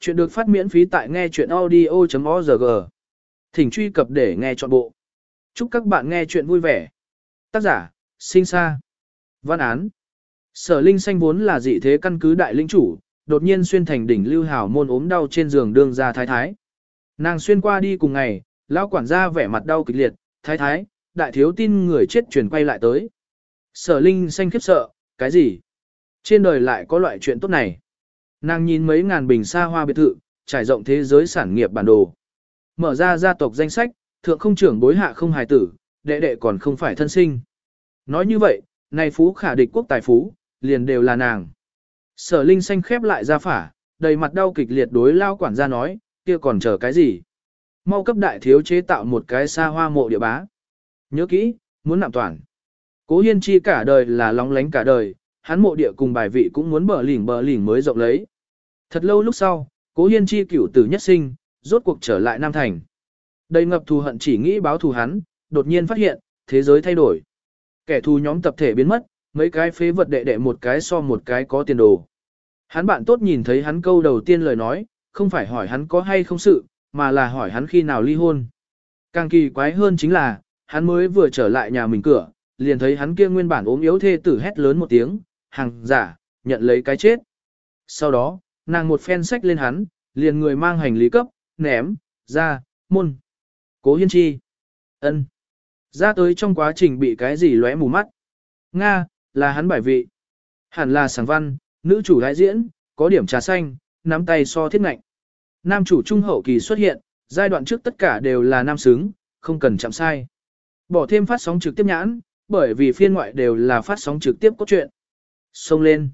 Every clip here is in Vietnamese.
Chuyện được phát miễn phí tại nghe chuyện audio.org. Thỉnh truy cập để nghe trọn bộ. Chúc các bạn nghe chuyện vui vẻ. Tác giả, sinh sa. Văn án. Sở Linh Xanh vốn là dị thế căn cứ đại lĩnh chủ, đột nhiên xuyên thành đỉnh lưu hào môn ốm đau trên giường đương ra thái thái. Nàng xuyên qua đi cùng ngày, lão quản gia vẻ mặt đau kịch liệt, thái thái, đại thiếu tin người chết chuyển quay lại tới. Sở Linh Xanh khiếp sợ, cái gì? Trên đời lại có loại chuyện tốt này. Nàng nhìn mấy ngàn bình xa hoa biệt thự, trải rộng thế giới sản nghiệp bản đồ. Mở ra gia tộc danh sách, thượng không trưởng bối hạ không hài tử, đệ đệ còn không phải thân sinh. Nói như vậy, này phú khả địch quốc tài phú, liền đều là nàng. Sở Linh xanh khép lại ra phả, đầy mặt đau kịch liệt đối lao quản gia nói, kia còn chờ cái gì? Mau cấp đại thiếu chế tạo một cái xa hoa mộ địa bá. Nhớ kỹ, muốn nạm toàn. Cố hiên chi cả đời là lóng lánh cả đời, hắn mộ địa cùng bài vị cũng muốn bờ lỉnh bờ lỉnh mới rộng lấy. Thật lâu lúc sau, cố hiên chi cửu tử nhất sinh, rốt cuộc trở lại Nam Thành. Đầy ngập thù hận chỉ nghĩ báo thù hắn, đột nhiên phát hiện, thế giới thay đổi. Kẻ thù nhóm tập thể biến mất, mấy cái phế vật đệ đệ một cái so một cái có tiền đồ. Hắn bạn tốt nhìn thấy hắn câu đầu tiên lời nói, không phải hỏi hắn có hay không sự, mà là hỏi hắn khi nào ly hôn. Càng kỳ quái hơn chính là, hắn mới vừa trở lại nhà mình cửa, liền thấy hắn kia nguyên bản ốm yếu thê tử hét lớn một tiếng, hàng giả, nhận lấy cái chết. Sau đó, nàng một phen sách lên hắn, liền người mang hành lý cấp, ném, ra, môn. Cố hiên chi. ân Ra tới trong quá trình bị cái gì lóe mù mắt. Nga, là hắn bài vị. Hẳn là sáng văn, nữ chủ đại diễn, có điểm trà xanh, nắm tay so thiết ngạnh. Nam chủ trung hậu kỳ xuất hiện, giai đoạn trước tất cả đều là nam xứng, không cần chạm sai. Bỏ thêm phát sóng trực tiếp nhãn, bởi vì phiên ngoại đều là phát sóng trực tiếp cốt truyện. Xông lên.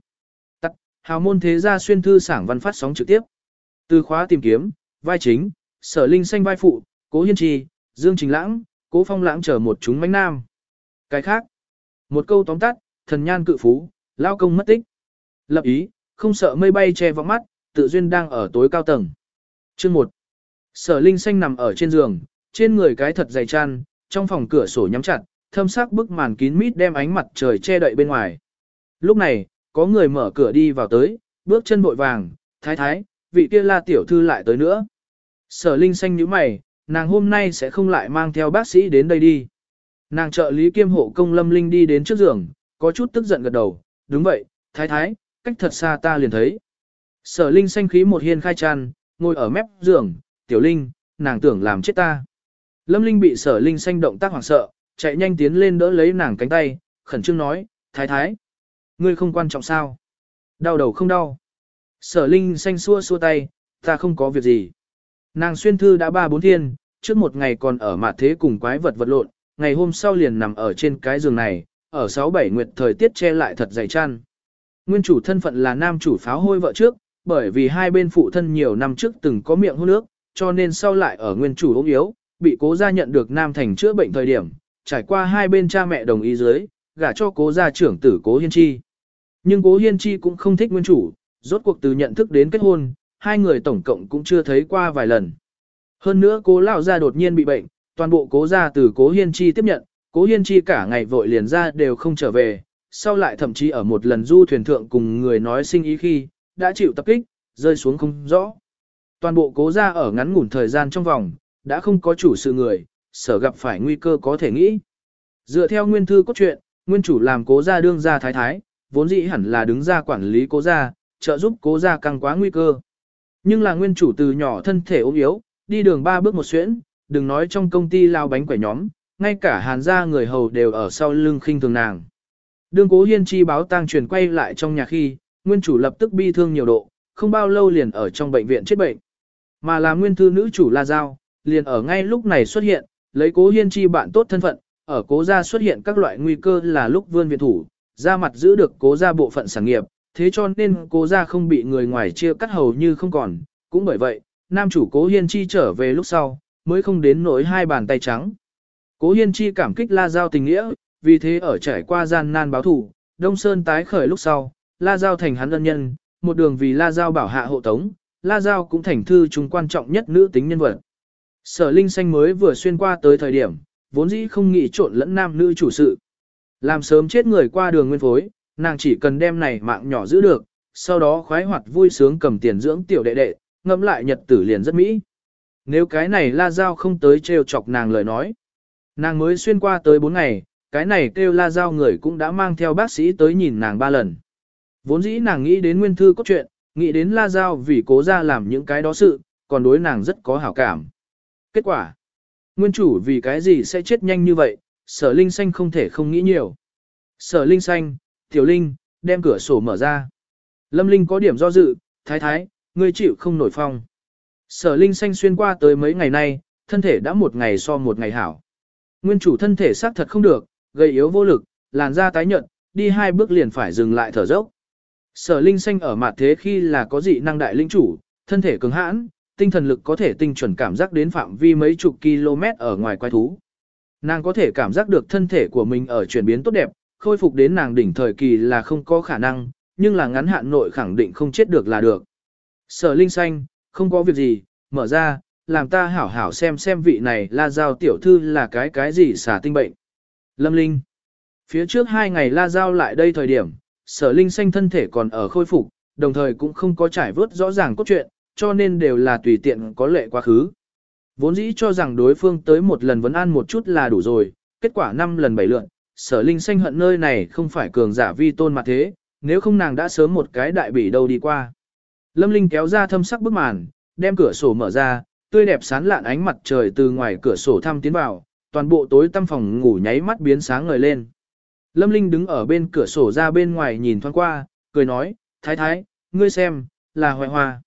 Tắt, hào môn thế gia xuyên thư sảng văn phát sóng trực tiếp. Từ khóa tìm kiếm, vai chính, sở linh xanh vai phụ, cố hiên trì, dương trình lãng, cố phong lãng chờ một chúng mánh nam. Cái khác. Một câu tóm tắt, thần nhan cự phú, lao công mất tích. Lập ý, không sợ mây bay che vọng mắt, tự duyên đang ở tối cao tầng. Chương 1. Sở linh xanh nằm ở trên giường, trên người cái thật dày chăn, trong phòng cửa sổ nhắm chặt, thâm sắc bức màn kín mít đem ánh mặt trời che đậy bên ngoài. Lúc này, có người mở cửa đi vào tới, bước chân bội vàng, thái thái, vị kia la tiểu thư lại tới nữa. Sở Linh xanh nhíu mày, nàng hôm nay sẽ không lại mang theo bác sĩ đến đây đi. Nàng trợ lý kiêm hộ công Lâm Linh đi đến trước giường, có chút tức giận gật đầu, đúng vậy, thái thái, cách thật xa ta liền thấy. Sở Linh xanh khí một hiên khai tràn, ngồi ở mép giường, tiểu Linh, nàng tưởng làm chết ta. Lâm Linh bị sở Linh xanh động tác hoảng sợ, chạy nhanh tiến lên đỡ lấy nàng cánh tay, khẩn trương nói, thái thái. Ngươi không quan trọng sao? Đau đầu không đau. Sở Linh xanh xua xua tay, ta không có việc gì. Nàng xuyên thư đã ba bốn thiên, trước một ngày còn ở mặt thế cùng quái vật vật lộn, ngày hôm sau liền nằm ở trên cái giường này, ở sáu bảy nguyệt thời tiết che lại thật dày chăn. Nguyên chủ thân phận là nam chủ pháo hôi vợ trước, bởi vì hai bên phụ thân nhiều năm trước từng có miệng hôn nước, cho nên sau lại ở nguyên chủ ốm yếu, bị cố gia nhận được nam thành chữa bệnh thời điểm, trải qua hai bên cha mẹ đồng ý dưới, gả cho cố gia trưởng tử cố hiên chi. Nhưng cố hiên chi cũng không thích nguyên chủ, rốt cuộc từ nhận thức đến kết hôn, hai người tổng cộng cũng chưa thấy qua vài lần. Hơn nữa cố lão gia đột nhiên bị bệnh, toàn bộ cố gia từ cố hiên chi tiếp nhận, cố hiên chi cả ngày vội liền ra đều không trở về, sau lại thậm chí ở một lần du thuyền thượng cùng người nói sinh ý khi, đã chịu tập kích, rơi xuống không rõ. Toàn bộ cố gia ở ngắn ngủn thời gian trong vòng, đã không có chủ sự người, sở gặp phải nguy cơ có thể nghĩ. Dựa theo nguyên thư cốt truyện, nguyên chủ làm cố gia đương gia thái thái, vốn dĩ hẳn là đứng ra quản lý cố gia, trợ giúp cố gia căng quá nguy cơ. Nhưng là nguyên chủ từ nhỏ thân thể ốm yếu, đi đường ba bước một xuyễn, đừng nói trong công ty lao bánh quẩy nhóm, ngay cả hàn gia người hầu đều ở sau lưng khinh thường nàng. Đương cố hiên chi báo tang truyền quay lại trong nhà khi, nguyên chủ lập tức bi thương nhiều độ, không bao lâu liền ở trong bệnh viện chết bệnh. Mà là nguyên thư nữ chủ La Giao, liền ở ngay lúc này xuất hiện, lấy cố hiên chi bạn tốt thân phận, ở cố gia xuất hiện các loại nguy cơ là lúc vươn viện thủ, ra mặt giữ được cố gia bộ phận sản nghiệp, thế cho nên cố gia không bị người ngoài chia cắt hầu như không còn, cũng bởi vậy, nam chủ cố hiên chi trở về lúc sau, mới không đến nỗi hai bàn tay trắng. Cố hiên chi cảm kích la giao tình nghĩa, vì thế ở trải qua gian nan báo thủ, Đông Sơn tái khởi lúc sau, la giao thành hắn ân nhân, một đường vì la giao bảo hạ hộ tống, la giao cũng thành thư chúng quan trọng nhất nữ tính nhân vật. Sở Linh Xanh mới vừa xuyên qua tới thời điểm, vốn dĩ không nghĩ trộn lẫn nam nữ chủ sự. Làm sớm chết người qua đường nguyên phối, nàng chỉ cần đem này mạng nhỏ giữ được, sau đó khoái hoạt vui sướng cầm tiền dưỡng tiểu đệ đệ, ngẫm lại nhật tử liền rất mỹ. Nếu cái này la giao không tới trêu chọc nàng lời nói. Nàng mới xuyên qua tới 4 ngày, cái này kêu la giao người cũng đã mang theo bác sĩ tới nhìn nàng ba lần. Vốn dĩ nàng nghĩ đến nguyên thư cốt truyện, nghĩ đến la giao vì cố ra làm những cái đó sự, còn đối nàng rất có hảo cảm. Kết quả, nguyên chủ vì cái gì sẽ chết nhanh như vậy, sở linh xanh không thể không nghĩ nhiều. Sở linh xanh, tiểu linh, đem cửa sổ mở ra. Lâm linh có điểm do dự, thái thái, ngươi chịu không nổi phong. Sở linh xanh xuyên qua tới mấy ngày nay, thân thể đã một ngày so một ngày hảo. Nguyên chủ thân thể xác thật không được, gây yếu vô lực, làn da tái nhợt, đi hai bước liền phải dừng lại thở dốc. Sở linh xanh ở mặt thế khi là có dị năng đại linh chủ, thân thể cứng hãn, tinh thần lực có thể tinh chuẩn cảm giác đến phạm vi mấy chục km ở ngoài quái thú. Nàng có thể cảm giác được thân thể của mình ở chuyển biến tốt đẹp, khôi phục đến nàng đỉnh thời kỳ là không có khả năng, nhưng là ngắn hạn nội khẳng định không chết được là được. Sở Linh Xanh, không có việc gì, mở ra, làm ta hảo hảo xem xem vị này la giao tiểu thư là cái cái gì xả tinh bệnh. Lâm Linh. Phía trước hai ngày la giao lại đây thời điểm, sở Linh Xanh thân thể còn ở khôi phục, đồng thời cũng không có trải vớt rõ ràng cốt truyện, cho nên đều là tùy tiện có lệ quá khứ. Vốn dĩ cho rằng đối phương tới một lần vấn an một chút là đủ rồi, kết quả năm lần bảy lượn, sở linh xanh hận nơi này không phải cường giả vi tôn mà thế, nếu không nàng đã sớm một cái đại bỉ đâu đi qua. Lâm Linh kéo ra thâm sắc bức màn, đem cửa sổ mở ra, tươi đẹp sán lạn ánh mặt trời từ ngoài cửa sổ thăm tiến vào, toàn bộ tối tăm phòng ngủ nháy mắt biến sáng ngời lên. Lâm Linh đứng ở bên cửa sổ ra bên ngoài nhìn thoáng qua, cười nói, thái thái, ngươi xem, là hoài hoa.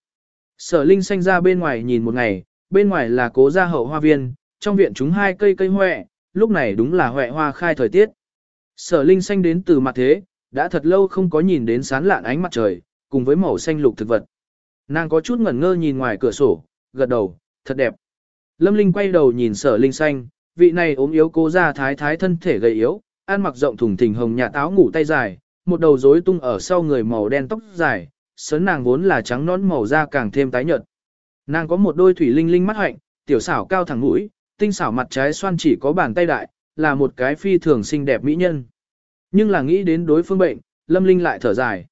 Sở Linh xanh ra bên ngoài nhìn một ngày, bên ngoài là cố gia hậu hoa viên, trong viện chúng hai cây cây hoẹ, lúc này đúng là hoẹ hoa khai thời tiết. Sở Linh xanh đến từ mặt thế, đã thật lâu không có nhìn đến sán lạn ánh mặt trời, cùng với màu xanh lục thực vật. Nàng có chút ngẩn ngơ nhìn ngoài cửa sổ, gật đầu, thật đẹp. Lâm Linh quay đầu nhìn sở Linh xanh, vị này ốm yếu cố gia thái thái thân thể gầy yếu, ăn mặc rộng thùng thình hồng nhạt áo ngủ tay dài, một đầu rối tung ở sau người màu đen tóc dài, sớn nàng vốn là trắng nón màu da càng thêm tái nhợt. Nàng có một đôi thủy linh linh mắt hạnh, tiểu xảo cao thẳng mũi, tinh xảo mặt trái xoan chỉ có bàn tay đại, là một cái phi thường xinh đẹp mỹ nhân. Nhưng là nghĩ đến đối phương bệnh, Lâm Linh lại thở dài.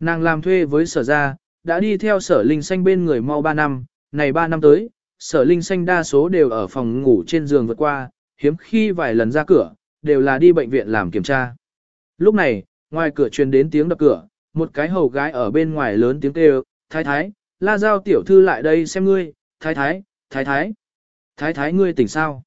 Nàng làm thuê với sở gia, đã đi theo sở linh xanh bên người mau 3 năm, này 3 năm tới, sở linh xanh đa số đều ở phòng ngủ trên giường vượt qua, hiếm khi vài lần ra cửa, đều là đi bệnh viện làm kiểm tra. Lúc này, ngoài cửa truyền đến tiếng đập cửa, một cái hầu gái ở bên ngoài lớn tiếng kêu, thái thái, la giao tiểu thư lại đây xem ngươi, thái thái, thái thái, thái thái ngươi tỉnh sao.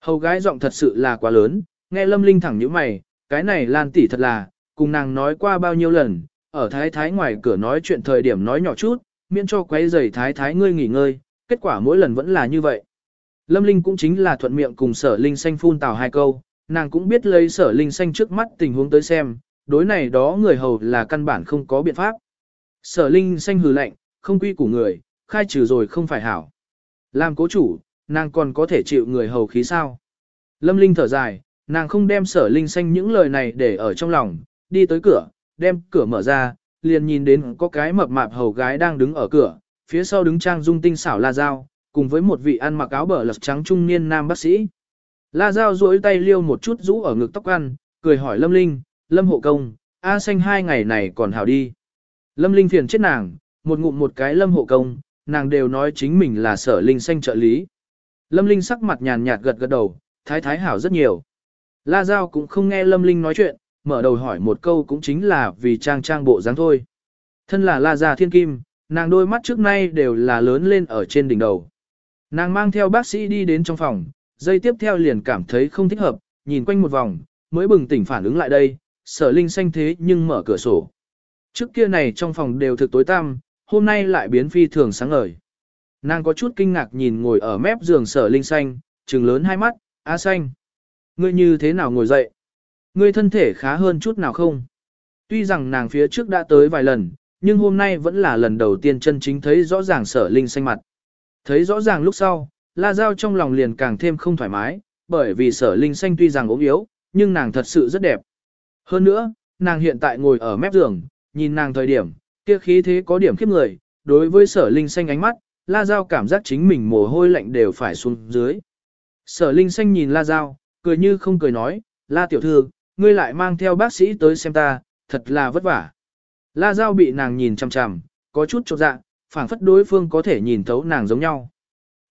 Hầu gái giọng thật sự là quá lớn, nghe lâm linh thẳng như mày, cái này lan tỷ thật là, cùng nàng nói qua bao nhiêu lần, ở thái thái ngoài cửa nói chuyện thời điểm nói nhỏ chút, miễn cho quấy rầy thái thái ngươi nghỉ ngơi, kết quả mỗi lần vẫn là như vậy. Lâm Linh cũng chính là thuận miệng cùng sở Linh xanh phun tào hai câu, nàng cũng biết lấy sở Linh xanh trước mắt tình huống tới xem, đối này đó người hầu là căn bản không có biện pháp. Sở Linh xanh hừ lạnh, không quy củ người, khai trừ rồi không phải hảo. Làm cố chủ, nàng còn có thể chịu người hầu khí sao. Lâm Linh thở dài, nàng không đem sở Linh xanh những lời này để ở trong lòng, đi tới cửa, đem cửa mở ra, liền nhìn đến có cái mập mạp hầu gái đang đứng ở cửa, phía sau đứng trang dung tinh xảo la dao, cùng với một vị ăn mặc áo bờ lật trắng trung niên nam bác sĩ. La dao duỗi tay liêu một chút rũ ở ngực tóc ăn, cười hỏi Lâm Linh, Lâm hộ công, A xanh hai ngày này còn hảo đi. Lâm Linh phiền chết nàng, một ngụm một cái Lâm hộ công, nàng đều nói chính mình là sở Linh xanh trợ lý. Lâm Linh sắc mặt nhàn nhạt gật gật đầu, thái thái hảo rất nhiều. La Giao cũng không nghe Lâm Linh nói chuyện, mở đầu hỏi một câu cũng chính là vì trang trang bộ dáng thôi. Thân là La Gia Thiên Kim, nàng đôi mắt trước nay đều là lớn lên ở trên đỉnh đầu. Nàng mang theo bác sĩ đi đến trong phòng, dây tiếp theo liền cảm thấy không thích hợp, nhìn quanh một vòng, mới bừng tỉnh phản ứng lại đây, sở linh xanh thế nhưng mở cửa sổ. Trước kia này trong phòng đều thực tối tăm, hôm nay lại biến phi thường sáng ngời. Nàng có chút kinh ngạc nhìn ngồi ở mép giường sở linh xanh, trừng lớn hai mắt, A xanh. Ngươi như thế nào ngồi dậy? Ngươi thân thể khá hơn chút nào không? Tuy rằng nàng phía trước đã tới vài lần, nhưng hôm nay vẫn là lần đầu tiên chân chính thấy rõ ràng sở linh xanh mặt. Thấy rõ ràng lúc sau, La Giao trong lòng liền càng thêm không thoải mái, bởi vì sở linh xanh tuy rằng ốm yếu, nhưng nàng thật sự rất đẹp. Hơn nữa, nàng hiện tại ngồi ở mép giường, nhìn nàng thời điểm, kia khí thế có điểm khiếp người, đối với sở linh xanh ánh mắt, La Giao cảm giác chính mình mồ hôi lạnh đều phải xuống dưới. Sở linh xanh nhìn La Giao, cười như không cười nói, La tiểu thư, ngươi lại mang theo bác sĩ tới xem ta, thật là vất vả. La Giao bị nàng nhìn chằm chằm, có chút chột dạ, phảng phất đối phương có thể nhìn thấu nàng giống nhau.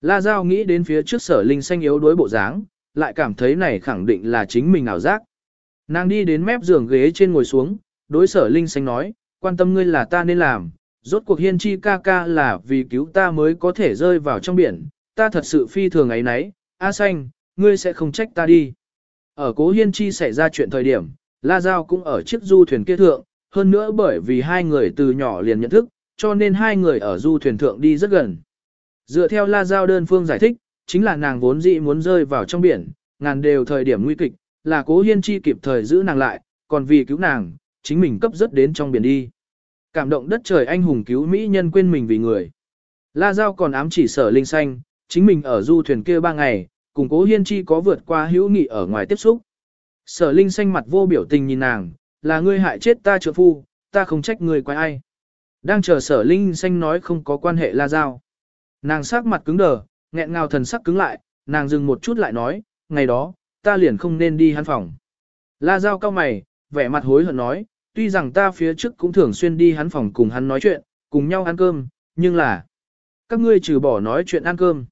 La Giao nghĩ đến phía trước sở linh xanh yếu đối bộ dáng, lại cảm thấy này khẳng định là chính mình ảo giác. Nàng đi đến mép giường ghế trên ngồi xuống, đối sở linh xanh nói, quan tâm ngươi là ta nên làm, rốt cuộc hiên chi ca ca là vì cứu ta mới có thể rơi vào trong biển, ta thật sự phi thường ấy nấy, A xanh, ngươi sẽ không trách ta đi. Ở cố hiên chi xảy ra chuyện thời điểm, La Giao cũng ở chiếc du thuyền kia thượng, hơn nữa bởi vì hai người từ nhỏ liền nhận thức, cho nên hai người ở du thuyền thượng đi rất gần. Dựa theo La Giao đơn phương giải thích, chính là nàng vốn dĩ muốn rơi vào trong biển, ngàn đều thời điểm nguy kịch, là cố hiên chi kịp thời giữ nàng lại, còn vì cứu nàng, chính mình cấp rất đến trong biển đi. Cảm động đất trời anh hùng cứu Mỹ nhân quên mình vì người. La Giao còn ám chỉ sở linh xanh, chính mình ở du thuyền kia ba ngày, cùng cố hiên chi có vượt qua hữu nghị ở ngoài tiếp xúc. Sở linh xanh mặt vô biểu tình nhìn nàng, là ngươi hại chết ta trợ phu, ta không trách ngươi quay ai. Đang chờ sở linh xanh nói không có quan hệ la giao. Nàng sắc mặt cứng đờ, nghẹn ngào thần sắc cứng lại, nàng dừng một chút lại nói, ngày đó, ta liền không nên đi hắn phòng. La giao cao mày, vẻ mặt hối hận nói, tuy rằng ta phía trước cũng thường xuyên đi hắn phòng cùng hắn nói chuyện, cùng nhau ăn cơm, nhưng là, các ngươi trừ bỏ nói chuyện ăn cơm.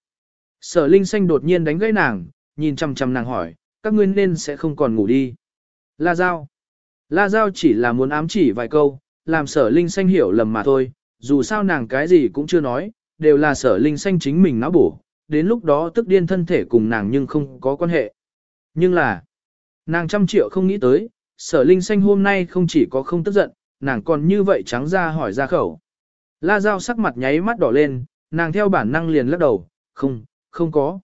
Sở Linh Xanh đột nhiên đánh gãy nàng, nhìn chằm chằm nàng hỏi, các ngươi nên sẽ không còn ngủ đi. La Giao. La Giao chỉ là muốn ám chỉ vài câu, làm sở Linh Xanh hiểu lầm mà thôi, dù sao nàng cái gì cũng chưa nói, đều là sở Linh Xanh chính mình náo bổ, đến lúc đó tức điên thân thể cùng nàng nhưng không có quan hệ. Nhưng là, nàng trăm triệu không nghĩ tới, sở Linh Xanh hôm nay không chỉ có không tức giận, nàng còn như vậy trắng ra hỏi ra khẩu. La Giao sắc mặt nháy mắt đỏ lên, nàng theo bản năng liền lắc đầu, không, không có.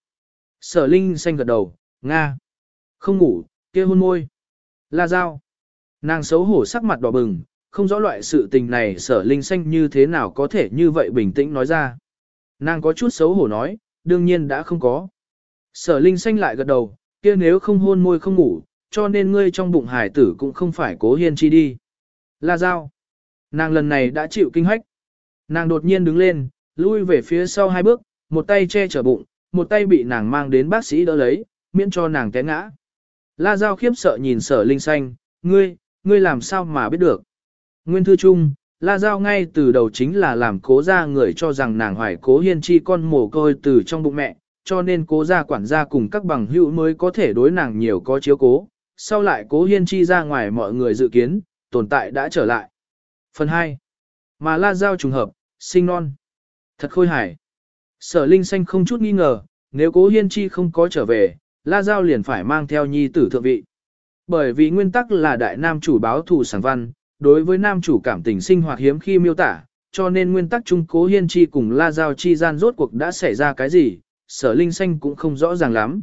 Sở Linh xanh gật đầu, Nga. Không ngủ, kia hôn môi. La Giao. Nàng xấu hổ sắc mặt đỏ bừng, không rõ loại sự tình này sở Linh xanh như thế nào có thể như vậy bình tĩnh nói ra. Nàng có chút xấu hổ nói, đương nhiên đã không có. Sở Linh xanh lại gật đầu, kia nếu không hôn môi không ngủ, cho nên ngươi trong bụng hải tử cũng không phải cố hiên chi đi. La Giao. Nàng lần này đã chịu kinh hách. Nàng đột nhiên đứng lên, lui về phía sau hai bước, một tay che chở bụng, một tay bị nàng mang đến bác sĩ đỡ lấy, miễn cho nàng té ngã. La Giao khiếp sợ nhìn sở linh xanh, ngươi, ngươi làm sao mà biết được. Nguyên thư chung, La Giao ngay từ đầu chính là làm cố ra người cho rằng nàng hoài cố hiên chi con mồ côi từ trong bụng mẹ, cho nên cố gia quản gia cùng các bằng hữu mới có thể đối nàng nhiều có chiếu cố. Sau lại cố hiên chi ra ngoài mọi người dự kiến, tồn tại đã trở lại. Phần 2. Mà La Giao trùng hợp, sinh non. Thật khôi hài. Sở Linh Xanh không chút nghi ngờ, nếu cố hiên chi không có trở về, La Giao liền phải mang theo nhi tử thượng vị. Bởi vì nguyên tắc là đại nam chủ báo thù sản văn, đối với nam chủ cảm tình sinh hoạt hiếm khi miêu tả, cho nên nguyên tắc chung cố hiên chi cùng La Giao chi gian rốt cuộc đã xảy ra cái gì, sở Linh Xanh cũng không rõ ràng lắm.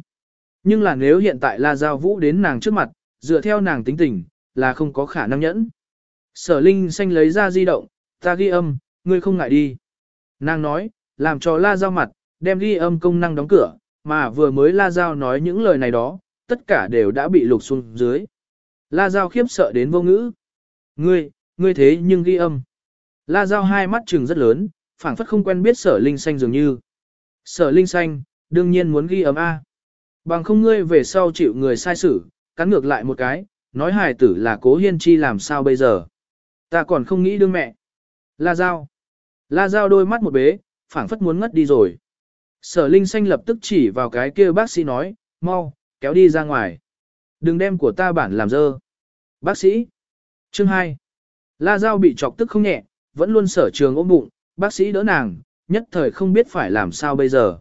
Nhưng là nếu hiện tại La Giao vũ đến nàng trước mặt, dựa theo nàng tính tình, là không có khả năng nhẫn. Sở Linh Xanh lấy ra di động, ta ghi âm, ngươi không ngại đi. Nàng nói, làm cho La Giao mặt, đem ghi âm công năng đóng cửa, mà vừa mới La Giao nói những lời này đó, tất cả đều đã bị lục xuống dưới. La Giao khiếp sợ đến vô ngữ. Ngươi, ngươi thế nhưng ghi âm. La Giao hai mắt trừng rất lớn, phảng phất không quen biết sở linh xanh dường như. Sở linh xanh, đương nhiên muốn ghi ấm A. Bằng không ngươi về sau chịu người sai xử, cắn ngược lại một cái, nói hài tử là cố hiên chi làm sao bây giờ. Ta còn không nghĩ đương mẹ. La Giao. La Giao đôi mắt một bế, phảng phất muốn ngất đi rồi. Sở Linh Xanh lập tức chỉ vào cái kia bác sĩ nói, mau, kéo đi ra ngoài. Đừng đem của ta bản làm dơ. Bác sĩ. Chương 2. La Giao bị chọc tức không nhẹ, vẫn luôn sở trường ôm bụng, bác sĩ đỡ nàng, nhất thời không biết phải làm sao bây giờ.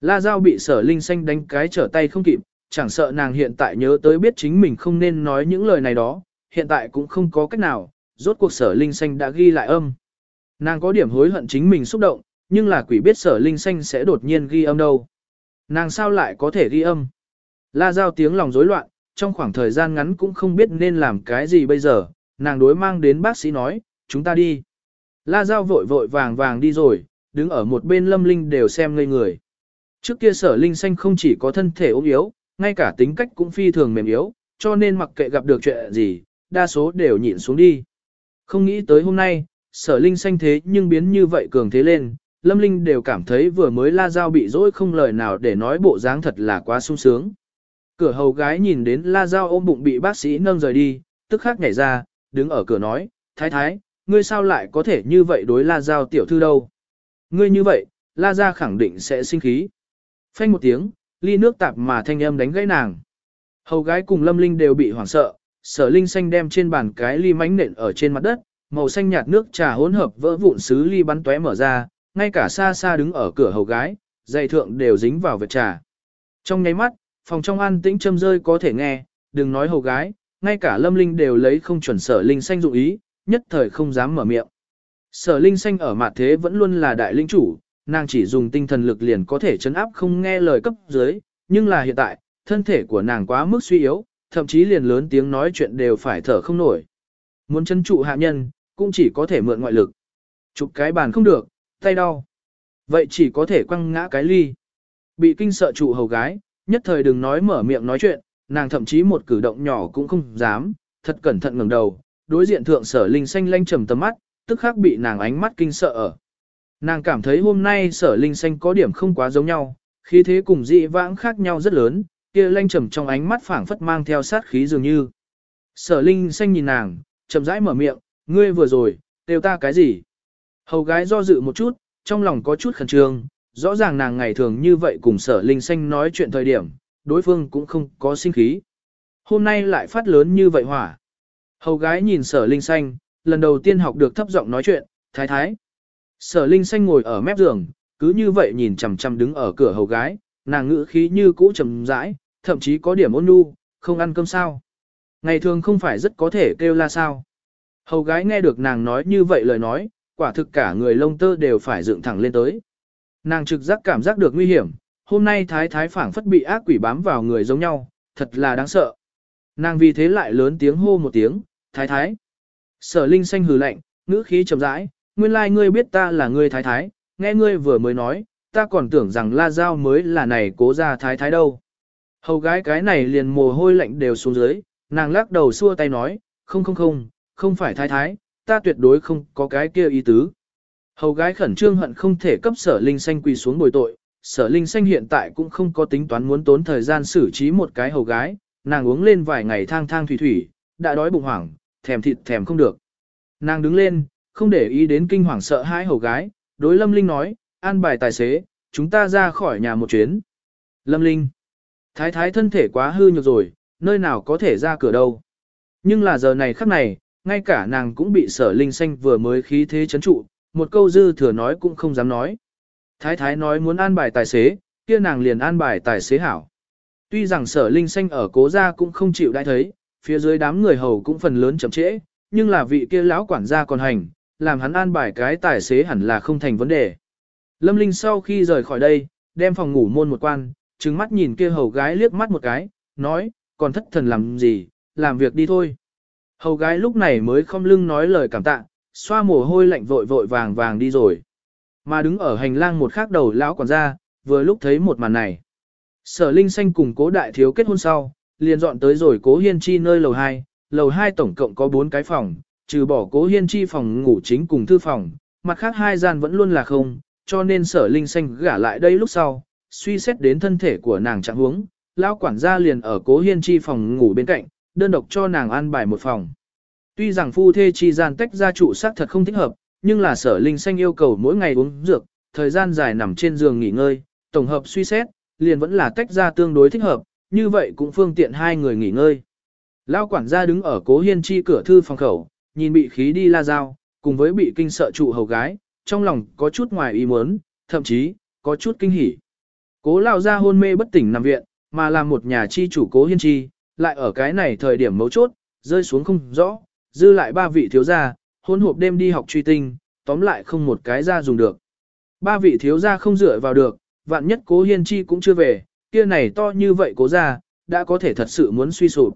La Giao bị sở Linh Xanh đánh cái trở tay không kịp, chẳng sợ nàng hiện tại nhớ tới biết chính mình không nên nói những lời này đó, hiện tại cũng không có cách nào, rốt cuộc sở Linh Xanh đã ghi lại âm. Nàng có điểm hối hận chính mình xúc động, nhưng là quỷ biết sở linh xanh sẽ đột nhiên ghi âm đâu. Nàng sao lại có thể ghi âm? La giao tiếng lòng rối loạn, trong khoảng thời gian ngắn cũng không biết nên làm cái gì bây giờ, nàng đối mang đến bác sĩ nói, chúng ta đi. La giao vội vội vàng vàng đi rồi, đứng ở một bên lâm linh đều xem ngây người. Trước kia sở linh xanh không chỉ có thân thể ốm yếu, ngay cả tính cách cũng phi thường mềm yếu, cho nên mặc kệ gặp được chuyện gì, đa số đều nhịn xuống đi. Không nghĩ tới hôm nay, sở linh xanh thế nhưng biến như vậy cường thế lên, Lâm Linh đều cảm thấy vừa mới la dao bị dỗi không lời nào để nói bộ dáng thật là quá sung sướng. Cửa hầu gái nhìn đến la dao ôm bụng bị bác sĩ nâng rời đi, tức khắc nhảy ra, đứng ở cửa nói, thái thái, ngươi sao lại có thể như vậy đối la dao tiểu thư đâu ngươi như vậy, la ra khẳng định sẽ sinh khí. Phanh một tiếng, ly nước tạp mà thanh âm đánh gãy nàng. Hầu gái cùng lâm linh đều bị hoảng sợ, sở linh xanh đem trên bàn cái ly mánh nện ở trên mặt đất, màu xanh nhạt nước trà hỗn hợp vỡ vụn xứ ly bắn tóe mở ra, ngay cả xa xa đứng ở cửa hầu gái, dây thượng đều dính vào vệt trà. Trong nháy mắt, phòng trong an tĩnh châm rơi có thể nghe, đừng nói hầu gái, ngay cả lâm linh đều lấy không chuẩn sở linh xanh dụng ý, nhất thời không dám mở miệng. Sở linh xanh ở mặt thế vẫn luôn là đại linh chủ, nàng chỉ dùng tinh thần lực liền có thể chấn áp không nghe lời cấp dưới, nhưng là hiện tại, thân thể của nàng quá mức suy yếu, thậm chí liền lớn tiếng nói chuyện đều phải thở không nổi. Muốn chân trụ hạ nhân, cũng chỉ có thể mượn ngoại lực. Chụp cái bàn không được, tay đau. Vậy chỉ có thể quăng ngã cái ly. Bị kinh sợ trụ hầu gái, nhất thời đừng nói mở miệng nói chuyện, nàng thậm chí một cử động nhỏ cũng không dám, thật cẩn thận ngẩng đầu, đối diện thượng sở linh xanh lanh trầm tầm mắt, tức khắc bị nàng ánh mắt kinh sợ ở. Nàng cảm thấy hôm nay sở linh xanh có điểm không quá giống nhau, khí thế cùng dị vãng khác nhau rất lớn, kia lanh trầm trong ánh mắt phảng phất mang theo sát khí dường như. Sở linh xanh nhìn nàng, chậm rãi mở miệng, ngươi vừa rồi, đều ta cái gì? Hầu gái do dự một chút, trong lòng có chút khẩn trương, rõ ràng nàng ngày thường như vậy cùng sở linh xanh nói chuyện thời điểm, đối phương cũng không có sinh khí. Hôm nay lại phát lớn như vậy hỏa. Hầu gái nhìn sở linh xanh, lần đầu tiên học được thấp giọng nói chuyện, thái thái. Sở linh xanh ngồi ở mép giường, cứ như vậy nhìn chằm chằm đứng ở cửa hầu gái, nàng ngữ khí như cũ trầm rãi, thậm chí có điểm ôn nhu, không ăn cơm sao. Ngày thường không phải rất có thể kêu la sao. Hầu gái nghe được nàng nói như vậy lời nói, quả thực cả người lông tơ đều phải dựng thẳng lên tới. Nàng trực giác cảm giác được nguy hiểm, hôm nay thái thái phảng phất bị ác quỷ bám vào người giống nhau, thật là đáng sợ. Nàng vì thế lại lớn tiếng hô một tiếng, thái thái. Sở linh xanh hừ lạnh, ngữ khí trầm rãi, nguyên lai ngươi biết ta là ngươi thái thái, nghe ngươi vừa mới nói, ta còn tưởng rằng la giao mới là này cố ra thái thái đâu. Hầu gái cái này liền mồ hôi lạnh đều xuống dưới, nàng lắc đầu xua tay nói, không không không, không phải thái thái, ta tuyệt đối không có cái kia ý tứ. Hầu gái khẩn trương hận không thể cấp sở linh xanh quỳ xuống bồi tội, sở linh xanh hiện tại cũng không có tính toán muốn tốn thời gian xử trí một cái hầu gái, nàng uống lên vài ngày thang thang thủy thủy, đã đói bụng hoảng, thèm thịt thèm không được. Nàng đứng lên, không để ý đến kinh hoàng sợ hãi hầu gái, đối Lâm Linh nói, an bài tài xế, chúng ta ra khỏi nhà một chuyến. Lâm Linh, thái thái thân thể quá hư nhược rồi, nơi nào có thể ra cửa đâu. Nhưng là giờ này khắc này, ngay cả nàng cũng bị sở linh xanh vừa mới khí thế chấn trụ, một câu dư thừa nói cũng không dám nói. Thái thái nói muốn an bài tài xế, kia nàng liền an bài tài xế hảo. Tuy rằng sở linh xanh ở cố gia cũng không chịu đại thấy, phía dưới đám người hầu cũng phần lớn chậm trễ, nhưng là vị kia lão quản gia còn hành, làm hắn an bài cái tài xế hẳn là không thành vấn đề. Lâm Linh sau khi rời khỏi đây, đem phòng ngủ môn một quan, trừng mắt nhìn kia hầu gái liếc mắt một cái, nói, còn thất thần làm gì, làm việc đi thôi. Hầu gái lúc này mới không lưng nói lời cảm tạ, xoa mồ hôi lạnh vội vội vàng vàng đi rồi. Mà đứng ở hành lang một khác đầu lão quản gia, vừa lúc thấy một màn này. Sở Linh Xanh cùng cố đại thiếu kết hôn sau, liền dọn tới rồi cố hiên chi nơi lầu 2, lầu 2 tổng cộng có 4 cái phòng, trừ bỏ cố hiên chi phòng ngủ chính cùng thư phòng, mặt khác hai gian vẫn luôn là không, cho nên sở Linh Xanh gả lại đây lúc sau, suy xét đến thân thể của nàng trạng huống, lão quản gia liền ở cố hiên chi phòng ngủ bên cạnh, đơn độc cho nàng an bài một phòng. Tuy rằng phu thê chi gian tách ra trụ xác thật không thích hợp, nhưng là sở linh xanh yêu cầu mỗi ngày uống dược, thời gian dài nằm trên giường nghỉ ngơi, tổng hợp suy xét, liền vẫn là tách ra tương đối thích hợp, như vậy cũng phương tiện hai người nghỉ ngơi. Lao quản gia đứng ở cố hiên chi cửa thư phòng khẩu, nhìn bị khí đi la dao, cùng với bị kinh sợ trụ hầu gái, trong lòng có chút ngoài ý muốn, thậm chí, có chút kinh hỉ. Cố lao ra hôn mê bất tỉnh nằm viện, mà là một nhà chi chủ cố hiên chi, lại ở cái này thời điểm mấu chốt, rơi xuống không rõ, dư lại ba vị thiếu gia, hôn hộp đêm đi học truy tinh, tóm lại không một cái ra dùng được. Ba vị thiếu gia không dựa vào được, vạn nhất cố hiên chi cũng chưa về, kia này to như vậy cố gia, đã có thể thật sự muốn suy sụp.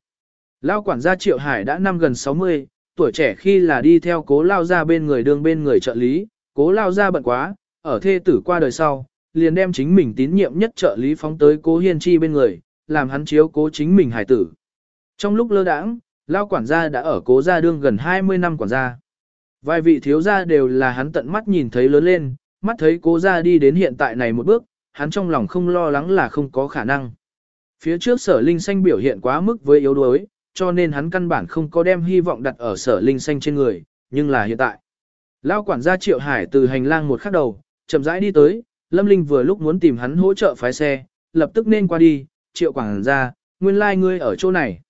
Lao quản gia Triệu Hải đã năm gần 60, tuổi trẻ khi là đi theo cố lao ra bên người đường bên người trợ lý, cố lao ra bận quá, ở thê tử qua đời sau, liền đem chính mình tín nhiệm nhất trợ lý phóng tới cố hiên chi bên người, làm hắn chiếu cố chính mình hải tử. Trong lúc lơ đãng, lao quản gia đã ở cố gia đương gần 20 năm quản gia. Vài vị thiếu gia đều là hắn tận mắt nhìn thấy lớn lên, mắt thấy cố gia đi đến hiện tại này một bước, hắn trong lòng không lo lắng là không có khả năng. Phía trước sở linh xanh biểu hiện quá mức với yếu đuối, cho nên hắn căn bản không có đem hy vọng đặt ở sở linh xanh trên người, nhưng là hiện tại. Lao quản gia Triệu Hải từ hành lang một khắc đầu, chậm rãi đi tới, Lâm Linh vừa lúc muốn tìm hắn hỗ trợ phái xe, lập tức nên qua đi, triệu quảng ra, nguyên lai like ngươi ở chỗ này.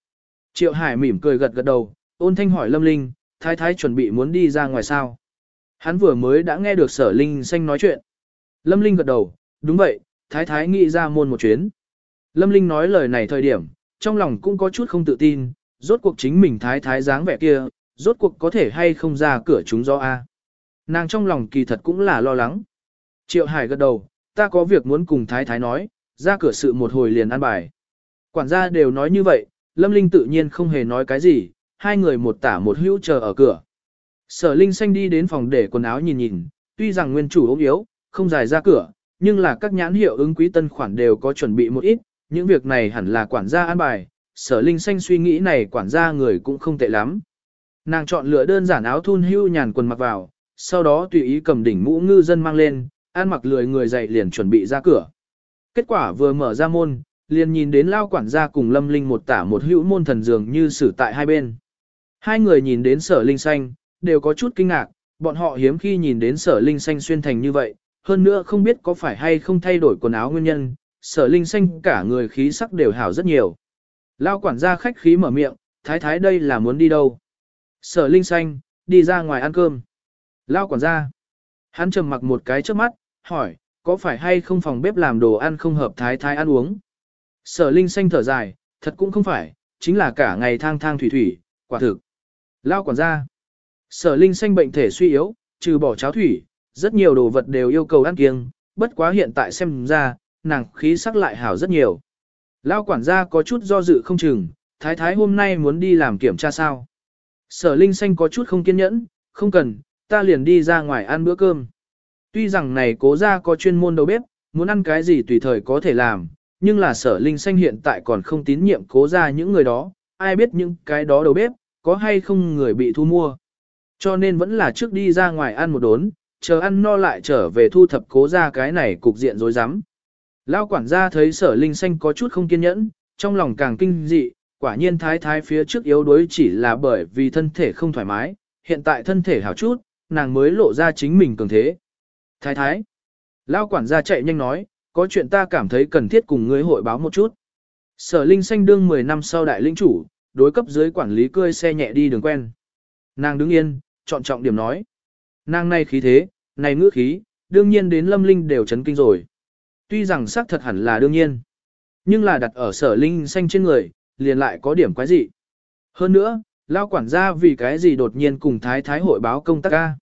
Triệu Hải mỉm cười gật gật đầu, ôn thanh hỏi Lâm Linh, thái thái chuẩn bị muốn đi ra ngoài sao. Hắn vừa mới đã nghe được sở Linh xanh nói chuyện. Lâm Linh gật đầu, đúng vậy, thái thái nghĩ ra môn một chuyến. Lâm Linh nói lời này thời điểm, trong lòng cũng có chút không tự tin, rốt cuộc chính mình thái thái dáng vẻ kia, rốt cuộc có thể hay không ra cửa chúng do A. Nàng trong lòng kỳ thật cũng là lo lắng. Triệu Hải gật đầu, ta có việc muốn cùng thái thái nói, ra cửa sự một hồi liền ăn bài. Quản gia đều nói như vậy, Lâm Linh tự nhiên không hề nói cái gì, hai người một tả một hữu chờ ở cửa. Sở Linh xanh đi đến phòng để quần áo nhìn nhìn, tuy rằng nguyên chủ ốm yếu, không dài ra cửa, nhưng là các nhãn hiệu ứng quý tân khoản đều có chuẩn bị một ít, những việc này hẳn là quản gia an bài, sở Linh xanh suy nghĩ này quản gia người cũng không tệ lắm. Nàng chọn lựa đơn giản áo thun hưu nhàn quần mặc vào, sau đó tùy ý cầm đỉnh mũ ngư dân mang lên, ăn mặc lười người dậy liền chuẩn bị ra cửa. Kết quả vừa mở ra môn, liền nhìn đến lao quản gia cùng lâm linh một tả một hữu môn thần dường như xử tại hai bên. Hai người nhìn đến sở linh xanh, đều có chút kinh ngạc, bọn họ hiếm khi nhìn đến sở linh xanh xuyên thành như vậy, hơn nữa không biết có phải hay không thay đổi quần áo nguyên nhân, sở linh xanh cả người khí sắc đều hảo rất nhiều. Lao quản gia khách khí mở miệng, thái thái đây là muốn đi đâu? Sở linh xanh, đi ra ngoài ăn cơm. Lao quản gia. Hắn trầm mặc một cái trước mắt, hỏi, có phải hay không phòng bếp làm đồ ăn không hợp thái thái ăn uống? Sở Linh xanh thở dài, thật cũng không phải, chính là cả ngày thang thang thủy thủy, quả thực. Lao quản gia. Sở Linh xanh bệnh thể suy yếu, trừ bỏ cháo thủy, rất nhiều đồ vật đều yêu cầu ăn kiêng, bất quá hiện tại xem ra, nàng khí sắc lại hảo rất nhiều. Lao quản gia có chút do dự không chừng, thái thái hôm nay muốn đi làm kiểm tra sao. Sở Linh xanh có chút không kiên nhẫn, không cần, ta liền đi ra ngoài ăn bữa cơm. Tuy rằng này cố ra có chuyên môn đầu bếp, muốn ăn cái gì tùy thời có thể làm, nhưng là sở linh xanh hiện tại còn không tín nhiệm cố ra những người đó, ai biết những cái đó đầu bếp, có hay không người bị thu mua. Cho nên vẫn là trước đi ra ngoài ăn một đốn, chờ ăn no lại trở về thu thập cố ra cái này cục diện rối rắm. Lao quản gia thấy sở linh xanh có chút không kiên nhẫn, trong lòng càng kinh dị, quả nhiên thái thái phía trước yếu đuối chỉ là bởi vì thân thể không thoải mái, hiện tại thân thể hảo chút, nàng mới lộ ra chính mình cường thế. Thái thái. Lao quản gia chạy nhanh nói, có chuyện ta cảm thấy cần thiết cùng ngươi hội báo một chút. Sở Linh Xanh đương 10 năm sau đại lĩnh chủ, đối cấp dưới quản lý cơi xe nhẹ đi đường quen. Nàng đứng yên, chọn trọng điểm nói. Nàng này khí thế, này ngữ khí, đương nhiên đến lâm linh đều chấn kinh rồi. Tuy rằng xác thật hẳn là đương nhiên, nhưng là đặt ở sở linh xanh trên người, liền lại có điểm quái dị. Hơn nữa, lao quản gia vì cái gì đột nhiên cùng thái thái hội báo công tác ca.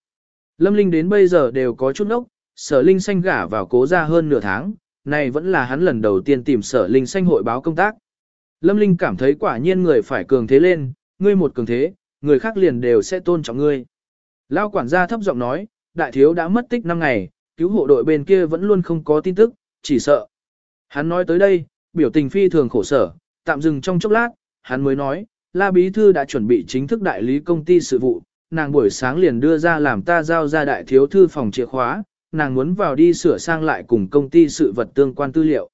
Lâm linh đến bây giờ đều có chút nốc, sở linh xanh gả vào cố ra hơn nửa tháng, này vẫn là hắn lần đầu tiên tìm sở linh xanh hội báo công tác. Lâm Linh cảm thấy quả nhiên người phải cường thế lên, ngươi một cường thế, người khác liền đều sẽ tôn trọng ngươi. Lao quản gia thấp giọng nói, đại thiếu đã mất tích 5 ngày, cứu hộ đội bên kia vẫn luôn không có tin tức, chỉ sợ. Hắn nói tới đây, biểu tình phi thường khổ sở, tạm dừng trong chốc lát, hắn mới nói, La Bí Thư đã chuẩn bị chính thức đại lý công ty sự vụ, nàng buổi sáng liền đưa ra làm ta giao ra đại thiếu thư phòng chìa khóa, nàng muốn vào đi sửa sang lại cùng công ty sự vật tương quan tư liệu.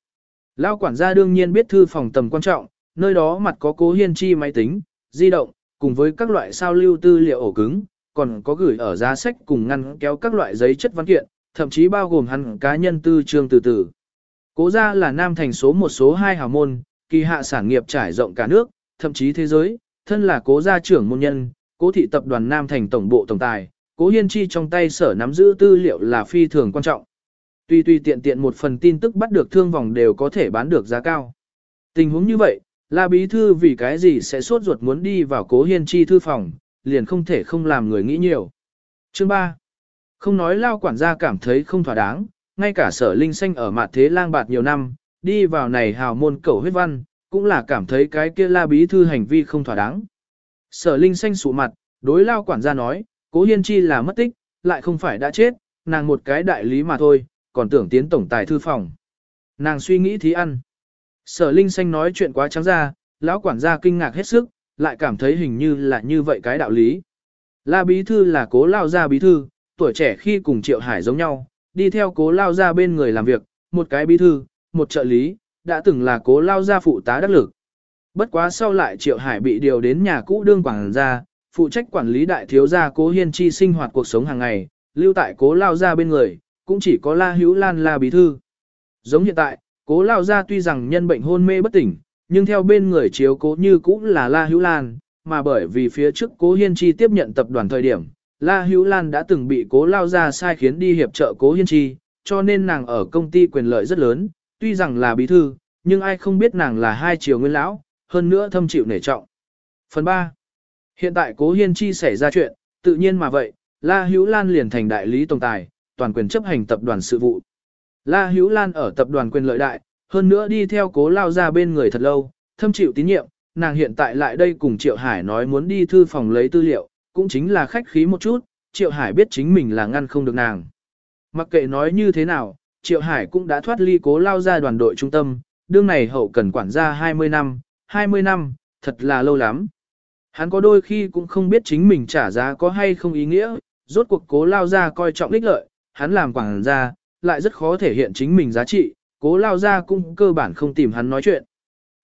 Lao quản gia đương nhiên biết thư phòng tầm quan trọng, nơi đó mặt có cố hiên chi máy tính, di động, cùng với các loại sao lưu tư liệu ổ cứng, còn có gửi ở giá sách cùng ngăn kéo các loại giấy chất văn kiện, thậm chí bao gồm hắn cá nhân tư trương từ từ. Cố gia là nam thành số một số hai hào môn, kỳ hạ sản nghiệp trải rộng cả nước, thậm chí thế giới, thân là cố gia trưởng môn nhân, cố thị tập đoàn nam thành tổng bộ tổng tài, Cố Hiên Chi trong tay sở nắm giữ tư liệu là phi thường quan trọng. Tuy tuy tiện tiện một phần tin tức bắt được thương vòng đều có thể bán được giá cao. Tình huống như vậy, là Bí Thư vì cái gì sẽ suốt ruột muốn đi vào Cố Hiên Chi thư phòng, liền không thể không làm người nghĩ nhiều. Chương 3. Không nói lao quản gia cảm thấy không thỏa đáng, ngay cả sở linh xanh ở mặt thế lang bạt nhiều năm, đi vào này hào môn cầu huyết văn, cũng là cảm thấy cái kia La Bí Thư hành vi không thỏa đáng. Sở linh xanh sụ mặt, đối lao quản gia nói, Cố Hiên Chi là mất tích, lại không phải đã chết, nàng một cái đại lý mà thôi, còn tưởng tiến tổng tài thư phòng. Nàng suy nghĩ thí ăn. Sở Linh Xanh nói chuyện quá trắng ra, lão quản gia kinh ngạc hết sức, lại cảm thấy hình như là như vậy cái đạo lý. La Bí Thư là cố lao gia Bí Thư, tuổi trẻ khi cùng Triệu Hải giống nhau, đi theo cố lao gia bên người làm việc, một cái Bí Thư, một trợ lý, đã từng là cố lao gia phụ tá đắc lực. Bất quá sau lại Triệu Hải bị điều đến nhà cũ đương quảng gia, phụ trách quản lý đại thiếu gia cố hiên chi sinh hoạt cuộc sống hàng ngày, lưu tại cố lao gia bên người, cũng chỉ có La Hữu Lan là bí thư. Giống hiện tại, cố lao ra tuy rằng nhân bệnh hôn mê bất tỉnh, nhưng theo bên người chiếu cố như cũng là La Hữu Lan, mà bởi vì phía trước cố hiên chi tiếp nhận tập đoàn thời điểm, La Hữu Lan đã từng bị cố lao ra sai khiến đi hiệp trợ cố hiên chi, cho nên nàng ở công ty quyền lợi rất lớn, tuy rằng là bí thư, nhưng ai không biết nàng là hai triều nguyên lão, hơn nữa thâm chịu nể trọng. Phần 3. Hiện tại cố hiên chi xảy ra chuyện, tự nhiên mà vậy, La Hữu Lan liền thành đại lý tổng tài, toàn quyền chấp hành tập đoàn sự vụ. La Hữu Lan ở tập đoàn quyền lợi đại, hơn nữa đi theo cố lao ra bên người thật lâu, thâm chịu tín nhiệm, nàng hiện tại lại đây cùng Triệu Hải nói muốn đi thư phòng lấy tư liệu, cũng chính là khách khí một chút, Triệu Hải biết chính mình là ngăn không được nàng. Mặc kệ nói như thế nào, Triệu Hải cũng đã thoát ly cố lao ra đoàn đội trung tâm, đương này hậu cần quản gia 20 năm, 20 năm, thật là lâu lắm. Hắn có đôi khi cũng không biết chính mình trả giá có hay không ý nghĩa, rốt cuộc cố lao ra coi trọng ích lợi, hắn làm quản gia, lại rất khó thể hiện chính mình giá trị, cố lao ra cũng cơ bản không tìm hắn nói chuyện.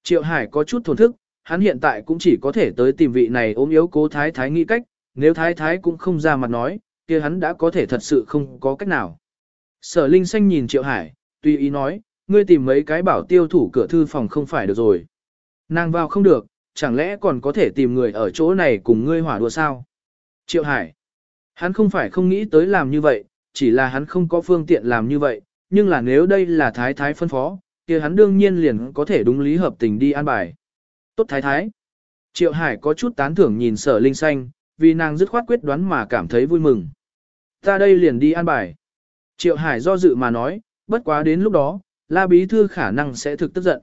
Triệu Hải có chút thổn thức, hắn hiện tại cũng chỉ có thể tới tìm vị này ốm yếu cố thái thái nghĩ cách, nếu thái thái cũng không ra mặt nói, kia hắn đã có thể thật sự không có cách nào. Sở Linh Xanh nhìn Triệu Hải, tùy ý nói, ngươi tìm mấy cái bảo tiêu thủ cửa thư phòng không phải được rồi. Nàng vào không được, chẳng lẽ còn có thể tìm người ở chỗ này cùng ngươi hỏa đùa sao? Triệu Hải, hắn không phải không nghĩ tới làm như vậy, chỉ là hắn không có phương tiện làm như vậy, nhưng là nếu đây là thái thái phân phó, kia hắn đương nhiên liền có thể đúng lý hợp tình đi an bài. Tốt thái thái. Triệu Hải có chút tán thưởng nhìn sở linh xanh, vì nàng dứt khoát quyết đoán mà cảm thấy vui mừng. Ta đây liền đi an bài. Triệu Hải do dự mà nói, bất quá đến lúc đó, La Bí Thư khả năng sẽ thực tức giận.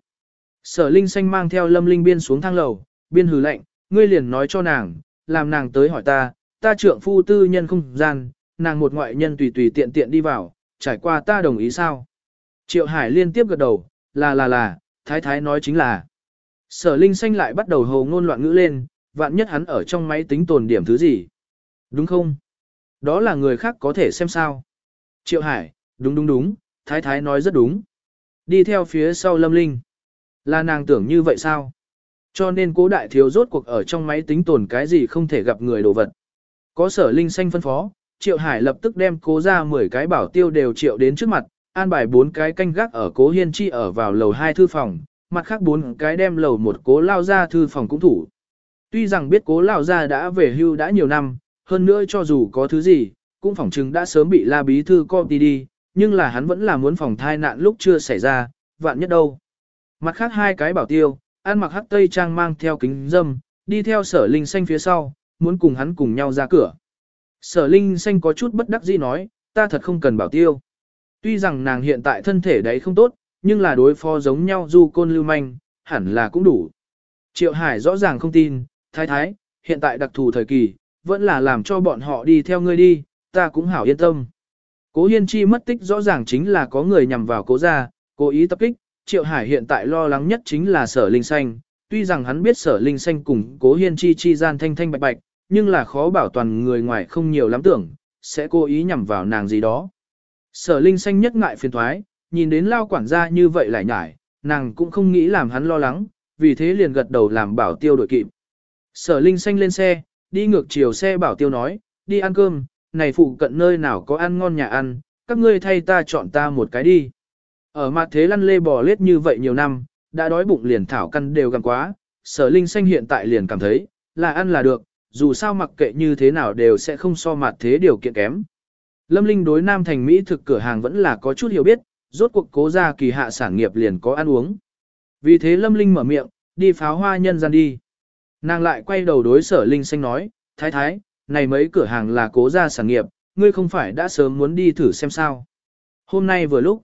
Sở Linh Xanh mang theo Lâm Linh Biên xuống thang lầu, biên hừ lệnh, ngươi liền nói cho nàng, làm nàng tới hỏi ta, ta trượng phu tư nhân không gian, nàng một ngoại nhân tùy tùy tiện tiện đi vào, trải qua ta đồng ý sao. Triệu Hải liên tiếp gật đầu, là là là, thái thái nói chính là. Sở Linh Xanh lại bắt đầu hồ ngôn loạn ngữ lên, vạn nhất hắn ở trong máy tính tồn điểm thứ gì. Đúng không? Đó là người khác có thể xem sao. Triệu Hải, đúng đúng đúng, thái thái nói rất đúng. Đi theo phía sau Lâm Linh. Là nàng tưởng như vậy sao? Cho nên cố đại thiếu rốt cuộc ở trong máy tính tồn cái gì không thể gặp người đồ vật. Có sở Linh Xanh phân phó, Triệu Hải lập tức đem cố ra 10 cái bảo tiêu đều triệu đến trước mặt, an bài 4 cái canh gác ở cố hiên chi ở vào lầu 2 thư phòng, mặt khác 4 cái đem lầu một cố lao ra thư phòng cũng thủ. Tuy rằng biết cố lao ra đã về hưu đã nhiều năm, hơn nữa cho dù có thứ gì, cũng phỏng chừng đã sớm bị la bí thư co đi đi, nhưng là hắn vẫn là muốn phòng thai nạn lúc chưa xảy ra, vạn nhất đâu. Mặt khác hai cái bảo tiêu, ăn mặc hắc tây trang mang theo kính dâm, đi theo sở linh xanh phía sau, muốn cùng hắn cùng nhau ra cửa. Sở Linh Xanh có chút bất đắc dĩ nói, ta thật không cần bảo tiêu. Tuy rằng nàng hiện tại thân thể đấy không tốt, nhưng là đối phó giống nhau du côn lưu manh, hẳn là cũng đủ. Triệu Hải rõ ràng không tin, thái thái, hiện tại đặc thù thời kỳ, vẫn là làm cho bọn họ đi theo ngươi đi, ta cũng hảo yên tâm. Cố Hiên Chi mất tích rõ ràng chính là có người nhằm vào cố gia, cố ý tập kích, Triệu Hải hiện tại lo lắng nhất chính là sở linh xanh, tuy rằng hắn biết sở linh xanh cùng cố Hiên Chi chi gian thanh thanh bạch bạch, nhưng là khó bảo toàn người ngoài không nhiều lắm tưởng, sẽ cố ý nhằm vào nàng gì đó. Sở Linh xanh nhất ngại phiền thoái, nhìn đến lao quản gia như vậy lại nhải, nàng cũng không nghĩ làm hắn lo lắng, vì thế liền gật đầu làm bảo tiêu đội kịp. Sở Linh xanh lên xe, đi ngược chiều xe bảo tiêu nói, đi ăn cơm, này phụ cận nơi nào có ăn ngon nhà ăn, các ngươi thay ta chọn ta một cái đi. Ở mặt thế lăn lê bò lết như vậy nhiều năm, đã đói bụng liền thảo căn đều gần quá, sở linh xanh hiện tại liền cảm thấy, là ăn là được, dù sao mặc kệ như thế nào đều sẽ không so mặt thế điều kiện kém. Lâm Linh đối Nam Thành Mỹ thực cửa hàng vẫn là có chút hiểu biết, rốt cuộc cố ra kỳ hạ sản nghiệp liền có ăn uống. Vì thế Lâm Linh mở miệng, đi pháo hoa nhân gian đi. Nàng lại quay đầu đối sở Linh xanh nói, thái thái, này mấy cửa hàng là cố gia sản nghiệp, ngươi không phải đã sớm muốn đi thử xem sao. Hôm nay vừa lúc,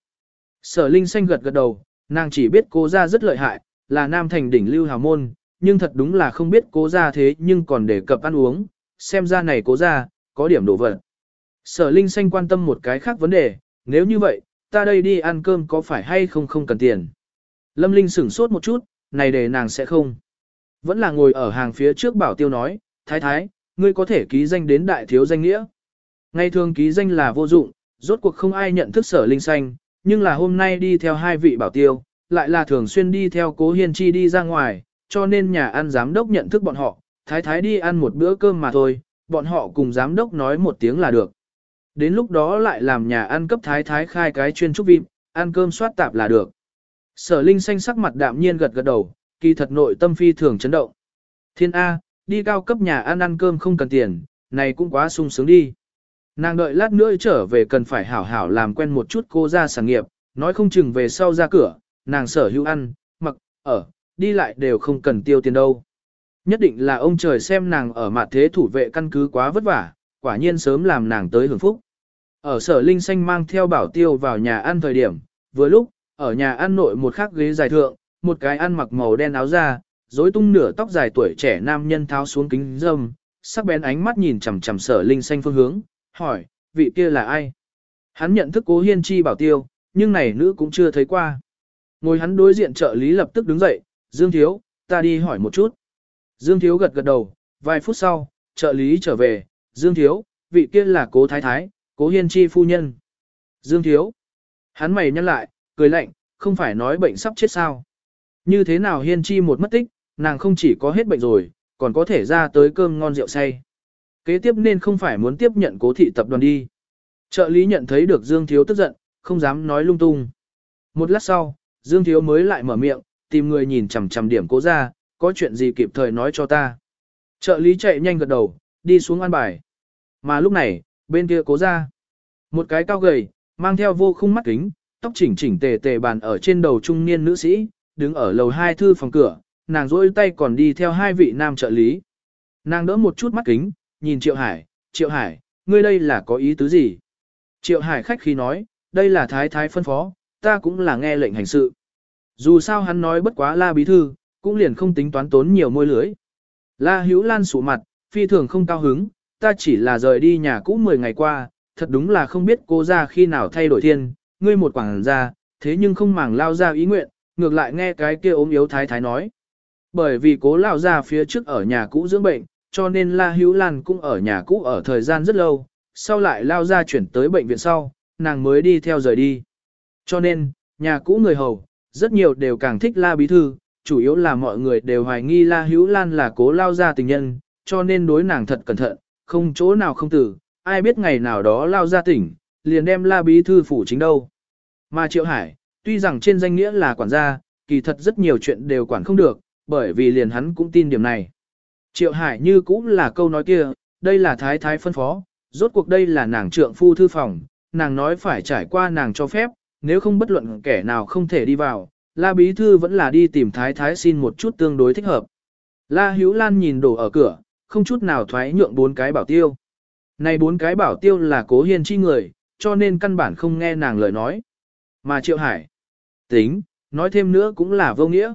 sở Linh xanh gật gật đầu, nàng chỉ biết cố gia rất lợi hại, là Nam Thành đỉnh lưu hào môn, nhưng thật đúng là không biết cố gia thế nhưng còn để cập ăn uống, xem ra này cố gia có điểm đổ vật. Sở Linh Xanh quan tâm một cái khác vấn đề, nếu như vậy, ta đây đi ăn cơm có phải hay không không cần tiền. Lâm Linh sửng sốt một chút, này để nàng sẽ không. Vẫn là ngồi ở hàng phía trước bảo tiêu nói, thái thái, ngươi có thể ký danh đến đại thiếu danh nghĩa. Ngày thường ký danh là vô dụng, rốt cuộc không ai nhận thức sở Linh Xanh, nhưng là hôm nay đi theo hai vị bảo tiêu, lại là thường xuyên đi theo cố hiền chi đi ra ngoài, cho nên nhà ăn giám đốc nhận thức bọn họ, thái thái đi ăn một bữa cơm mà thôi, bọn họ cùng giám đốc nói một tiếng là được. Đến lúc đó lại làm nhà ăn cấp thái thái khai cái chuyên trúc vịm, ăn cơm soát tạp là được. Sở Linh xanh sắc mặt đạm nhiên gật gật đầu, kỳ thật nội tâm phi thường chấn động. Thiên A, đi cao cấp nhà ăn ăn cơm không cần tiền, này cũng quá sung sướng đi. Nàng đợi lát nữa trở về cần phải hảo hảo làm quen một chút cô ra sản nghiệp, nói không chừng về sau ra cửa, nàng sở hữu ăn, mặc, ở, đi lại đều không cần tiêu tiền đâu. Nhất định là ông trời xem nàng ở mặt thế thủ vệ căn cứ quá vất vả, quả nhiên sớm làm nàng tới hưởng phúc. Ở sở Linh Xanh mang theo bảo tiêu vào nhà ăn thời điểm, vừa lúc, ở nhà ăn nội một khắc ghế dài thượng, một cái ăn mặc màu đen áo da, rối tung nửa tóc dài tuổi trẻ nam nhân tháo xuống kính dâm, sắc bén ánh mắt nhìn chằm chằm sở Linh Xanh phương hướng, hỏi, vị kia là ai? Hắn nhận thức cố hiên chi bảo tiêu, nhưng này nữ cũng chưa thấy qua. Ngồi hắn đối diện trợ lý lập tức đứng dậy, Dương Thiếu, ta đi hỏi một chút. Dương Thiếu gật gật đầu, vài phút sau, trợ lý trở về, Dương Thiếu, vị kia là cố thái thái, cố hiên chi phu nhân. Dương Thiếu, hắn mày nhăn lại, cười lạnh, không phải nói bệnh sắp chết sao. Như thế nào hiên chi một mất tích, nàng không chỉ có hết bệnh rồi, còn có thể ra tới cơm ngon rượu say. Kế tiếp nên không phải muốn tiếp nhận cố thị tập đoàn đi. Trợ lý nhận thấy được Dương Thiếu tức giận, không dám nói lung tung. Một lát sau, Dương Thiếu mới lại mở miệng, tìm người nhìn chằm chằm điểm cố ra, có chuyện gì kịp thời nói cho ta. Trợ lý chạy nhanh gật đầu, đi xuống an bài. Mà lúc này, bên kia cố ra. Một cái cao gầy, mang theo vô khung mắt kính, tóc chỉnh chỉnh tề tề bàn ở trên đầu trung niên nữ sĩ, đứng ở lầu hai thư phòng cửa, nàng rỗi tay còn đi theo hai vị nam trợ lý. Nàng đỡ một chút mắt kính, nhìn Triệu Hải, Triệu Hải, ngươi đây là có ý tứ gì? Triệu Hải khách khí nói, đây là thái thái phân phó, ta cũng là nghe lệnh hành sự. Dù sao hắn nói bất quá la bí thư, cũng liền không tính toán tốn nhiều môi lưới. La Hữu Lan sụ mặt, phi thường không cao hứng, ta chỉ là rời đi nhà cũ 10 ngày qua, thật đúng là không biết cô ra khi nào thay đổi thiên, ngươi một quảng ra, thế nhưng không màng lao ra ý nguyện, ngược lại nghe cái kia ốm yếu thái thái nói. Bởi vì cố lao ra phía trước ở nhà cũ dưỡng bệnh, cho nên La Hữu Lan cũng ở nhà cũ ở thời gian rất lâu, sau lại lao ra chuyển tới bệnh viện sau, nàng mới đi theo rời đi. Cho nên, nhà cũ người hầu, rất nhiều đều càng thích La Bí Thư, chủ yếu là mọi người đều hoài nghi La Hữu Lan là cố lao ra tình nhân, cho nên đối nàng thật cẩn thận, không chỗ nào không tử, ai biết ngày nào đó lao ra tỉnh, liền đem La Bí Thư phủ chính đâu. Mà Triệu Hải, tuy rằng trên danh nghĩa là quản gia, kỳ thật rất nhiều chuyện đều quản không được, bởi vì liền hắn cũng tin điểm này. Triệu Hải như cũng là câu nói kia, đây là thái thái phân phó, rốt cuộc đây là nàng trượng phu thư phòng, nàng nói phải trải qua nàng cho phép, nếu không bất luận kẻ nào không thể đi vào, La Bí Thư vẫn là đi tìm thái thái xin một chút tương đối thích hợp. La Hữu Lan nhìn đổ ở cửa, không chút nào thoái nhượng bốn cái bảo tiêu. Này bốn cái bảo tiêu là cố hiền chi người, cho nên căn bản không nghe nàng lời nói. Mà Triệu Hải, tính, nói thêm nữa cũng là vô nghĩa.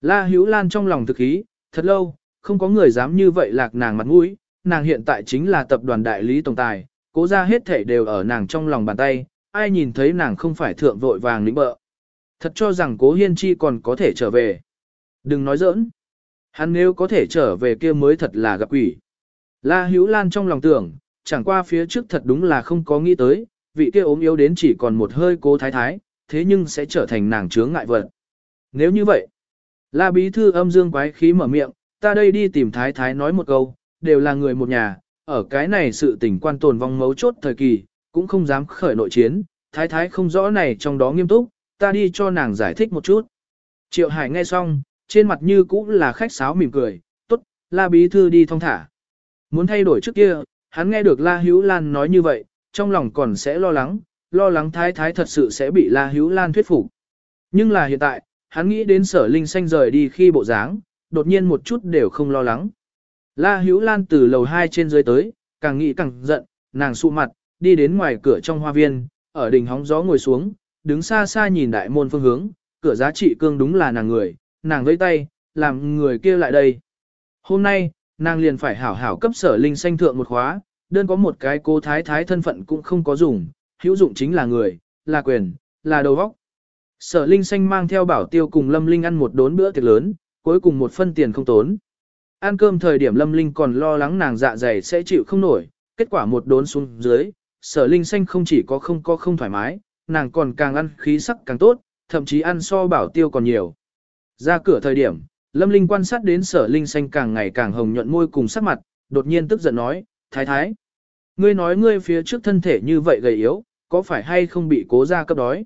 La Hữu Lan trong lòng thực ý, thật lâu, không có người dám như vậy lạc nàng mặt mũi, nàng hiện tại chính là tập đoàn đại lý tổng tài, cố ra hết thể đều ở nàng trong lòng bàn tay, ai nhìn thấy nàng không phải thượng vội vàng lĩnh bợ. Thật cho rằng cố hiên chi còn có thể trở về. Đừng nói giỡn. Hắn nếu có thể trở về kia mới thật là gặp quỷ. La Hữu Lan trong lòng tưởng, chẳng qua phía trước thật đúng là không có nghĩ tới, vị kia ốm yếu đến chỉ còn một hơi cố thái thái, thế nhưng sẽ trở thành nàng chướng ngại vật. Nếu như vậy, La Bí Thư âm dương quái khí mở miệng, ta đây đi tìm thái thái nói một câu, đều là người một nhà, ở cái này sự tình quan tồn vong mấu chốt thời kỳ, cũng không dám khởi nội chiến, thái thái không rõ này trong đó nghiêm túc, ta đi cho nàng giải thích một chút. Triệu Hải nghe xong, trên mặt như cũ là khách sáo mỉm cười, tốt, La Bí Thư đi thong thả. Muốn thay đổi trước kia, hắn nghe được La Hữu Lan nói như vậy, trong lòng còn sẽ lo lắng, lo lắng thái thái thật sự sẽ bị La Hữu Lan thuyết phục. Nhưng là hiện tại, hắn nghĩ đến sở linh xanh rời đi khi bộ dáng, đột nhiên một chút đều không lo lắng. La Hữu Lan từ lầu 2 trên dưới tới, càng nghĩ càng giận, nàng sụ mặt, đi đến ngoài cửa trong hoa viên, ở đỉnh hóng gió ngồi xuống, đứng xa xa nhìn đại môn phương hướng, cửa giá trị cương đúng là nàng người, nàng vẫy tay, làm người kia lại đây. Hôm nay, nàng liền phải hảo hảo cấp sở linh xanh thượng một khóa, đơn có một cái cô thái thái thân phận cũng không có dùng, hữu dụng chính là người, là quyền, là đầu óc. Sở linh xanh mang theo bảo tiêu cùng lâm linh ăn một đốn bữa tiệc lớn, cuối cùng một phân tiền không tốn. Ăn cơm thời điểm lâm linh còn lo lắng nàng dạ dày sẽ chịu không nổi, kết quả một đốn xuống dưới, sở linh xanh không chỉ có không có không thoải mái, nàng còn càng ăn khí sắc càng tốt, thậm chí ăn so bảo tiêu còn nhiều. Ra cửa thời điểm, lâm linh quan sát đến sở linh xanh càng ngày càng hồng nhuận môi cùng sắc mặt, đột nhiên tức giận nói, thái thái. Ngươi nói ngươi phía trước thân thể như vậy gầy yếu, có phải hay không bị cố ra cấp đói?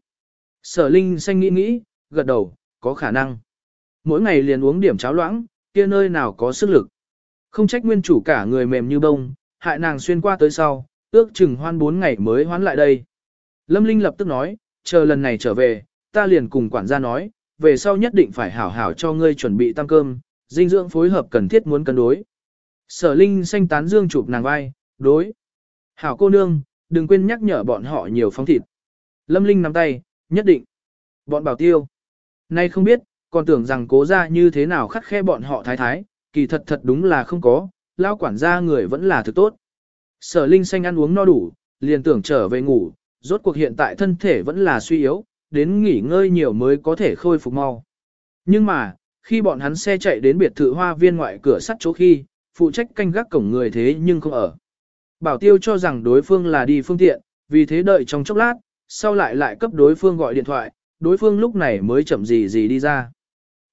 Sở Linh xanh nghĩ nghĩ, gật đầu, có khả năng. Mỗi ngày liền uống điểm cháo loãng, kia nơi nào có sức lực. Không trách nguyên chủ cả người mềm như bông, hại nàng xuyên qua tới sau, ước chừng hoan 4 ngày mới hoán lại đây. Lâm Linh lập tức nói, chờ lần này trở về, ta liền cùng quản gia nói, về sau nhất định phải hảo hảo cho ngươi chuẩn bị tăng cơm, dinh dưỡng phối hợp cần thiết muốn cân đối. Sở Linh xanh tán dương chụp nàng vai, đối. Hảo cô nương, đừng quên nhắc nhở bọn họ nhiều phóng thịt. Lâm Linh nắm tay, nhất định. Bọn bảo tiêu. Nay không biết, còn tưởng rằng cố ra như thế nào khắt khe bọn họ thái thái, kỳ thật thật đúng là không có, lao quản gia người vẫn là thực tốt. Sở Linh xanh ăn uống no đủ, liền tưởng trở về ngủ, rốt cuộc hiện tại thân thể vẫn là suy yếu, đến nghỉ ngơi nhiều mới có thể khôi phục mau. Nhưng mà, khi bọn hắn xe chạy đến biệt thự hoa viên ngoại cửa sắt chỗ khi, phụ trách canh gác cổng người thế nhưng không ở. Bảo tiêu cho rằng đối phương là đi phương tiện, vì thế đợi trong chốc lát, sau lại lại cấp đối phương gọi điện thoại, đối phương lúc này mới chậm gì gì đi ra.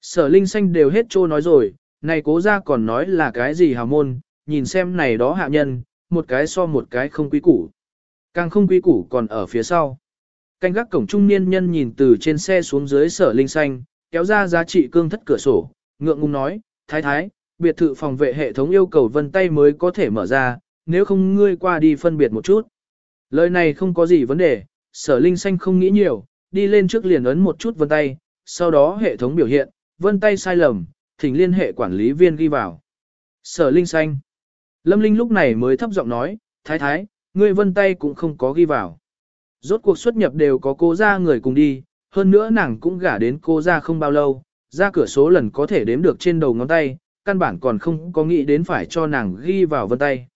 Sở Linh Xanh đều hết trô nói rồi, này cố ra còn nói là cái gì hào môn, nhìn xem này đó hạ nhân, một cái so một cái không quý củ. Càng không quý củ còn ở phía sau. Canh gác cổng trung niên nhân nhìn từ trên xe xuống dưới sở Linh Xanh, kéo ra giá trị cương thất cửa sổ, ngượng ngùng nói, thái thái, biệt thự phòng vệ hệ thống yêu cầu vân tay mới có thể mở ra, nếu không ngươi qua đi phân biệt một chút. Lời này không có gì vấn đề, sở linh xanh không nghĩ nhiều, đi lên trước liền ấn một chút vân tay, sau đó hệ thống biểu hiện, vân tay sai lầm, thỉnh liên hệ quản lý viên ghi vào. Sở linh xanh. Lâm Linh lúc này mới thấp giọng nói, thái thái, ngươi vân tay cũng không có ghi vào. Rốt cuộc xuất nhập đều có cô ra người cùng đi, hơn nữa nàng cũng gả đến cô ra không bao lâu, ra cửa số lần có thể đếm được trên đầu ngón tay, căn bản còn không có nghĩ đến phải cho nàng ghi vào vân tay.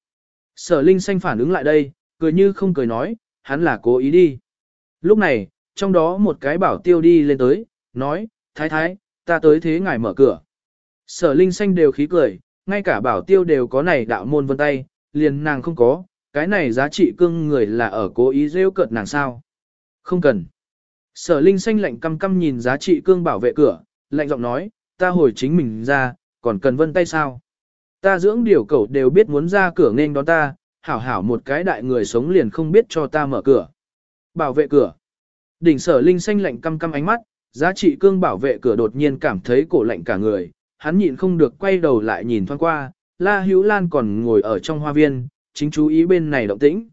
Sở Linh xanh phản ứng lại đây, cười như không cười nói, hắn là cố ý đi. Lúc này, trong đó một cái bảo tiêu đi lên tới, nói, thái thái, ta tới thế ngài mở cửa. Sở Linh xanh đều khí cười, ngay cả bảo tiêu đều có này đạo môn vân tay, liền nàng không có, cái này giá trị cưng người là ở cố ý rêu cợt nàng sao. Không cần. Sở Linh xanh lạnh căm căm nhìn giá trị cương bảo vệ cửa, lạnh giọng nói, ta hồi chính mình ra, còn cần vân tay sao? Ta dưỡng điều cậu đều biết muốn ra cửa nên đón ta, hảo hảo một cái đại người sống liền không biết cho ta mở cửa. Bảo vệ cửa. Đỉnh sở linh xanh lạnh căm căm ánh mắt, giá trị cương bảo vệ cửa đột nhiên cảm thấy cổ lạnh cả người, hắn nhịn không được quay đầu lại nhìn thoáng qua, La Hữu Lan còn ngồi ở trong hoa viên, chính chú ý bên này động tĩnh.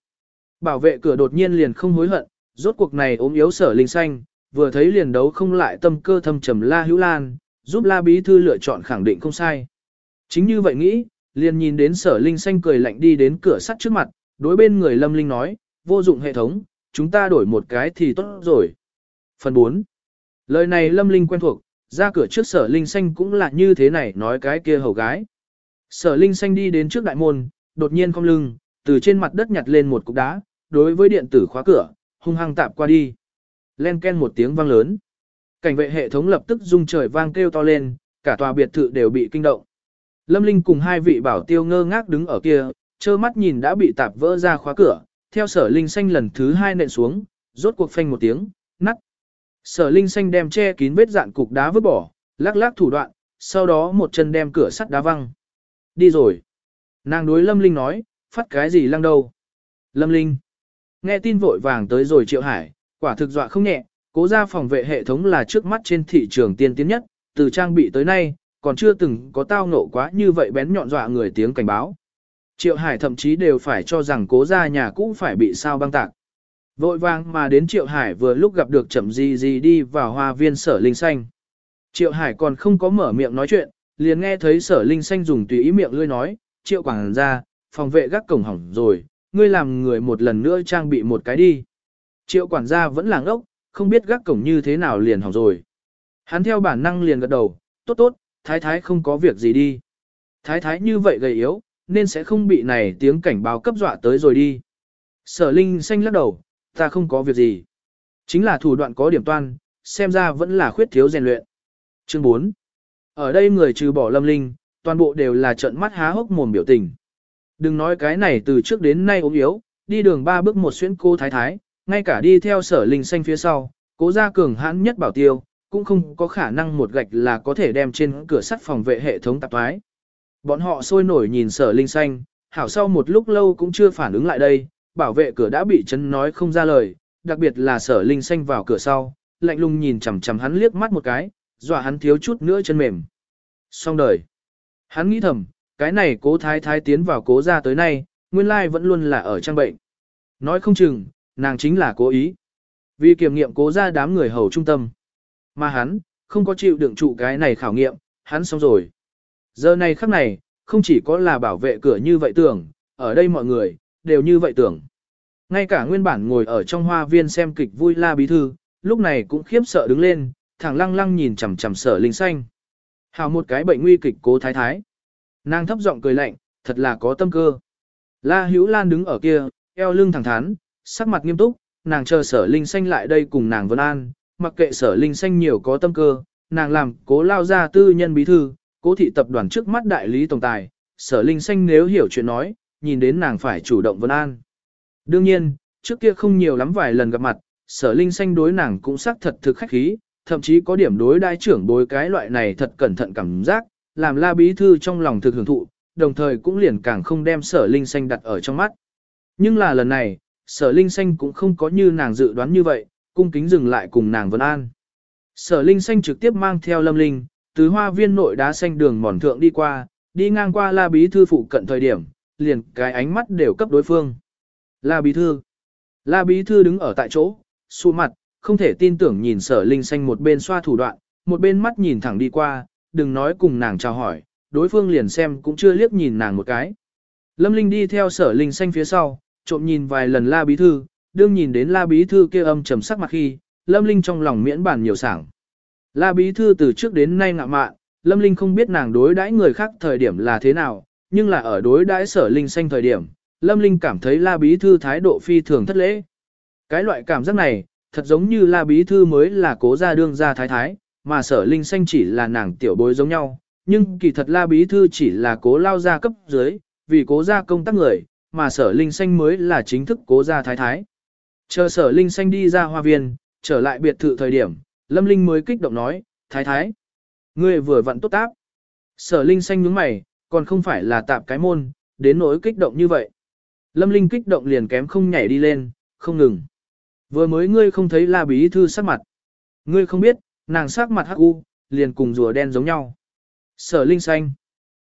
Bảo vệ cửa đột nhiên liền không hối hận, rốt cuộc này ốm yếu sở linh xanh, vừa thấy liền đấu không lại tâm cơ thâm trầm La Hữu Lan, giúp La Bí Thư lựa chọn khẳng định không sai. Chính như vậy nghĩ, liền nhìn đến sở linh xanh cười lạnh đi đến cửa sắt trước mặt, đối bên người lâm linh nói, vô dụng hệ thống, chúng ta đổi một cái thì tốt rồi. Phần 4. Lời này lâm linh quen thuộc, ra cửa trước sở linh xanh cũng là như thế này nói cái kia hầu gái. Sở linh xanh đi đến trước đại môn, đột nhiên cong lưng, từ trên mặt đất nhặt lên một cục đá, đối với điện tử khóa cửa, hung hăng tạp qua đi. Len ken một tiếng vang lớn. Cảnh vệ hệ thống lập tức rung trời vang kêu to lên, cả tòa biệt thự đều bị kinh động. Lâm Linh cùng hai vị bảo tiêu ngơ ngác đứng ở kia, trơ mắt nhìn đã bị tạp vỡ ra khóa cửa, theo sở Linh xanh lần thứ hai nện xuống, rốt cuộc phanh một tiếng, nắt. Sở Linh xanh đem che kín vết dạn cục đá vứt bỏ, lắc lắc thủ đoạn, sau đó một chân đem cửa sắt đá văng. Đi rồi. Nàng đối Lâm Linh nói, phát cái gì lăng đâu. Lâm Linh. Nghe tin vội vàng tới rồi Triệu Hải, quả thực dọa không nhẹ, cố gia phòng vệ hệ thống là trước mắt trên thị trường tiên tiến nhất, từ trang bị tới nay, còn chưa từng có tao ngộ quá như vậy bén nhọn dọa người tiếng cảnh báo. Triệu Hải thậm chí đều phải cho rằng cố gia nhà cũng phải bị sao băng tạc. Vội vàng mà đến Triệu Hải vừa lúc gặp được chậm gì gì đi vào hoa viên sở linh xanh. Triệu Hải còn không có mở miệng nói chuyện, liền nghe thấy sở linh xanh dùng tùy ý miệng lươi nói, Triệu quảng ra, phòng vệ gác cổng hỏng rồi, ngươi làm người một lần nữa trang bị một cái đi. Triệu quản gia vẫn làng ốc, không biết gác cổng như thế nào liền hỏng rồi. Hắn theo bản năng liền gật đầu, tốt tốt, thái thái không có việc gì đi. Thái thái như vậy gầy yếu, nên sẽ không bị này tiếng cảnh báo cấp dọa tới rồi đi. Sở Linh xanh lắc đầu, ta không có việc gì. Chính là thủ đoạn có điểm toan, xem ra vẫn là khuyết thiếu rèn luyện. Chương 4. Ở đây người trừ bỏ lâm linh, toàn bộ đều là trận mắt há hốc mồm biểu tình. Đừng nói cái này từ trước đến nay ốm yếu, đi đường ba bước một xuyên cô thái thái, ngay cả đi theo sở linh xanh phía sau, cố gia cường hãn nhất bảo tiêu, cũng không có khả năng một gạch là có thể đem trên cửa sắt phòng vệ hệ thống tạp thoái. Bọn họ sôi nổi nhìn sở linh xanh, hảo sau một lúc lâu cũng chưa phản ứng lại đây, bảo vệ cửa đã bị chấn nói không ra lời, đặc biệt là sở linh xanh vào cửa sau, lạnh lùng nhìn chằm chằm hắn liếc mắt một cái, dọa hắn thiếu chút nữa chân mềm. Xong đời. Hắn nghĩ thầm, cái này cố thái thái tiến vào cố ra tới nay, nguyên lai vẫn luôn là ở trang bệnh. Nói không chừng, nàng chính là cố ý. Vì kiểm nghiệm cố ra đám người hầu trung tâm. Mà hắn, không có chịu đựng trụ cái này khảo nghiệm, hắn xong rồi. Giờ này khắc này, không chỉ có là bảo vệ cửa như vậy tưởng, ở đây mọi người, đều như vậy tưởng. Ngay cả nguyên bản ngồi ở trong hoa viên xem kịch vui la bí thư, lúc này cũng khiếp sợ đứng lên, thẳng lăng lăng nhìn chằm chằm sở linh xanh. Hào một cái bệnh nguy kịch cố thái thái. Nàng thấp giọng cười lạnh, thật là có tâm cơ. La Hữu Lan đứng ở kia, eo lưng thẳng thắn, sắc mặt nghiêm túc, nàng chờ sở linh xanh lại đây cùng nàng vân an, mặc kệ sở linh xanh nhiều có tâm cơ, nàng làm cố lao ra tư nhân bí thư, cố thị tập đoàn trước mắt đại lý tổng tài, sở linh xanh nếu hiểu chuyện nói, nhìn đến nàng phải chủ động vân an. Đương nhiên, trước kia không nhiều lắm vài lần gặp mặt, sở linh xanh đối nàng cũng xác thật thực khách khí, thậm chí có điểm đối đại trưởng đối cái loại này thật cẩn thận cảm giác, làm la bí thư trong lòng thực hưởng thụ, đồng thời cũng liền càng không đem sở linh xanh đặt ở trong mắt. Nhưng là lần này, sở linh xanh cũng không có như nàng dự đoán như vậy, cung kính dừng lại cùng nàng vân an. Sở linh xanh trực tiếp mang theo lâm linh, từ hoa viên nội đá xanh đường mòn thượng đi qua, đi ngang qua la bí thư phụ cận thời điểm, liền cái ánh mắt đều cấp đối phương. La bí thư. La bí thư đứng ở tại chỗ, xu mặt, không thể tin tưởng nhìn sở linh xanh một bên xoa thủ đoạn, một bên mắt nhìn thẳng đi qua, đừng nói cùng nàng chào hỏi, đối phương liền xem cũng chưa liếc nhìn nàng một cái. Lâm Linh đi theo sở linh xanh phía sau, trộm nhìn vài lần la bí thư, đương nhìn đến la bí thư kia âm trầm sắc mặt khi, Lâm Linh trong lòng miễn bản nhiều sảng. La bí thư từ trước đến nay ngạ mạn, Lâm Linh không biết nàng đối đãi người khác thời điểm là thế nào, nhưng là ở đối đãi sở linh xanh thời điểm, Lâm Linh cảm thấy la bí thư thái độ phi thường thất lễ. Cái loại cảm giác này, thật giống như la bí thư mới là cố gia đương gia thái thái, mà sở linh xanh chỉ là nàng tiểu bối giống nhau, nhưng kỳ thật la bí thư chỉ là cố lao gia cấp dưới, vì cố gia công tác người, mà sở linh xanh mới là chính thức cố gia thái thái. Chờ sở linh xanh đi ra hoa viên, trở lại biệt thự thời điểm, lâm linh mới kích động nói, thái thái, ngươi vừa vặn tốt táp. Sở linh xanh nhướng mày, còn không phải là tạp cái môn, đến nỗi kích động như vậy. Lâm linh kích động liền kém không nhảy đi lên, không ngừng. Vừa mới ngươi không thấy la bí thư sắc mặt. Ngươi không biết, nàng sắc mặt hắc u, liền cùng rùa đen giống nhau. Sở linh xanh.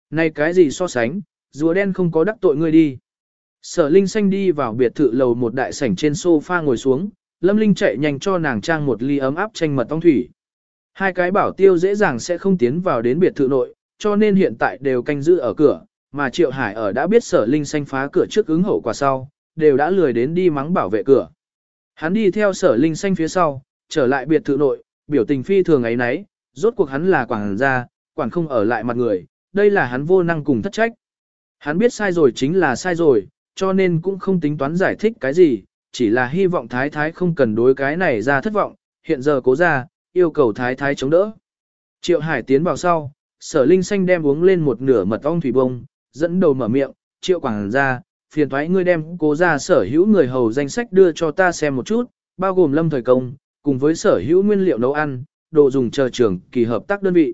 Này cái gì so sánh, rùa đen không có đắc tội ngươi đi. Sở Linh Xanh đi vào biệt thự lầu một đại sảnh trên sofa ngồi xuống, Lâm Linh chạy nhanh cho nàng trang một ly ấm áp chanh mật ong thủy. Hai cái bảo tiêu dễ dàng sẽ không tiến vào đến biệt thự nội, cho nên hiện tại đều canh giữ ở cửa, mà Triệu Hải ở đã biết Sở Linh Xanh phá cửa trước ứng hậu quả sau, đều đã lười đến đi mắng bảo vệ cửa. Hắn đi theo Sở Linh Xanh phía sau, trở lại biệt thự nội, biểu tình phi thường ấy nấy, rốt cuộc hắn là quản gia, quản không ở lại mặt người, đây là hắn vô năng cùng thất trách. Hắn biết sai rồi chính là sai rồi, cho nên cũng không tính toán giải thích cái gì, chỉ là hy vọng thái thái không cần đối cái này ra thất vọng, hiện giờ cố ra, yêu cầu thái thái chống đỡ. Triệu Hải tiến vào sau, sở linh xanh đem uống lên một nửa mật ong thủy bông, dẫn đầu mở miệng, triệu quảng ra, phiền thoái ngươi đem cố ra sở hữu người hầu danh sách đưa cho ta xem một chút, bao gồm lâm thời công, cùng với sở hữu nguyên liệu nấu ăn, đồ dùng chờ trưởng kỳ hợp tác đơn vị.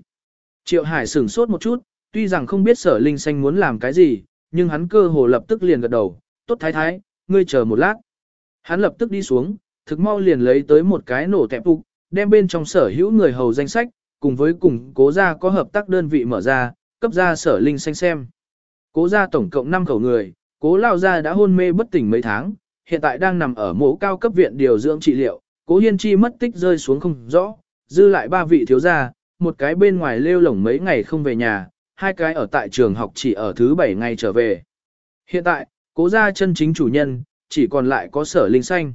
Triệu Hải sửng sốt một chút, tuy rằng không biết sở linh xanh muốn làm cái gì, nhưng hắn cơ hồ lập tức liền gật đầu, tốt thái thái, ngươi chờ một lát. Hắn lập tức đi xuống, thực mau liền lấy tới một cái nổ tẹp phục, đem bên trong sở hữu người hầu danh sách, cùng với cùng cố gia có hợp tác đơn vị mở ra, cấp ra sở linh xanh xem. Cố gia tổng cộng 5 khẩu người, cố lao gia đã hôn mê bất tỉnh mấy tháng, hiện tại đang nằm ở mổ cao cấp viện điều dưỡng trị liệu, cố hiên chi mất tích rơi xuống không rõ, dư lại ba vị thiếu gia, một cái bên ngoài lêu lổng mấy ngày không về nhà, hai cái ở tại trường học chỉ ở thứ bảy ngày trở về. Hiện tại, cố gia chân chính chủ nhân, chỉ còn lại có sở linh xanh.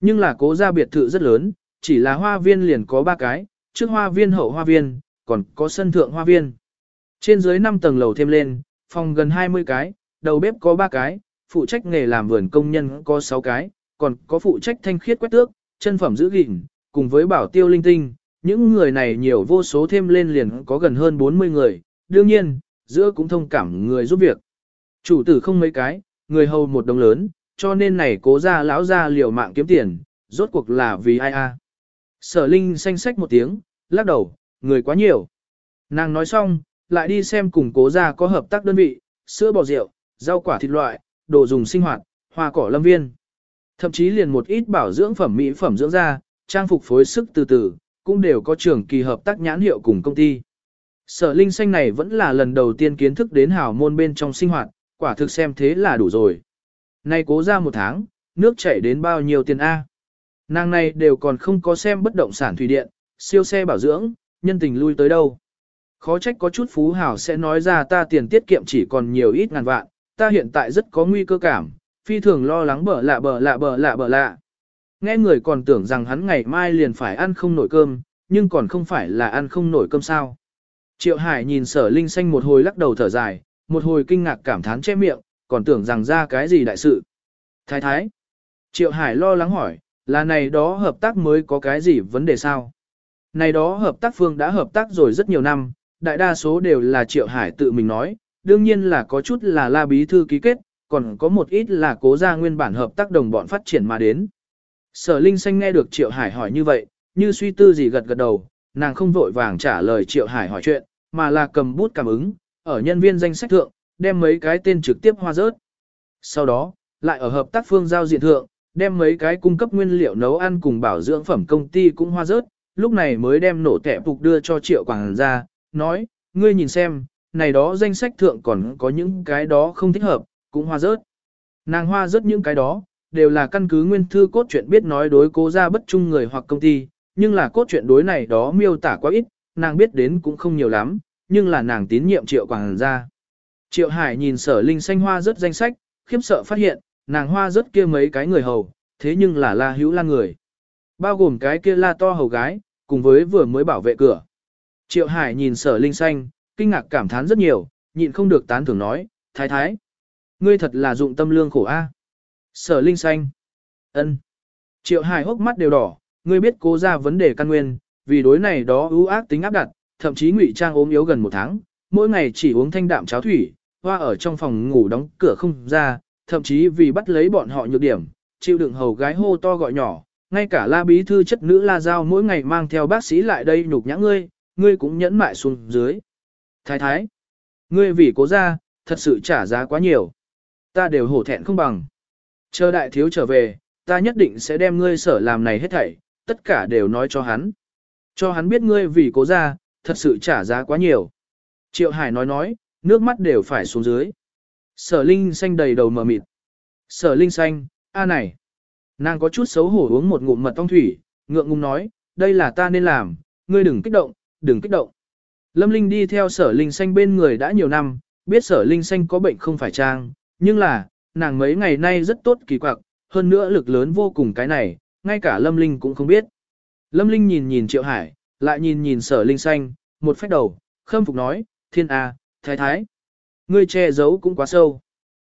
Nhưng là cố gia biệt thự rất lớn, chỉ là hoa viên liền có ba cái, trước hoa viên hậu hoa viên, còn có sân thượng hoa viên. Trên dưới 5 tầng lầu thêm lên, phòng gần 20 cái, đầu bếp có 3 cái, phụ trách nghề làm vườn công nhân có 6 cái, còn có phụ trách thanh khiết quét tước, chân phẩm giữ gìn, cùng với bảo tiêu linh tinh. Những người này nhiều vô số thêm lên liền có gần hơn 40 người, đương nhiên, giữa cũng thông cảm người giúp việc. Chủ tử không mấy cái, người hầu một đồng lớn, cho nên này cố ra lão ra liều mạng kiếm tiền, rốt cuộc là vì ai a? Sở Linh xanh sách một tiếng, lắc đầu, người quá nhiều. Nàng nói xong, lại đi xem cùng cố ra có hợp tác đơn vị, sữa bò rượu, rau quả thịt loại, đồ dùng sinh hoạt, hoa cỏ lâm viên. Thậm chí liền một ít bảo dưỡng phẩm mỹ phẩm dưỡng da, trang phục phối sức từ từ, cũng đều có trường kỳ hợp tác nhãn hiệu cùng công ty. Sở Linh Xanh này vẫn là lần đầu tiên kiến thức đến hào môn bên trong sinh hoạt, quả thực xem thế là đủ rồi. Nay cố ra một tháng, nước chảy đến bao nhiêu tiền A. Nàng này đều còn không có xem bất động sản thủy điện, siêu xe bảo dưỡng, nhân tình lui tới đâu. Khó trách có chút phú hào sẽ nói ra ta tiền tiết kiệm chỉ còn nhiều ít ngàn vạn, ta hiện tại rất có nguy cơ cảm, phi thường lo lắng bở lạ bở lạ bở lạ bở lạ. Nghe người còn tưởng rằng hắn ngày mai liền phải ăn không nổi cơm, nhưng còn không phải là ăn không nổi cơm sao. Triệu Hải nhìn sở linh xanh một hồi lắc đầu thở dài, một hồi kinh ngạc cảm thán che miệng, còn tưởng rằng ra cái gì đại sự. Thái thái. Triệu Hải lo lắng hỏi, là này đó hợp tác mới có cái gì vấn đề sao? Này đó hợp tác phương đã hợp tác rồi rất nhiều năm, đại đa số đều là Triệu Hải tự mình nói, đương nhiên là có chút là la bí thư ký kết, còn có một ít là cố ra nguyên bản hợp tác đồng bọn phát triển mà đến. Sở Linh Xanh nghe được Triệu Hải hỏi như vậy, như suy tư gì gật gật đầu, nàng không vội vàng trả lời Triệu Hải hỏi chuyện, mà là cầm bút cảm ứng, ở nhân viên danh sách thượng, đem mấy cái tên trực tiếp hoa rớt. Sau đó, lại ở hợp tác phương giao diện thượng, đem mấy cái cung cấp nguyên liệu nấu ăn cùng bảo dưỡng phẩm công ty cũng hoa rớt, lúc này mới đem nổ tẻ phục đưa cho Triệu Quảng ra, nói, ngươi nhìn xem, này đó danh sách thượng còn có những cái đó không thích hợp, cũng hoa rớt. Nàng hoa rớt những cái đó, đều là căn cứ nguyên thư cốt truyện biết nói đối cố ra bất chung người hoặc công ty, nhưng là cốt truyện đối này đó miêu tả quá ít, nàng biết đến cũng không nhiều lắm, nhưng là nàng tín nhiệm triệu quảng ra. Triệu Hải nhìn sở linh xanh hoa rất danh sách, khiếp sợ phát hiện, nàng hoa rất kia mấy cái người hầu, thế nhưng là la hữu la người. Bao gồm cái kia la to hầu gái, cùng với vừa mới bảo vệ cửa. Triệu Hải nhìn sở linh xanh, kinh ngạc cảm thán rất nhiều, nhịn không được tán thưởng nói, thái thái. Ngươi thật là dụng tâm lương khổ a. Sở linh xanh. ân. Triệu Hải hốc mắt đều đỏ, ngươi biết cố ra vấn đề căn nguyên, vì đối này đó ưu ác tính áp đặt, thậm chí ngụy trang ốm yếu gần một tháng, mỗi ngày chỉ uống thanh đạm cháo thủy, hoa ở trong phòng ngủ đóng cửa không ra, thậm chí vì bắt lấy bọn họ nhược điểm, chịu đựng hầu gái hô to gọi nhỏ, ngay cả la bí thư chất nữ la giao mỗi ngày mang theo bác sĩ lại đây nhục nhã ngươi, ngươi cũng nhẫn mại xuống dưới. Thái thái, ngươi vì cố ra, thật sự trả giá quá nhiều. Ta đều hổ thẹn không bằng. Chờ đại thiếu trở về, ta nhất định sẽ đem ngươi sở làm này hết thảy, tất cả đều nói cho hắn. Cho hắn biết ngươi vì cố ra, thật sự trả giá quá nhiều. Triệu Hải nói nói, nước mắt đều phải xuống dưới. Sở Linh xanh đầy đầu mờ mịt. Sở Linh xanh, a này. Nàng có chút xấu hổ uống một ngụm mật ong thủy, ngượng ngùng nói, đây là ta nên làm, ngươi đừng kích động, đừng kích động. Lâm Linh đi theo sở Linh xanh bên người đã nhiều năm, biết sở Linh xanh có bệnh không phải trang, nhưng là, nàng mấy ngày nay rất tốt kỳ quặc, hơn nữa lực lớn vô cùng cái này, ngay cả Lâm Linh cũng không biết. Lâm Linh nhìn nhìn Triệu Hải, lại nhìn nhìn sở Linh xanh, một phách đầu, khâm phục nói, thiên a, thái thái. Ngươi che giấu cũng quá sâu.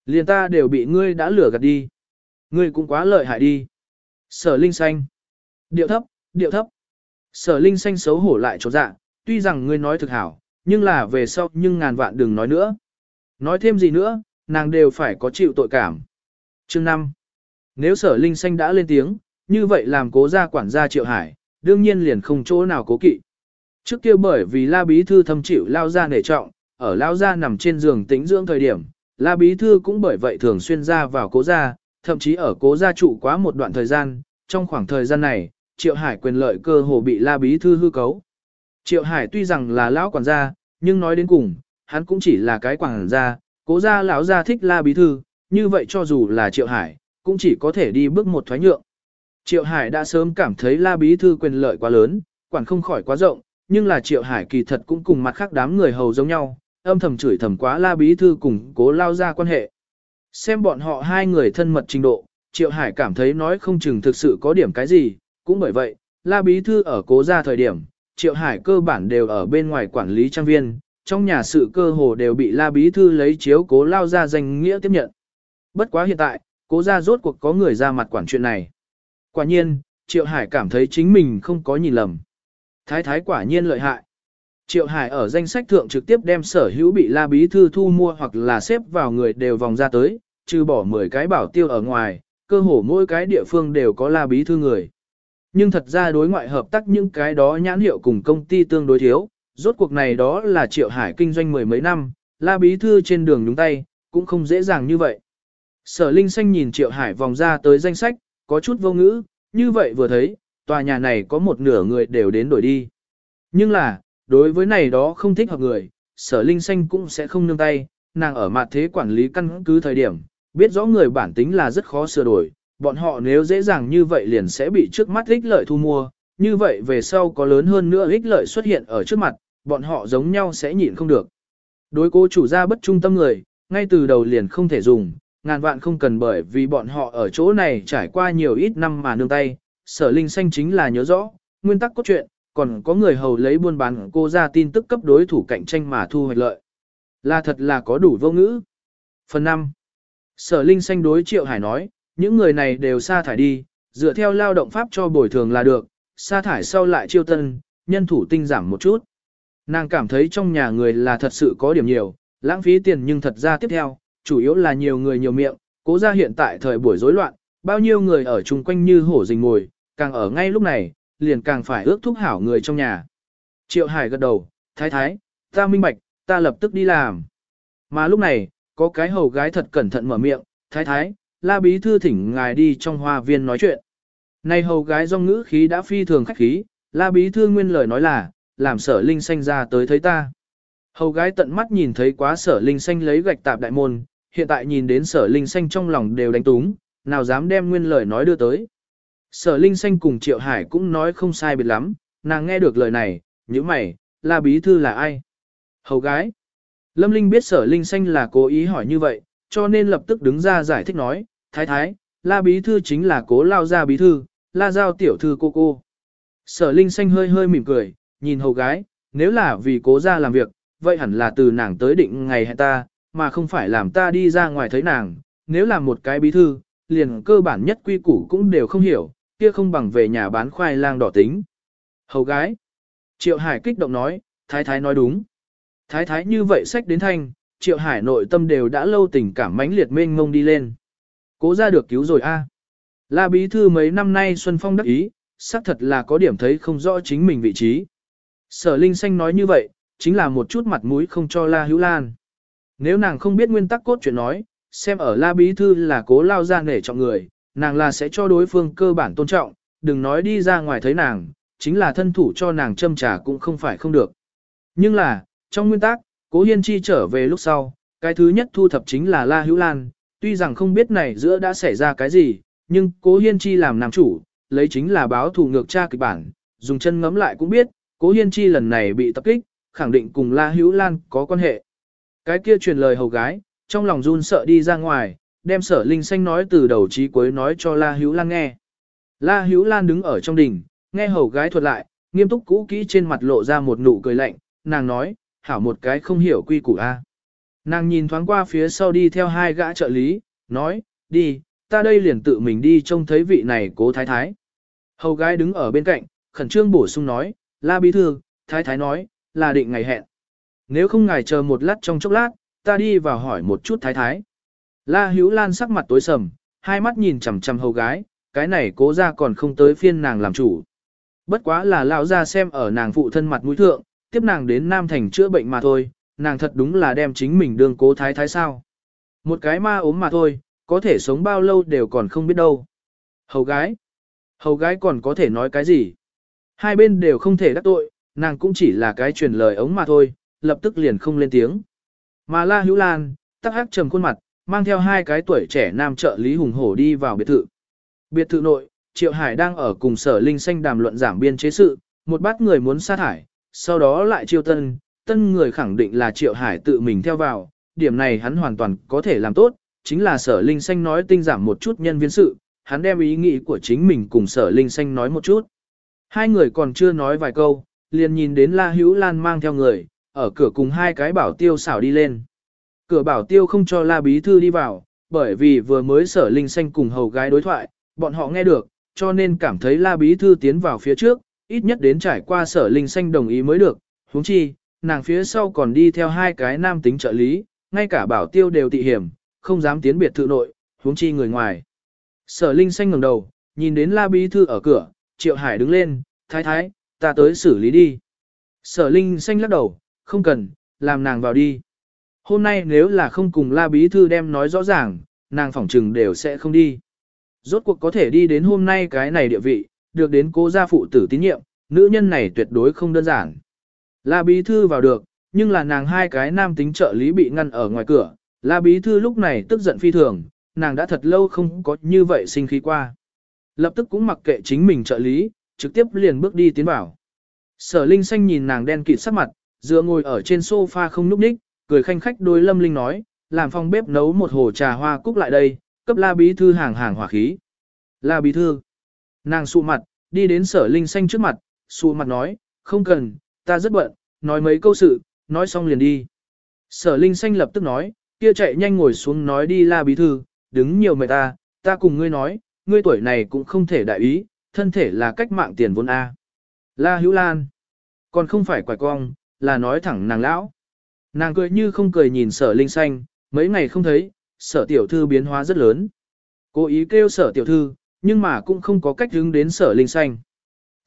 Liền ta đều bị ngươi đã lừa gạt đi. Ngươi cũng quá lợi hại đi. Sở Linh xanh. Điệu thấp, điệu thấp. Sở Linh xanh xấu hổ lại chỗ dạ, tuy rằng ngươi nói thực hảo, nhưng là về sau nhưng ngàn vạn đừng nói nữa. Nói thêm gì nữa, nàng đều phải có chịu tội cảm. Chương 5. Nếu sở Linh xanh đã lên tiếng, như vậy làm cố gia quản gia Triệu Hải, đương nhiên liền không chỗ nào cố kỵ. Trước kia bởi vì La Bí Thư thâm chịu lao ra nể trọng, ở lao ra nằm trên giường tĩnh dưỡng thời điểm, La Bí Thư cũng bởi vậy thường xuyên ra vào cố gia, thậm chí ở cố gia trụ quá một đoạn thời gian, trong khoảng thời gian này, Triệu Hải quyền lợi cơ hồ bị La Bí Thư hư cấu. Triệu Hải tuy rằng là lão quản gia, nhưng nói đến cùng, hắn cũng chỉ là cái quản gia, cố gia lão gia thích La Bí Thư, như vậy cho dù là Triệu Hải, cũng chỉ có thể đi bước một thoái nhượng. Triệu Hải đã sớm cảm thấy La Bí Thư quyền lợi quá lớn, quản không khỏi quá rộng, nhưng là Triệu Hải kỳ thật cũng cùng mặt khác đám người hầu giống nhau, âm thầm chửi thầm quá La Bí Thư cùng cố lao ra quan hệ. Xem bọn họ hai người thân mật trình độ, Triệu Hải cảm thấy nói không chừng thực sự có điểm cái gì, cũng bởi vậy, La Bí Thư ở cố ra thời điểm, Triệu Hải cơ bản đều ở bên ngoài quản lý trang viên, trong nhà sự cơ hồ đều bị La Bí Thư lấy chiếu cố lao ra danh nghĩa tiếp nhận. Bất quá hiện tại, cố ra rốt cuộc có người ra mặt quản chuyện này. Quả nhiên, Triệu Hải cảm thấy chính mình không có nhìn lầm. Thái thái quả nhiên lợi hại. Triệu Hải ở danh sách thượng trực tiếp đem sở hữu bị La Bí Thư thu mua hoặc là xếp vào người đều vòng ra tới, trừ bỏ 10 cái bảo tiêu ở ngoài, cơ hồ mỗi cái địa phương đều có La Bí Thư người. Nhưng thật ra đối ngoại hợp tác những cái đó nhãn hiệu cùng công ty tương đối thiếu, rốt cuộc này đó là Triệu Hải kinh doanh mười mấy năm, La Bí Thư trên đường nhúng tay, cũng không dễ dàng như vậy. Sở Linh Xanh nhìn Triệu Hải vòng ra tới danh sách, có chút vô ngữ, như vậy vừa thấy, tòa nhà này có một nửa người đều đến đổi đi. Nhưng là, đối với này đó không thích hợp người, Sở Linh Xanh cũng sẽ không nương tay, nàng ở mặt thế quản lý căn cứ thời điểm, biết rõ người bản tính là rất khó sửa đổi, bọn họ nếu dễ dàng như vậy liền sẽ bị trước mắt ích lợi thu mua, như vậy về sau có lớn hơn nữa ích lợi xuất hiện ở trước mặt, bọn họ giống nhau sẽ nhịn không được. Đối cố chủ gia bất trung tâm người, ngay từ đầu liền không thể dùng, ngàn vạn không cần bởi vì bọn họ ở chỗ này trải qua nhiều ít năm mà nương tay, sở linh xanh chính là nhớ rõ, nguyên tắc cốt truyện, còn có người hầu lấy buôn bán cô ra tin tức cấp đối thủ cạnh tranh mà thu hoạch lợi. Là thật là có đủ vô ngữ. Phần 5. Sở Linh Xanh đối Triệu Hải nói, những người này đều sa thải đi, dựa theo lao động pháp cho bồi thường là được, sa thải sau lại chiêu tân, nhân thủ tinh giảm một chút. Nàng cảm thấy trong nhà người là thật sự có điểm nhiều, lãng phí tiền nhưng thật ra tiếp theo, chủ yếu là nhiều người nhiều miệng, cố ra hiện tại thời buổi rối loạn, bao nhiêu người ở chung quanh như hổ rình ngồi, càng ở ngay lúc này, liền càng phải ước thúc hảo người trong nhà. Triệu Hải gật đầu, thái thái, ta minh bạch, ta lập tức đi làm. Mà lúc này, có cái hầu gái thật cẩn thận mở miệng, thái thái, la bí thư thỉnh ngài đi trong hoa viên nói chuyện. Này hầu gái do ngữ khí đã phi thường khách khí, la bí thư nguyên lời nói là, làm sở linh xanh ra tới thấy ta. Hầu gái tận mắt nhìn thấy quá sở linh xanh lấy gạch tạp đại môn, hiện tại nhìn đến sở linh xanh trong lòng đều đánh túng, nào dám đem nguyên lời nói đưa tới. Sở linh xanh cùng triệu hải cũng nói không sai biệt lắm, nàng nghe được lời này, như mày, la bí thư là ai? Hầu gái. Lâm Linh biết sở linh xanh là cố ý hỏi như vậy, cho nên lập tức đứng ra giải thích nói, thái thái, la bí thư chính là cố lao gia bí thư, la giao tiểu thư cô cô. Sở linh xanh hơi hơi mỉm cười, nhìn hầu gái, nếu là vì cố ra làm việc, vậy hẳn là từ nàng tới định ngày hẹn ta, mà không phải làm ta đi ra ngoài thấy nàng, nếu là một cái bí thư, liền cơ bản nhất quy củ cũng đều không hiểu, kia không bằng về nhà bán khoai lang đỏ tính. Hầu gái. Triệu Hải kích động nói, thái thái nói đúng. Thái thái như vậy sách đến thanh, Triệu Hải nội tâm đều đã lâu tình cảm mãnh liệt mênh mông đi lên. Cố ra được cứu rồi a. À. La bí thư mấy năm nay Xuân Phong đắc ý, xác thật là có điểm thấy không rõ chính mình vị trí. Sở Linh Xanh nói như vậy, chính là một chút mặt mũi không cho La Hữu Lan. Nếu nàng không biết nguyên tắc cốt chuyện nói, xem ở La bí thư là cố lao ra nể trọng người, nàng là sẽ cho đối phương cơ bản tôn trọng, đừng nói đi ra ngoài thấy nàng, chính là thân thủ cho nàng châm trà cũng không phải không được. Nhưng là, trong nguyên tắc, cố hiên chi trở về lúc sau, cái thứ nhất thu thập chính là La Hữu Lan, tuy rằng không biết này giữa đã xảy ra cái gì, nhưng cố hiên chi làm nam chủ, lấy chính là báo thù ngược tra kịch bản, dùng chân ngấm lại cũng biết, cố hiên chi lần này bị tập kích, khẳng định cùng La Hữu Lan có quan hệ. Cái kia truyền lời hầu gái, trong lòng run sợ đi ra ngoài, đem sở linh xanh nói từ đầu chí cuối nói cho La Hữu Lan nghe. La Hữu Lan đứng ở trong đỉnh, nghe hầu gái thuật lại, nghiêm túc cũ kỹ trên mặt lộ ra một nụ cười lạnh, nàng nói, hảo một cái không hiểu quy củ a. Nàng nhìn thoáng qua phía sau đi theo hai gã trợ lý, nói, đi, ta đây liền tự mình đi trông thấy vị này cố thái thái. Hầu gái đứng ở bên cạnh, khẩn trương bổ sung nói, la bí thư, thái thái nói, là định ngày hẹn. Nếu không ngài chờ một lát trong chốc lát, ta đi vào hỏi một chút thái thái. La Hữu Lan sắc mặt tối sầm, hai mắt nhìn chằm chằm hầu gái, cái này cố ra còn không tới phiên nàng làm chủ. Bất quá là lão ra xem ở nàng phụ thân mặt mũi thượng, tiếp nàng đến Nam Thành chữa bệnh mà thôi, nàng thật đúng là đem chính mình đương cố thái thái sao. Một cái ma ốm mà thôi, có thể sống bao lâu đều còn không biết đâu. Hầu gái. Hầu gái còn có thể nói cái gì? Hai bên đều không thể đắc tội, nàng cũng chỉ là cái truyền lời ống mà thôi, lập tức liền không lên tiếng. Mà La Hữu Lan, tắc hắc trầm khuôn mặt, mang theo hai cái tuổi trẻ nam trợ lý hùng hổ đi vào biệt thự. Biệt thự nội, Triệu Hải đang ở cùng sở linh xanh đàm luận giảm biên chế sự, một bát người muốn sát thải, sau đó lại chiêu tân, tân người khẳng định là Triệu Hải tự mình theo vào, điểm này hắn hoàn toàn có thể làm tốt, chính là sở linh xanh nói tinh giảm một chút nhân viên sự, hắn đem ý nghĩ của chính mình cùng sở linh xanh nói một chút. Hai người còn chưa nói vài câu, liền nhìn đến La Hữu Lan mang theo người, ở cửa cùng hai cái bảo tiêu xảo đi lên. Cửa bảo tiêu không cho La Bí Thư đi vào, bởi vì vừa mới sở linh xanh cùng hầu gái đối thoại, bọn họ nghe được, cho nên cảm thấy La Bí Thư tiến vào phía trước, ít nhất đến trải qua sở linh xanh đồng ý mới được, huống chi, nàng phía sau còn đi theo hai cái nam tính trợ lý, ngay cả bảo tiêu đều tị hiểm, không dám tiến biệt thự nội, huống chi người ngoài. Sở linh xanh ngẩng đầu, nhìn đến La Bí Thư ở cửa, Triệu Hải đứng lên, thái thái, ta tới xử lý đi. Sở linh xanh lắc đầu, không cần, làm nàng vào đi. Hôm nay nếu là không cùng La Bí Thư đem nói rõ ràng, nàng phỏng trừng đều sẽ không đi. Rốt cuộc có thể đi đến hôm nay cái này địa vị, được đến cố gia phụ tử tín nhiệm, nữ nhân này tuyệt đối không đơn giản. La Bí Thư vào được, nhưng là nàng hai cái nam tính trợ lý bị ngăn ở ngoài cửa. La Bí Thư lúc này tức giận phi thường, nàng đã thật lâu không có như vậy sinh khí qua. Lập tức cũng mặc kệ chính mình trợ lý, trực tiếp liền bước đi tiến vào. Sở Linh Xanh nhìn nàng đen kịt sắc mặt, dựa ngồi ở trên sofa không núp ních, cười khanh khách đối Lâm Linh nói, làm phòng bếp nấu một hồ trà hoa cúc lại đây, cấp La Bí Thư hàng hàng hỏa khí. La Bí Thư. Nàng sụ mặt, đi đến Sở Linh Xanh trước mặt, sụ mặt nói, không cần, ta rất bận, nói mấy câu sự, nói xong liền đi. Sở Linh Xanh lập tức nói, kia chạy nhanh ngồi xuống nói đi La Bí Thư, đứng nhiều mệt ta, ta cùng ngươi nói, ngươi tuổi này cũng không thể đại ý, thân thể là cách mạng tiền vốn A. La Hữu Lan, còn không phải quải cong, là nói thẳng nàng lão. Nàng cười như không cười nhìn sở linh xanh, mấy ngày không thấy, sở tiểu thư biến hóa rất lớn. Cố ý kêu sở tiểu thư, nhưng mà cũng không có cách hướng đến sở linh xanh.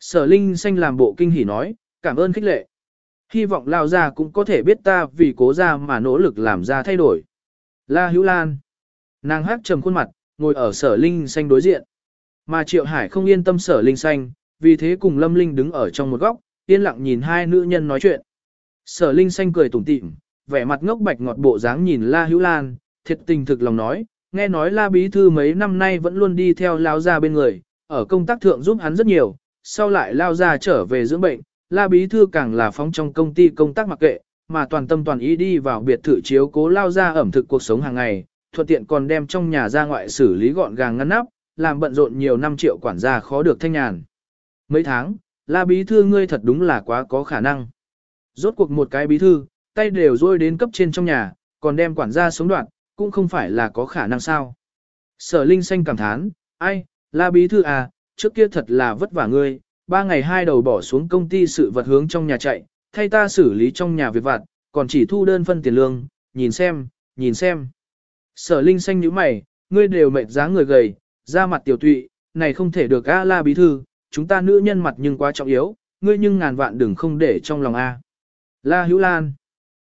Sở linh xanh làm bộ kinh hỉ nói, cảm ơn khích lệ. Hy vọng lao ra cũng có thể biết ta vì cố ra mà nỗ lực làm ra thay đổi. La Hữu Lan. Nàng hát trầm khuôn mặt, ngồi ở sở linh xanh đối diện. Mà Triệu Hải không yên tâm sở linh xanh, vì thế cùng Lâm Linh đứng ở trong một góc, yên lặng nhìn hai nữ nhân nói chuyện. Sở linh xanh cười tủm tỉm, vẻ mặt ngốc bạch ngọt bộ dáng nhìn La Hữu Lan, thiệt tình thực lòng nói, nghe nói La Bí Thư mấy năm nay vẫn luôn đi theo Lao Gia bên người, ở công tác thượng giúp hắn rất nhiều, sau lại Lao Gia trở về dưỡng bệnh, La Bí Thư càng là phóng trong công ty công tác mặc kệ, mà toàn tâm toàn ý đi vào biệt thự chiếu cố Lao Gia ẩm thực cuộc sống hàng ngày, thuận tiện còn đem trong nhà ra ngoại xử lý gọn gàng ngăn nắp, làm bận rộn nhiều năm triệu quản gia khó được thanh nhàn. Mấy tháng, La Bí Thư ngươi thật đúng là quá có khả năng. Rốt cuộc một cái bí thư, tay đều rôi đến cấp trên trong nhà, còn đem quản gia sống đoạn, cũng không phải là có khả năng sao. Sở Linh Xanh cảm thán, ai, La Bí Thư à, trước kia thật là vất vả ngươi, ba ngày hai đầu bỏ xuống công ty sự vật hướng trong nhà chạy, thay ta xử lý trong nhà việc vặt, còn chỉ thu đơn phân tiền lương, nhìn xem, nhìn xem. Sở Linh Xanh nhíu mày, ngươi đều mệt dáng người gầy, da mặt tiểu tụy, này không thể được A La Bí Thư, chúng ta nữ nhân mặt nhưng quá trọng yếu, ngươi nhưng ngàn vạn đừng không để trong lòng A. La Hữu Lan.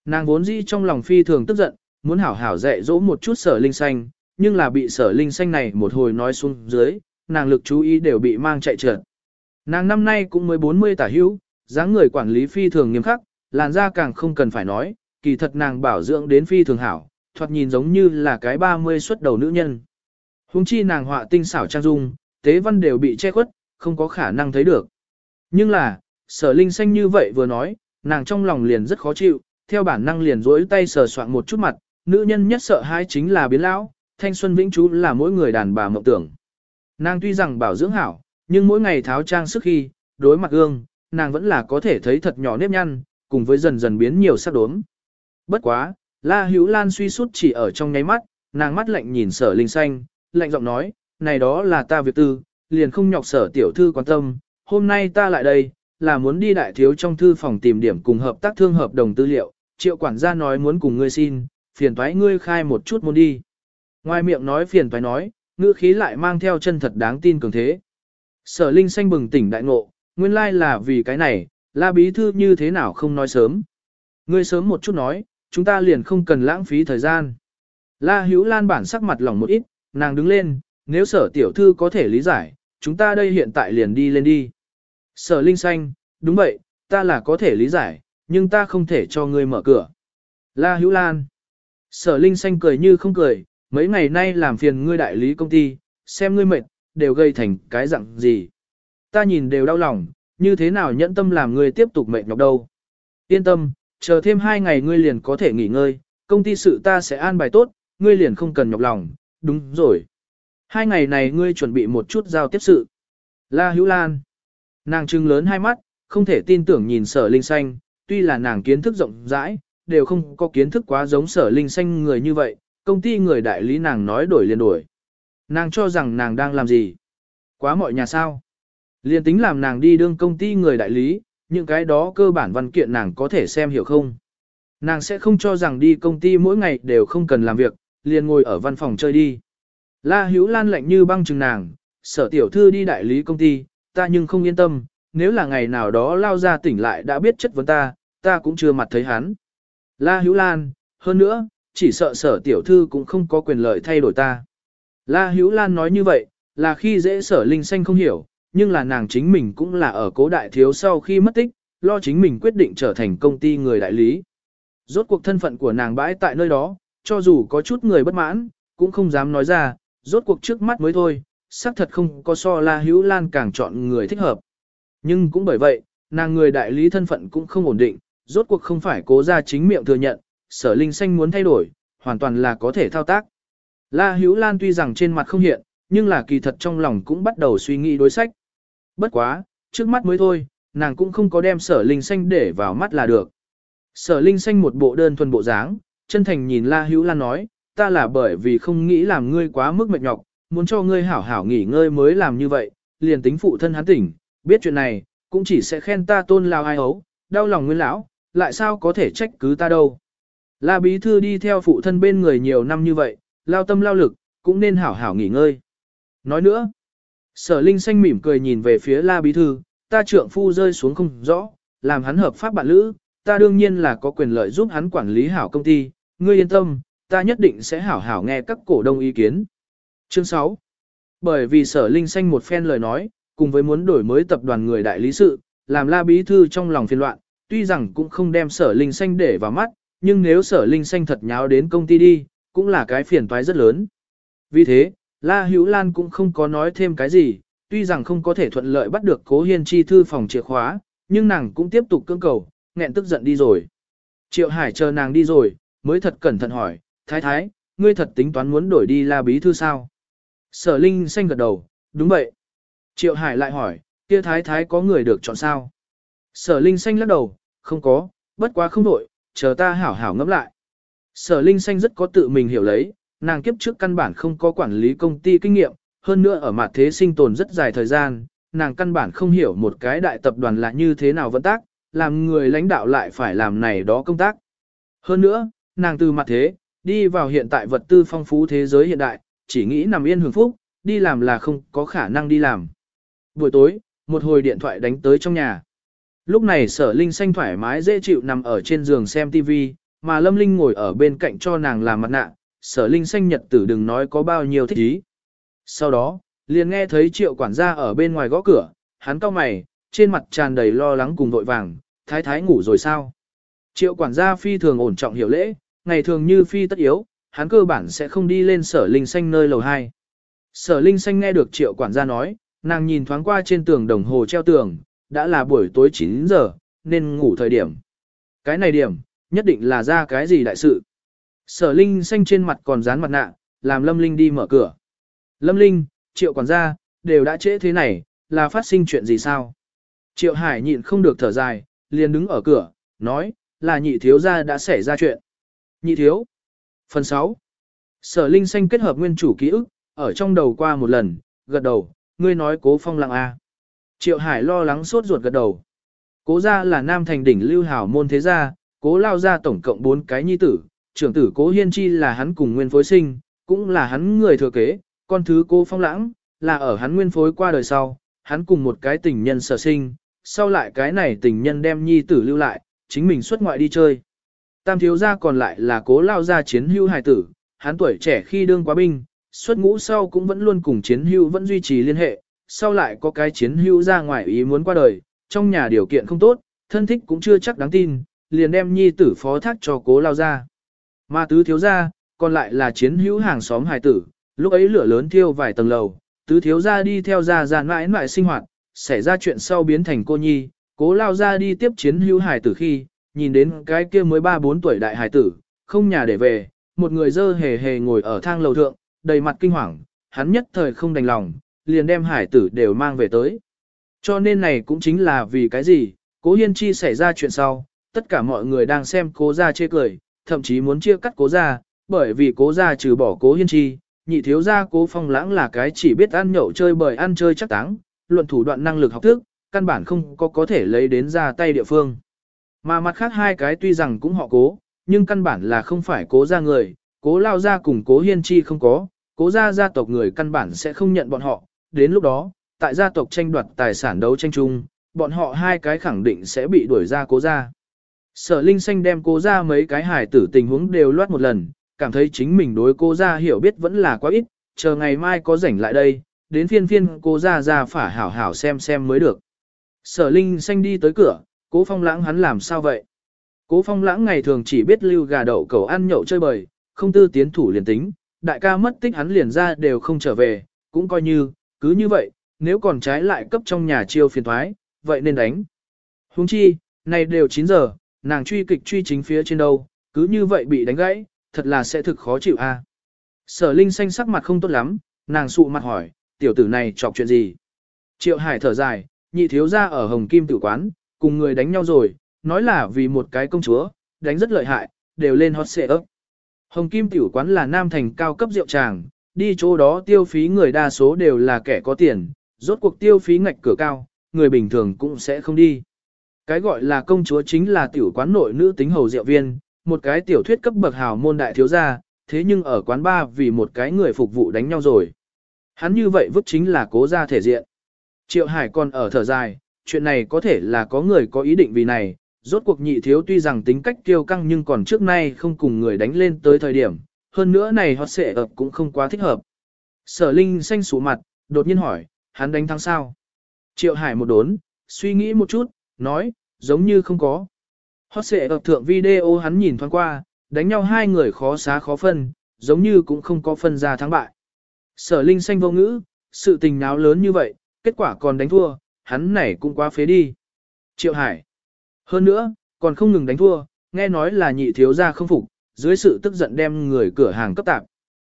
Nàng vốn dĩ trong lòng phi thường tức giận, muốn hảo hảo dạy dỗ một chút sở linh xanh, nhưng là bị sở linh xanh này một hồi nói xuống dưới, nàng lực chú ý đều bị mang chạy trượt. Nàng năm nay cũng mới 40 tả hữu, dáng người quản lý phi thường nghiêm khắc, làn da càng không cần phải nói, kỳ thật nàng bảo dưỡng đến phi thường hảo, thoạt nhìn giống như là cái 30 xuất đầu nữ nhân. Hùng chi nàng họa tinh xảo trang dung, tế văn đều bị che khuất, không có khả năng thấy được. Nhưng là, sở linh xanh như vậy vừa nói, nàng trong lòng liền rất khó chịu, theo bản năng liền rỗi tay sờ soạn một chút mặt, nữ nhân nhất sợ hai chính là biến lão, thanh xuân vĩnh trú là mỗi người đàn bà mộng tưởng. Nàng tuy rằng bảo dưỡng hảo, nhưng mỗi ngày tháo trang sức khi, đối mặt gương, nàng vẫn là có thể thấy thật nhỏ nếp nhăn, cùng với dần dần biến nhiều sắc đốm. Bất quá, La Hữu Lan suy sút chỉ ở trong nháy mắt, nàng mắt lạnh nhìn sở linh xanh, lạnh giọng nói, này đó là ta việc tư, liền không nhọc sở tiểu thư quan tâm, hôm nay ta lại đây, là muốn đi đại thiếu trong thư phòng tìm điểm cùng hợp tác thương hợp đồng tư liệu, triệu quản gia nói muốn cùng ngươi xin, phiền thoái ngươi khai một chút muốn đi. Ngoài miệng nói phiền thoái nói, ngữ khí lại mang theo chân thật đáng tin cường thế. Sở Linh xanh bừng tỉnh đại ngộ, nguyên lai là vì cái này, la bí thư như thế nào không nói sớm. Ngươi sớm một chút nói, chúng ta liền không cần lãng phí thời gian. La Hữu Lan bản sắc mặt lỏng một ít, nàng đứng lên, nếu sở tiểu thư có thể lý giải, chúng ta đây hiện tại liền đi lên đi. Sở Linh Xanh, đúng vậy, ta là có thể lý giải, nhưng ta không thể cho ngươi mở cửa. La Hữu Lan. Sở Linh Xanh cười như không cười, mấy ngày nay làm phiền ngươi đại lý công ty, xem ngươi mệt, đều gây thành cái dạng gì. Ta nhìn đều đau lòng, như thế nào nhẫn tâm làm ngươi tiếp tục mệt nhọc đâu. Yên tâm, chờ thêm hai ngày ngươi liền có thể nghỉ ngơi, công ty sự ta sẽ an bài tốt, ngươi liền không cần nhọc lòng, đúng rồi. Hai ngày này ngươi chuẩn bị một chút giao tiếp sự. La Hữu Lan. Nàng trưng lớn hai mắt, không thể tin tưởng nhìn sở linh xanh, tuy là nàng kiến thức rộng rãi, đều không có kiến thức quá giống sở linh xanh người như vậy, công ty người đại lý nàng nói đổi liền đổi. Nàng cho rằng nàng đang làm gì? Quá mọi nhà sao? Liên tính làm nàng đi đương công ty người đại lý, những cái đó cơ bản văn kiện nàng có thể xem hiểu không? Nàng sẽ không cho rằng đi công ty mỗi ngày đều không cần làm việc, liền ngồi ở văn phòng chơi đi. La Hữu Lan lạnh như băng chừng nàng, sở tiểu thư đi đại lý công ty, ta nhưng không yên tâm, nếu là ngày nào đó lao ra tỉnh lại đã biết chất vấn ta, ta cũng chưa mặt thấy hắn. La Hữu Lan, Hơn nữa, chỉ sợ sở tiểu thư cũng không có quyền lợi thay đổi ta. La Hữu Lan nói như vậy, là khi dễ sở linh xanh không hiểu, nhưng là nàng chính mình cũng là ở cố đại thiếu sau khi mất tích, lo chính mình quyết định trở thành công ty người đại lý. Rốt cuộc thân phận của nàng bãi tại nơi đó, cho dù có chút người bất mãn, cũng không dám nói ra, rốt cuộc trước mắt mới thôi, xác thật không có so La Hữu Lan càng chọn người thích hợp. Nhưng cũng bởi vậy, nàng người đại lý thân phận cũng không ổn định, rốt cuộc không phải cố ra chính miệng thừa nhận, sở linh xanh muốn thay đổi, hoàn toàn là có thể thao tác. La Hữu Lan tuy rằng trên mặt không hiện, nhưng là kỳ thật trong lòng cũng bắt đầu suy nghĩ đối sách. Bất quá, trước mắt mới thôi, nàng cũng không có đem sở linh xanh để vào mắt là được. Sở linh xanh một bộ đơn thuần bộ dáng, chân thành nhìn La Hữu Lan nói, ta là bởi vì không nghĩ làm ngươi quá mức mệt nhọc, muốn cho ngươi hảo hảo nghỉ ngơi mới làm như vậy, liền tính phụ thân hắn tỉnh, biết chuyện này, cũng chỉ sẽ khen ta tôn lao ai ấu, đau lòng nguyên lão, lại sao có thể trách cứ ta đâu. La bí thư đi theo phụ thân bên người nhiều năm như vậy, lao tâm lao lực, cũng nên hảo hảo nghỉ ngơi. Nói nữa, sở linh xanh mỉm cười nhìn về phía la bí thư, ta trượng phu rơi xuống không rõ, làm hắn hợp pháp bạn lữ, ta đương nhiên là có quyền lợi giúp hắn quản lý hảo công ty, ngươi yên tâm, ta nhất định sẽ hảo hảo nghe các cổ đông ý kiến. Chương 6 Bởi vì sở linh xanh một phen lời nói, cùng với muốn đổi mới tập đoàn người đại lý sự, làm la bí thư trong lòng phiền loạn, tuy rằng cũng không đem sở linh xanh để vào mắt, nhưng nếu sở linh xanh thật nháo đến công ty đi, cũng là cái phiền toái rất lớn. Vì thế, La Hữu Lan cũng không có nói thêm cái gì, tuy rằng không có thể thuận lợi bắt được cố hiên chi thư phòng chìa khóa, nhưng nàng cũng tiếp tục cưỡng cầu, nghẹn tức giận đi rồi. Triệu Hải chờ nàng đi rồi, mới thật cẩn thận hỏi, thái thái, ngươi thật tính toán muốn đổi đi la bí thư sao? Sở Linh xanh gật đầu, đúng vậy. Triệu Hải lại hỏi, kia thái thái có người được chọn sao? Sở Linh xanh lắc đầu, không có, bất quá không đổi, chờ ta hảo hảo ngẫm lại. Sở Linh xanh rất có tự mình hiểu lấy, nàng kiếp trước căn bản không có quản lý công ty kinh nghiệm, hơn nữa ở mặt thế sinh tồn rất dài thời gian, nàng căn bản không hiểu một cái đại tập đoàn là như thế nào vận tác, làm người lãnh đạo lại phải làm này đó công tác. Hơn nữa, nàng từ mặt thế, đi vào hiện tại vật tư phong phú thế giới hiện đại, chỉ nghĩ nằm yên hưởng phúc, đi làm là không có khả năng đi làm. Buổi tối, một hồi điện thoại đánh tới trong nhà. Lúc này sở linh xanh thoải mái dễ chịu nằm ở trên giường xem TV, mà lâm linh ngồi ở bên cạnh cho nàng làm mặt nạ, sở linh xanh nhật tử đừng nói có bao nhiêu thích ý. Sau đó, liền nghe thấy triệu quản gia ở bên ngoài gõ cửa, hắn cau mày, trên mặt tràn đầy lo lắng cùng vội vàng, thái thái ngủ rồi sao? Triệu quản gia phi thường ổn trọng hiểu lễ, ngày thường như phi tất yếu, hắn cơ bản sẽ không đi lên sở linh xanh nơi lầu 2. Sở linh xanh nghe được triệu quản gia nói, nàng nhìn thoáng qua trên tường đồng hồ treo tường, đã là buổi tối 9 giờ, nên ngủ thời điểm. Cái này điểm, nhất định là ra cái gì đại sự. Sở linh xanh trên mặt còn dán mặt nạ, làm lâm linh đi mở cửa. Lâm linh, triệu quản gia, đều đã trễ thế này, là phát sinh chuyện gì sao? Triệu hải nhịn không được thở dài, liền đứng ở cửa, nói, là nhị thiếu gia đã xảy ra chuyện. Nhị thiếu. Phần 6. Sở Linh Xanh kết hợp nguyên chủ ký ức, ở trong đầu qua một lần, gật đầu, ngươi nói cố phong lặng A. Triệu Hải lo lắng sốt ruột gật đầu. Cố gia là nam thành đỉnh lưu hảo môn thế gia, cố lao gia tổng cộng 4 cái nhi tử, trưởng tử cố hiên chi là hắn cùng nguyên phối sinh, cũng là hắn người thừa kế, con thứ cố phong lãng, là ở hắn nguyên phối qua đời sau, hắn cùng một cái tình nhân sở sinh, sau lại cái này tình nhân đem nhi tử lưu lại, chính mình xuất ngoại đi chơi. Tam thiếu gia còn lại là cố lao gia chiến hưu hài tử, hắn tuổi trẻ khi đương quá binh, xuất ngũ sau cũng vẫn luôn cùng chiến hưu vẫn duy trì liên hệ, sau lại có cái chiến hưu ra ngoài ý muốn qua đời, trong nhà điều kiện không tốt, thân thích cũng chưa chắc đáng tin, liền đem nhi tử phó thác cho cố lao gia. Mà tứ thiếu gia, còn lại là chiến hữu hàng xóm hài tử, lúc ấy lửa lớn thiêu vài tầng lầu, tứ thiếu gia đi theo gia gia mãi mãi sinh hoạt, xảy ra chuyện sau biến thành cô nhi, cố lao ra đi tiếp chiến hữu hài tử khi, nhìn đến cái kia mới 3-4 tuổi đại hài tử, không nhà để về, một người dơ hề hề ngồi ở thang lầu thượng, đầy mặt kinh hoàng, hắn nhất thời không đành lòng, liền đem hải tử đều mang về tới. Cho nên này cũng chính là vì cái gì, cố hiên chi xảy ra chuyện sau, tất cả mọi người đang xem cố gia chê cười, thậm chí muốn chia cắt cố gia, bởi vì cố gia trừ bỏ cố hiên chi, nhị thiếu gia cố phong lãng là cái chỉ biết ăn nhậu chơi bời ăn chơi chắc táng, luận thủ đoạn năng lực học thức, căn bản không có có thể lấy đến ra tay địa phương. Mà mặt khác hai cái tuy rằng cũng họ cố, nhưng căn bản là không phải cố ra người, cố lao ra cùng cố hiên chi không có, cố ra gia tộc người căn bản sẽ không nhận bọn họ, đến lúc đó, tại gia tộc tranh đoạt tài sản đấu tranh chung, bọn họ hai cái khẳng định sẽ bị đuổi ra cố ra. Sở Linh Xanh đem cố ra mấy cái hài tử tình huống đều loát một lần, cảm thấy chính mình đối cố ra hiểu biết vẫn là quá ít, chờ ngày mai có rảnh lại đây, đến phiên phiên cố ra ra phải hảo hảo xem xem mới được. Sở Linh Xanh đi tới cửa, cố phong lãng hắn làm sao vậy? Cố phong lãng ngày thường chỉ biết lưu gà đậu cầu ăn nhậu chơi bời, không tư tiến thủ liền tính, đại ca mất tích hắn liền ra đều không trở về, cũng coi như, cứ như vậy, nếu còn trái lại cấp trong nhà chiêu phiền thoái, vậy nên đánh. Huống chi, này đều 9 giờ, nàng truy kịch truy chính phía trên đâu, cứ như vậy bị đánh gãy, thật là sẽ thực khó chịu a. Sở Linh xanh sắc mặt không tốt lắm, nàng sụ mặt hỏi, tiểu tử này chọc chuyện gì? Triệu Hải thở dài, nhị thiếu gia ở Hồng Kim tử quán, cùng người đánh nhau rồi, nói là vì một cái công chúa, đánh rất lợi hại, đều lên hot xệ ấp. Hồng Kim tiểu quán là nam thành cao cấp rượu tràng, đi chỗ đó tiêu phí người đa số đều là kẻ có tiền, rốt cuộc tiêu phí ngạch cửa cao, người bình thường cũng sẽ không đi. Cái gọi là công chúa chính là tiểu quán nội nữ tính hầu rượu viên, một cái tiểu thuyết cấp bậc hào môn đại thiếu gia, thế nhưng ở quán ba vì một cái người phục vụ đánh nhau rồi. Hắn như vậy vứt chính là cố ra thể diện. Triệu Hải còn ở thở dài, chuyện này có thể là có người có ý định vì này, rốt cuộc nhị thiếu tuy rằng tính cách kiêu căng nhưng còn trước nay không cùng người đánh lên tới thời điểm, hơn nữa này họ sẽ ập cũng không quá thích hợp. Sở Linh xanh sủ mặt, đột nhiên hỏi, hắn đánh thắng sao? Triệu Hải một đốn, suy nghĩ một chút, nói, giống như không có. Hot sẽ ập thượng video hắn nhìn thoáng qua, đánh nhau hai người khó xá khó phân, giống như cũng không có phân ra thắng bại. Sở Linh xanh vô ngữ, sự tình náo lớn như vậy, kết quả còn đánh thua, hắn này cũng quá phế đi. Triệu Hải. Hơn nữa, còn không ngừng đánh thua, nghe nói là nhị thiếu gia không phục, dưới sự tức giận đem người cửa hàng cấp tạp.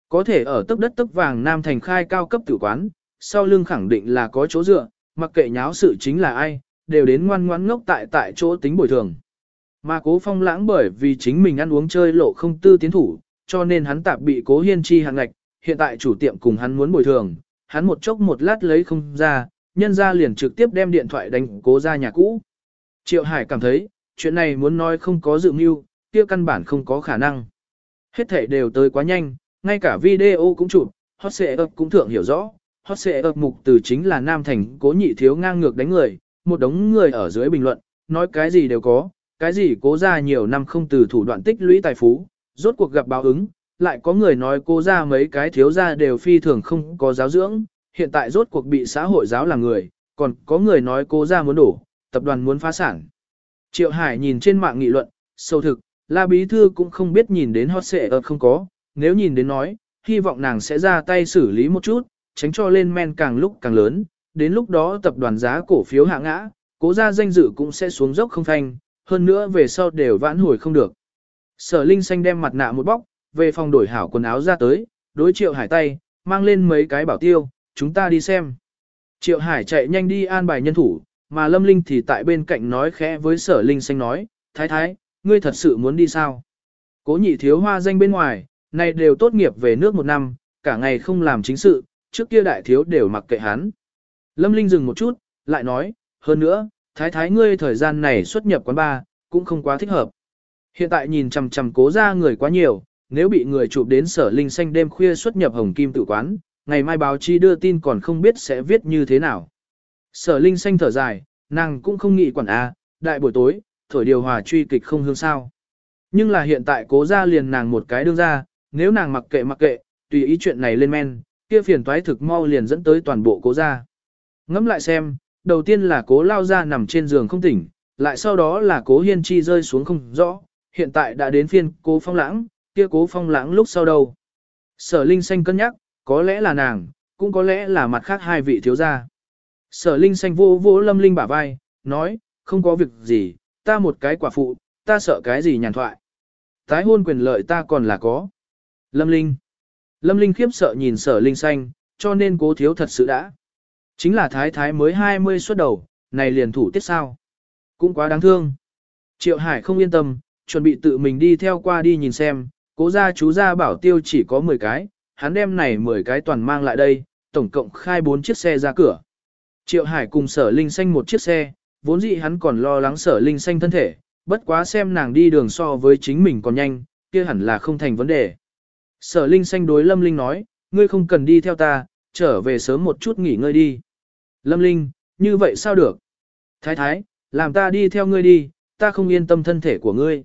Có thể ở tốc đất tốc vàng Nam Thành khai cao cấp tử quán, sau lưng khẳng định là có chỗ dựa, mặc kệ nháo sự chính là ai, đều đến ngoan ngoãn ngốc tại tại chỗ tính bồi thường. Mà cố phong lãng bởi vì chính mình ăn uống chơi lộ không tư tiến thủ, cho nên hắn tạp bị cố hiên chi hàng ngạch, hiện tại chủ tiệm cùng hắn muốn bồi thường, hắn một chốc một lát lấy không ra, nhân ra liền trực tiếp đem điện thoại đánh cố ra nhà cũ. Triệu Hải cảm thấy, chuyện này muốn nói không có dự mưu, kia căn bản không có khả năng. Hết thể đều tới quá nhanh, ngay cả video cũng chụp, hot xệ ập cũng thượng hiểu rõ, hot xệ ập mục từ chính là Nam Thành cố nhị thiếu ngang ngược đánh người, một đống người ở dưới bình luận, nói cái gì đều có, cái gì cố ra nhiều năm không từ thủ đoạn tích lũy tài phú, rốt cuộc gặp báo ứng, lại có người nói cố ra mấy cái thiếu ra đều phi thường không có giáo dưỡng, hiện tại rốt cuộc bị xã hội giáo là người, còn có người nói cố ra muốn đổ, tập đoàn muốn phá sản. Triệu Hải nhìn trên mạng nghị luận, sâu thực, La Bí Thư cũng không biết nhìn đến hot xệ ở không có, nếu nhìn đến nói, hy vọng nàng sẽ ra tay xử lý một chút, tránh cho lên men càng lúc càng lớn, đến lúc đó tập đoàn giá cổ phiếu hạ ngã, cố ra danh dự cũng sẽ xuống dốc không thanh, hơn nữa về sau đều vãn hồi không được. Sở Linh Xanh đem mặt nạ một bóc, về phòng đổi hảo quần áo ra tới, đối Triệu Hải tay, mang lên mấy cái bảo tiêu, chúng ta đi xem. Triệu Hải chạy nhanh đi an bài nhân thủ, mà Lâm Linh thì tại bên cạnh nói khẽ với Sở Linh Xanh nói, thái thái, ngươi thật sự muốn đi sao? Cố nhị thiếu hoa danh bên ngoài, này đều tốt nghiệp về nước một năm, cả ngày không làm chính sự, trước kia đại thiếu đều mặc kệ hắn. Lâm Linh dừng một chút, lại nói, hơn nữa, thái thái ngươi thời gian này xuất nhập quán bar, cũng không quá thích hợp. Hiện tại nhìn chằm chằm cố ra người quá nhiều, nếu bị người chụp đến sở linh xanh đêm khuya xuất nhập hồng kim tự quán, ngày mai báo chí đưa tin còn không biết sẽ viết như thế nào. Sở linh xanh thở dài, nàng cũng không nghĩ quản a, đại buổi tối, thổi điều hòa truy kịch không hương sao. Nhưng là hiện tại cố ra liền nàng một cái đương ra, nếu nàng mặc kệ mặc kệ, tùy ý chuyện này lên men, kia phiền toái thực mau liền dẫn tới toàn bộ cố ra. Ngẫm lại xem, đầu tiên là cố lao ra nằm trên giường không tỉnh, lại sau đó là cố hiên chi rơi xuống không rõ, hiện tại đã đến phiên cố phong lãng, kia cố phong lãng lúc sau đâu. Sở Linh Xanh cân nhắc, có lẽ là nàng, cũng có lẽ là mặt khác hai vị thiếu gia. Sở Linh Xanh vô vô lâm linh bả vai, nói, không có việc gì, ta một cái quả phụ, ta sợ cái gì nhàn thoại. Tái hôn quyền lợi ta còn là có. Lâm Linh. Lâm Linh khiếp sợ nhìn sở Linh Xanh, cho nên cố thiếu thật sự đã. Chính là thái thái mới 20 xuất đầu, này liền thủ tiết sao. Cũng quá đáng thương. Triệu Hải không yên tâm, chuẩn bị tự mình đi theo qua đi nhìn xem, cố gia chú gia bảo tiêu chỉ có 10 cái, hắn đem này 10 cái toàn mang lại đây, tổng cộng khai 4 chiếc xe ra cửa. Triệu Hải cùng sở Linh Xanh một chiếc xe, vốn dĩ hắn còn lo lắng sở Linh Xanh thân thể, bất quá xem nàng đi đường so với chính mình còn nhanh, kia hẳn là không thành vấn đề. Sở Linh Xanh đối Lâm Linh nói, ngươi không cần đi theo ta, trở về sớm một chút nghỉ ngơi đi. Lâm Linh, như vậy sao được? Thái thái, làm ta đi theo ngươi đi, ta không yên tâm thân thể của ngươi.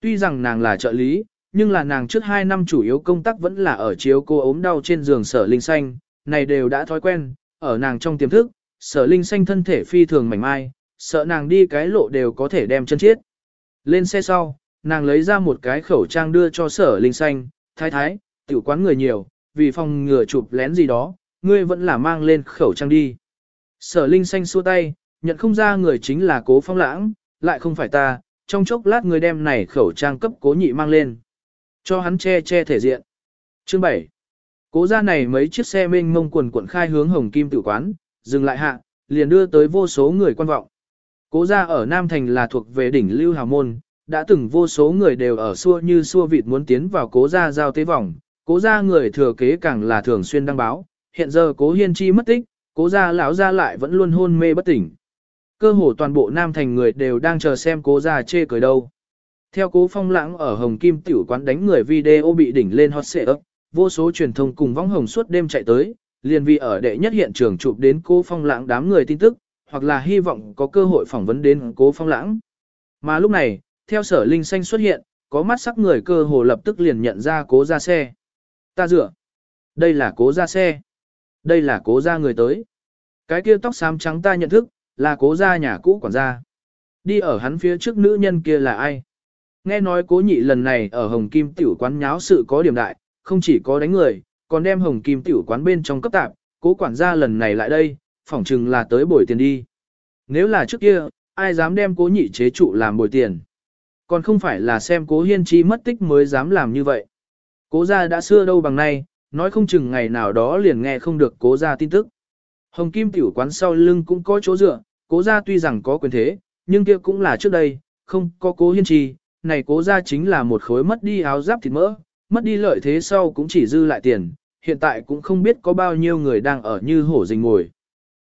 Tuy rằng nàng là trợ lý, nhưng là nàng trước 2 năm chủ yếu công tác vẫn là ở chiếu cô ốm đau trên giường sở linh xanh, này đều đã thói quen, ở nàng trong tiềm thức, sở linh xanh thân thể phi thường mảnh mai, sợ nàng đi cái lộ đều có thể đem chân chết. Lên xe sau, nàng lấy ra một cái khẩu trang đưa cho sở linh xanh, thái thái, tiểu quán người nhiều, vì phòng ngừa chụp lén gì đó, ngươi vẫn là mang lên khẩu trang đi. Sở linh xanh xua tay, nhận không ra người chính là cố phong lãng, lại không phải ta, trong chốc lát người đem này khẩu trang cấp cố nhị mang lên. Cho hắn che che thể diện. Chương 7. Cố ra này mấy chiếc xe mênh mông quần cuộn khai hướng hồng kim tử quán, dừng lại hạ, liền đưa tới vô số người quan vọng. Cố ra ở Nam Thành là thuộc về đỉnh lưu hào môn, đã từng vô số người đều ở xua như xua vịt muốn tiến vào cố ra giao tế vòng, cố ra người thừa kế càng là thường xuyên đăng báo, hiện giờ cố hiên chi mất tích, cố ra lão ra lại vẫn luôn hôn mê bất tỉnh. Cơ hồ toàn bộ Nam Thành người đều đang chờ xem cố ra chê cười đâu. Theo cố phong lãng ở Hồng Kim tiểu quán đánh người video bị đỉnh lên hot xệ ấp, vô số truyền thông cùng vong hồng suốt đêm chạy tới, liền vì ở đệ nhất hiện trường chụp đến cố phong lãng đám người tin tức, hoặc là hy vọng có cơ hội phỏng vấn đến cố phong lãng. Mà lúc này, theo sở linh xanh xuất hiện, có mắt sắc người cơ hồ lập tức liền nhận ra cố ra xe. Ta dựa. Đây là cố ra xe. Đây là cố ra người tới. Cái kia tóc xám trắng ta nhận thức, là cố ra nhà cũ quản gia. Đi ở hắn phía trước nữ nhân kia là ai? Nghe nói cố nhị lần này ở Hồng Kim tiểu quán nháo sự có điểm đại, không chỉ có đánh người, còn đem Hồng Kim tiểu quán bên trong cấp tạp, cố quản gia lần này lại đây, phỏng chừng là tới bồi tiền đi. Nếu là trước kia, ai dám đem cố nhị chế trụ làm bồi tiền? Còn không phải là xem cố hiên chi mất tích mới dám làm như vậy. Cố gia đã xưa đâu bằng nay, nói không chừng ngày nào đó liền nghe không được cố gia tin tức. Hồng Kim tiểu quán sau lưng cũng có chỗ dựa, cố gia tuy rằng có quyền thế, nhưng kia cũng là trước đây, không có cố hiên chi, này cố gia chính là một khối mất đi áo giáp thịt mỡ, mất đi lợi thế sau cũng chỉ dư lại tiền, hiện tại cũng không biết có bao nhiêu người đang ở như hổ rình ngồi.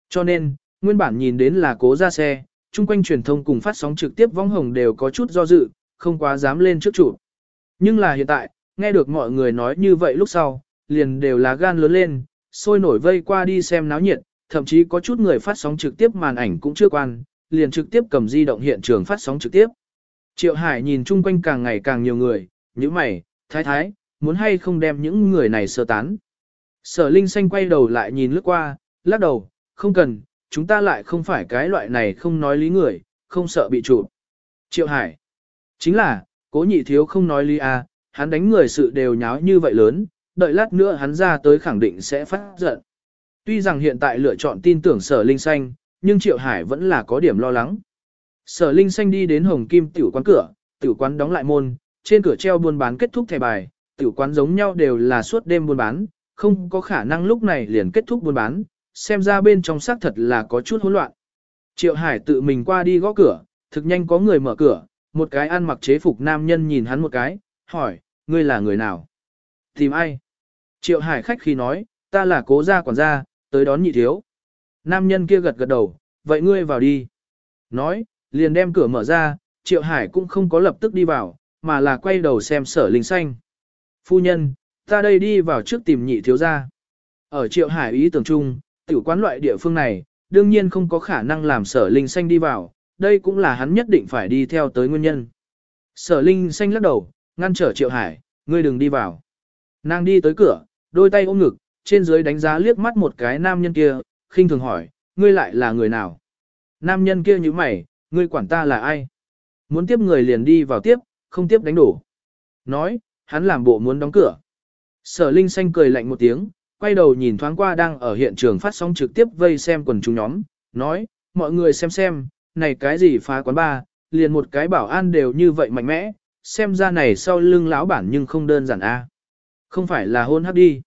Cho nên, nguyên bản nhìn đến là cố gia xe, chung quanh truyền thông cùng phát sóng trực tiếp vong hồng đều có chút do dự, không quá dám lên trước chủ. Nhưng là hiện tại, nghe được mọi người nói như vậy lúc sau, liền đều là gan lớn lên, sôi nổi vây qua đi xem náo nhiệt, thậm chí có chút người phát sóng trực tiếp màn ảnh cũng chưa quan, liền trực tiếp cầm di động hiện trường phát sóng trực tiếp. Triệu Hải nhìn chung quanh càng ngày càng nhiều người, như mày, thái thái, muốn hay không đem những người này sơ tán. Sở Linh Xanh quay đầu lại nhìn lướt qua, lắc đầu, không cần, chúng ta lại không phải cái loại này không nói lý người, không sợ bị trụ. Triệu Hải, chính là, cố nhị thiếu không nói lý à, hắn đánh người sự đều nháo như vậy lớn, đợi lát nữa hắn ra tới khẳng định sẽ phát giận. Tuy rằng hiện tại lựa chọn tin tưởng sở Linh Xanh, nhưng Triệu Hải vẫn là có điểm lo lắng. Sở Linh Xanh đi đến Hồng Kim tiểu quán cửa, tiểu quán đóng lại môn, trên cửa treo buôn bán kết thúc thẻ bài, tiểu quán giống nhau đều là suốt đêm buôn bán, không có khả năng lúc này liền kết thúc buôn bán, xem ra bên trong xác thật là có chút hỗn loạn. Triệu Hải tự mình qua đi gõ cửa, thực nhanh có người mở cửa, một cái ăn mặc chế phục nam nhân nhìn hắn một cái, hỏi, ngươi là người nào? Tìm ai? Triệu Hải khách khi nói, ta là cố gia quản gia, tới đón nhị thiếu. Nam nhân kia gật gật đầu, vậy ngươi vào đi. Nói, liền đem cửa mở ra, Triệu Hải cũng không có lập tức đi vào, mà là quay đầu xem sở linh xanh. Phu nhân, ta đây đi vào trước tìm nhị thiếu gia. Ở Triệu Hải ý tưởng chung, tiểu quán loại địa phương này, đương nhiên không có khả năng làm sở linh xanh đi vào, đây cũng là hắn nhất định phải đi theo tới nguyên nhân. Sở linh xanh lắc đầu, ngăn trở Triệu Hải, ngươi đừng đi vào. Nàng đi tới cửa, đôi tay ôm ngực, trên dưới đánh giá liếc mắt một cái nam nhân kia, khinh thường hỏi, ngươi lại là người nào? Nam nhân kia như mày, ngươi quản ta là ai? Muốn tiếp người liền đi vào tiếp, không tiếp đánh đổ. Nói, hắn làm bộ muốn đóng cửa. Sở Linh Xanh cười lạnh một tiếng, quay đầu nhìn thoáng qua đang ở hiện trường phát sóng trực tiếp vây xem quần chúng nhóm, nói, mọi người xem xem, này cái gì phá quán ba, liền một cái bảo an đều như vậy mạnh mẽ, xem ra này sau lưng lão bản nhưng không đơn giản a. Không phải là hôn hấp đi.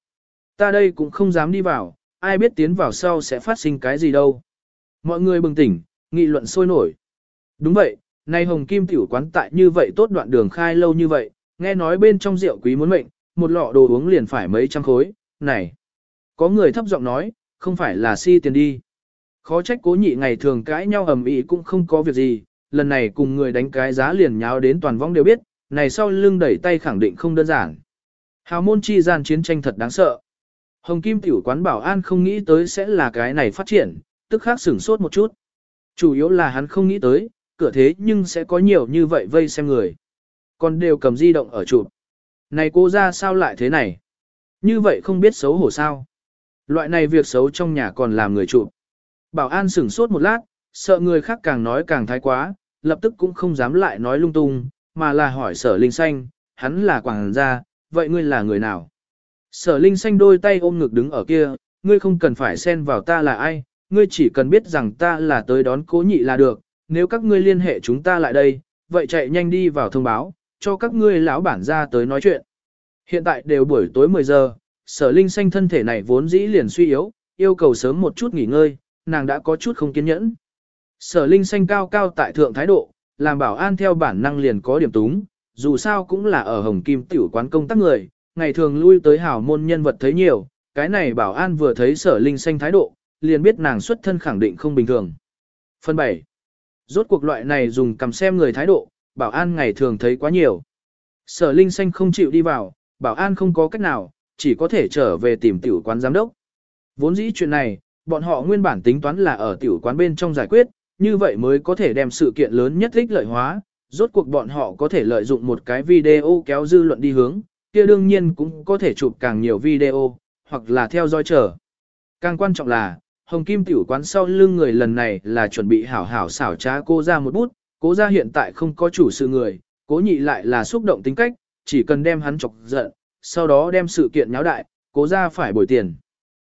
Ta đây cũng không dám đi vào, ai biết tiến vào sau sẽ phát sinh cái gì đâu. Mọi người bừng tỉnh, nghị luận sôi nổi. Đúng vậy, nay hồng kim tiểu quán tại như vậy tốt đoạn đường khai lâu như vậy, nghe nói bên trong rượu quý muốn mệnh, một lọ đồ uống liền phải mấy trăm khối, này. Có người thấp giọng nói, không phải là si tiền đi. Khó trách cố nhị ngày thường cãi nhau ầm ĩ cũng không có việc gì, lần này cùng người đánh cái giá liền nháo đến toàn vong đều biết, này sau lưng đẩy tay khẳng định không đơn giản. Hào môn chi gian chiến tranh thật đáng sợ. Hồng Kim tiểu quán bảo an không nghĩ tới sẽ là cái này phát triển, tức khác sửng sốt một chút. Chủ yếu là hắn không nghĩ tới, cửa thế nhưng sẽ có nhiều như vậy vây xem người. Còn đều cầm di động ở chụp. Này cô ra sao lại thế này? Như vậy không biết xấu hổ sao? Loại này việc xấu trong nhà còn làm người chụp. Bảo an sửng sốt một lát, sợ người khác càng nói càng thái quá, lập tức cũng không dám lại nói lung tung, mà là hỏi sở linh xanh, hắn là quảng gia, vậy ngươi là người nào? Sở linh xanh đôi tay ôm ngực đứng ở kia, ngươi không cần phải xen vào ta là ai, ngươi chỉ cần biết rằng ta là tới đón cố nhị là được, nếu các ngươi liên hệ chúng ta lại đây, vậy chạy nhanh đi vào thông báo, cho các ngươi lão bản ra tới nói chuyện. Hiện tại đều buổi tối 10 giờ, sở linh xanh thân thể này vốn dĩ liền suy yếu, yêu cầu sớm một chút nghỉ ngơi, nàng đã có chút không kiên nhẫn. Sở linh xanh cao cao tại thượng thái độ, làm bảo an theo bản năng liền có điểm túng, dù sao cũng là ở Hồng Kim tiểu quán công tác người, ngày thường lui tới hảo môn nhân vật thấy nhiều, cái này bảo an vừa thấy sở linh xanh thái độ, liền biết nàng xuất thân khẳng định không bình thường. Phần 7. Rốt cuộc loại này dùng cầm xem người thái độ, bảo an ngày thường thấy quá nhiều. Sở linh xanh không chịu đi vào, bảo an không có cách nào, chỉ có thể trở về tìm tiểu quán giám đốc. Vốn dĩ chuyện này, bọn họ nguyên bản tính toán là ở tiểu quán bên trong giải quyết, như vậy mới có thể đem sự kiện lớn nhất ích lợi hóa, rốt cuộc bọn họ có thể lợi dụng một cái video kéo dư luận đi hướng, kia đương nhiên cũng có thể chụp càng nhiều video, hoặc là theo dõi chờ. Càng quan trọng là, Hồng Kim tiểu quán sau lưng người lần này là chuẩn bị hảo hảo xảo trá cô ra một bút, cố ra hiện tại không có chủ sự người, cố nhị lại là xúc động tính cách, chỉ cần đem hắn chọc giận, sau đó đem sự kiện nháo đại, cố ra phải bồi tiền.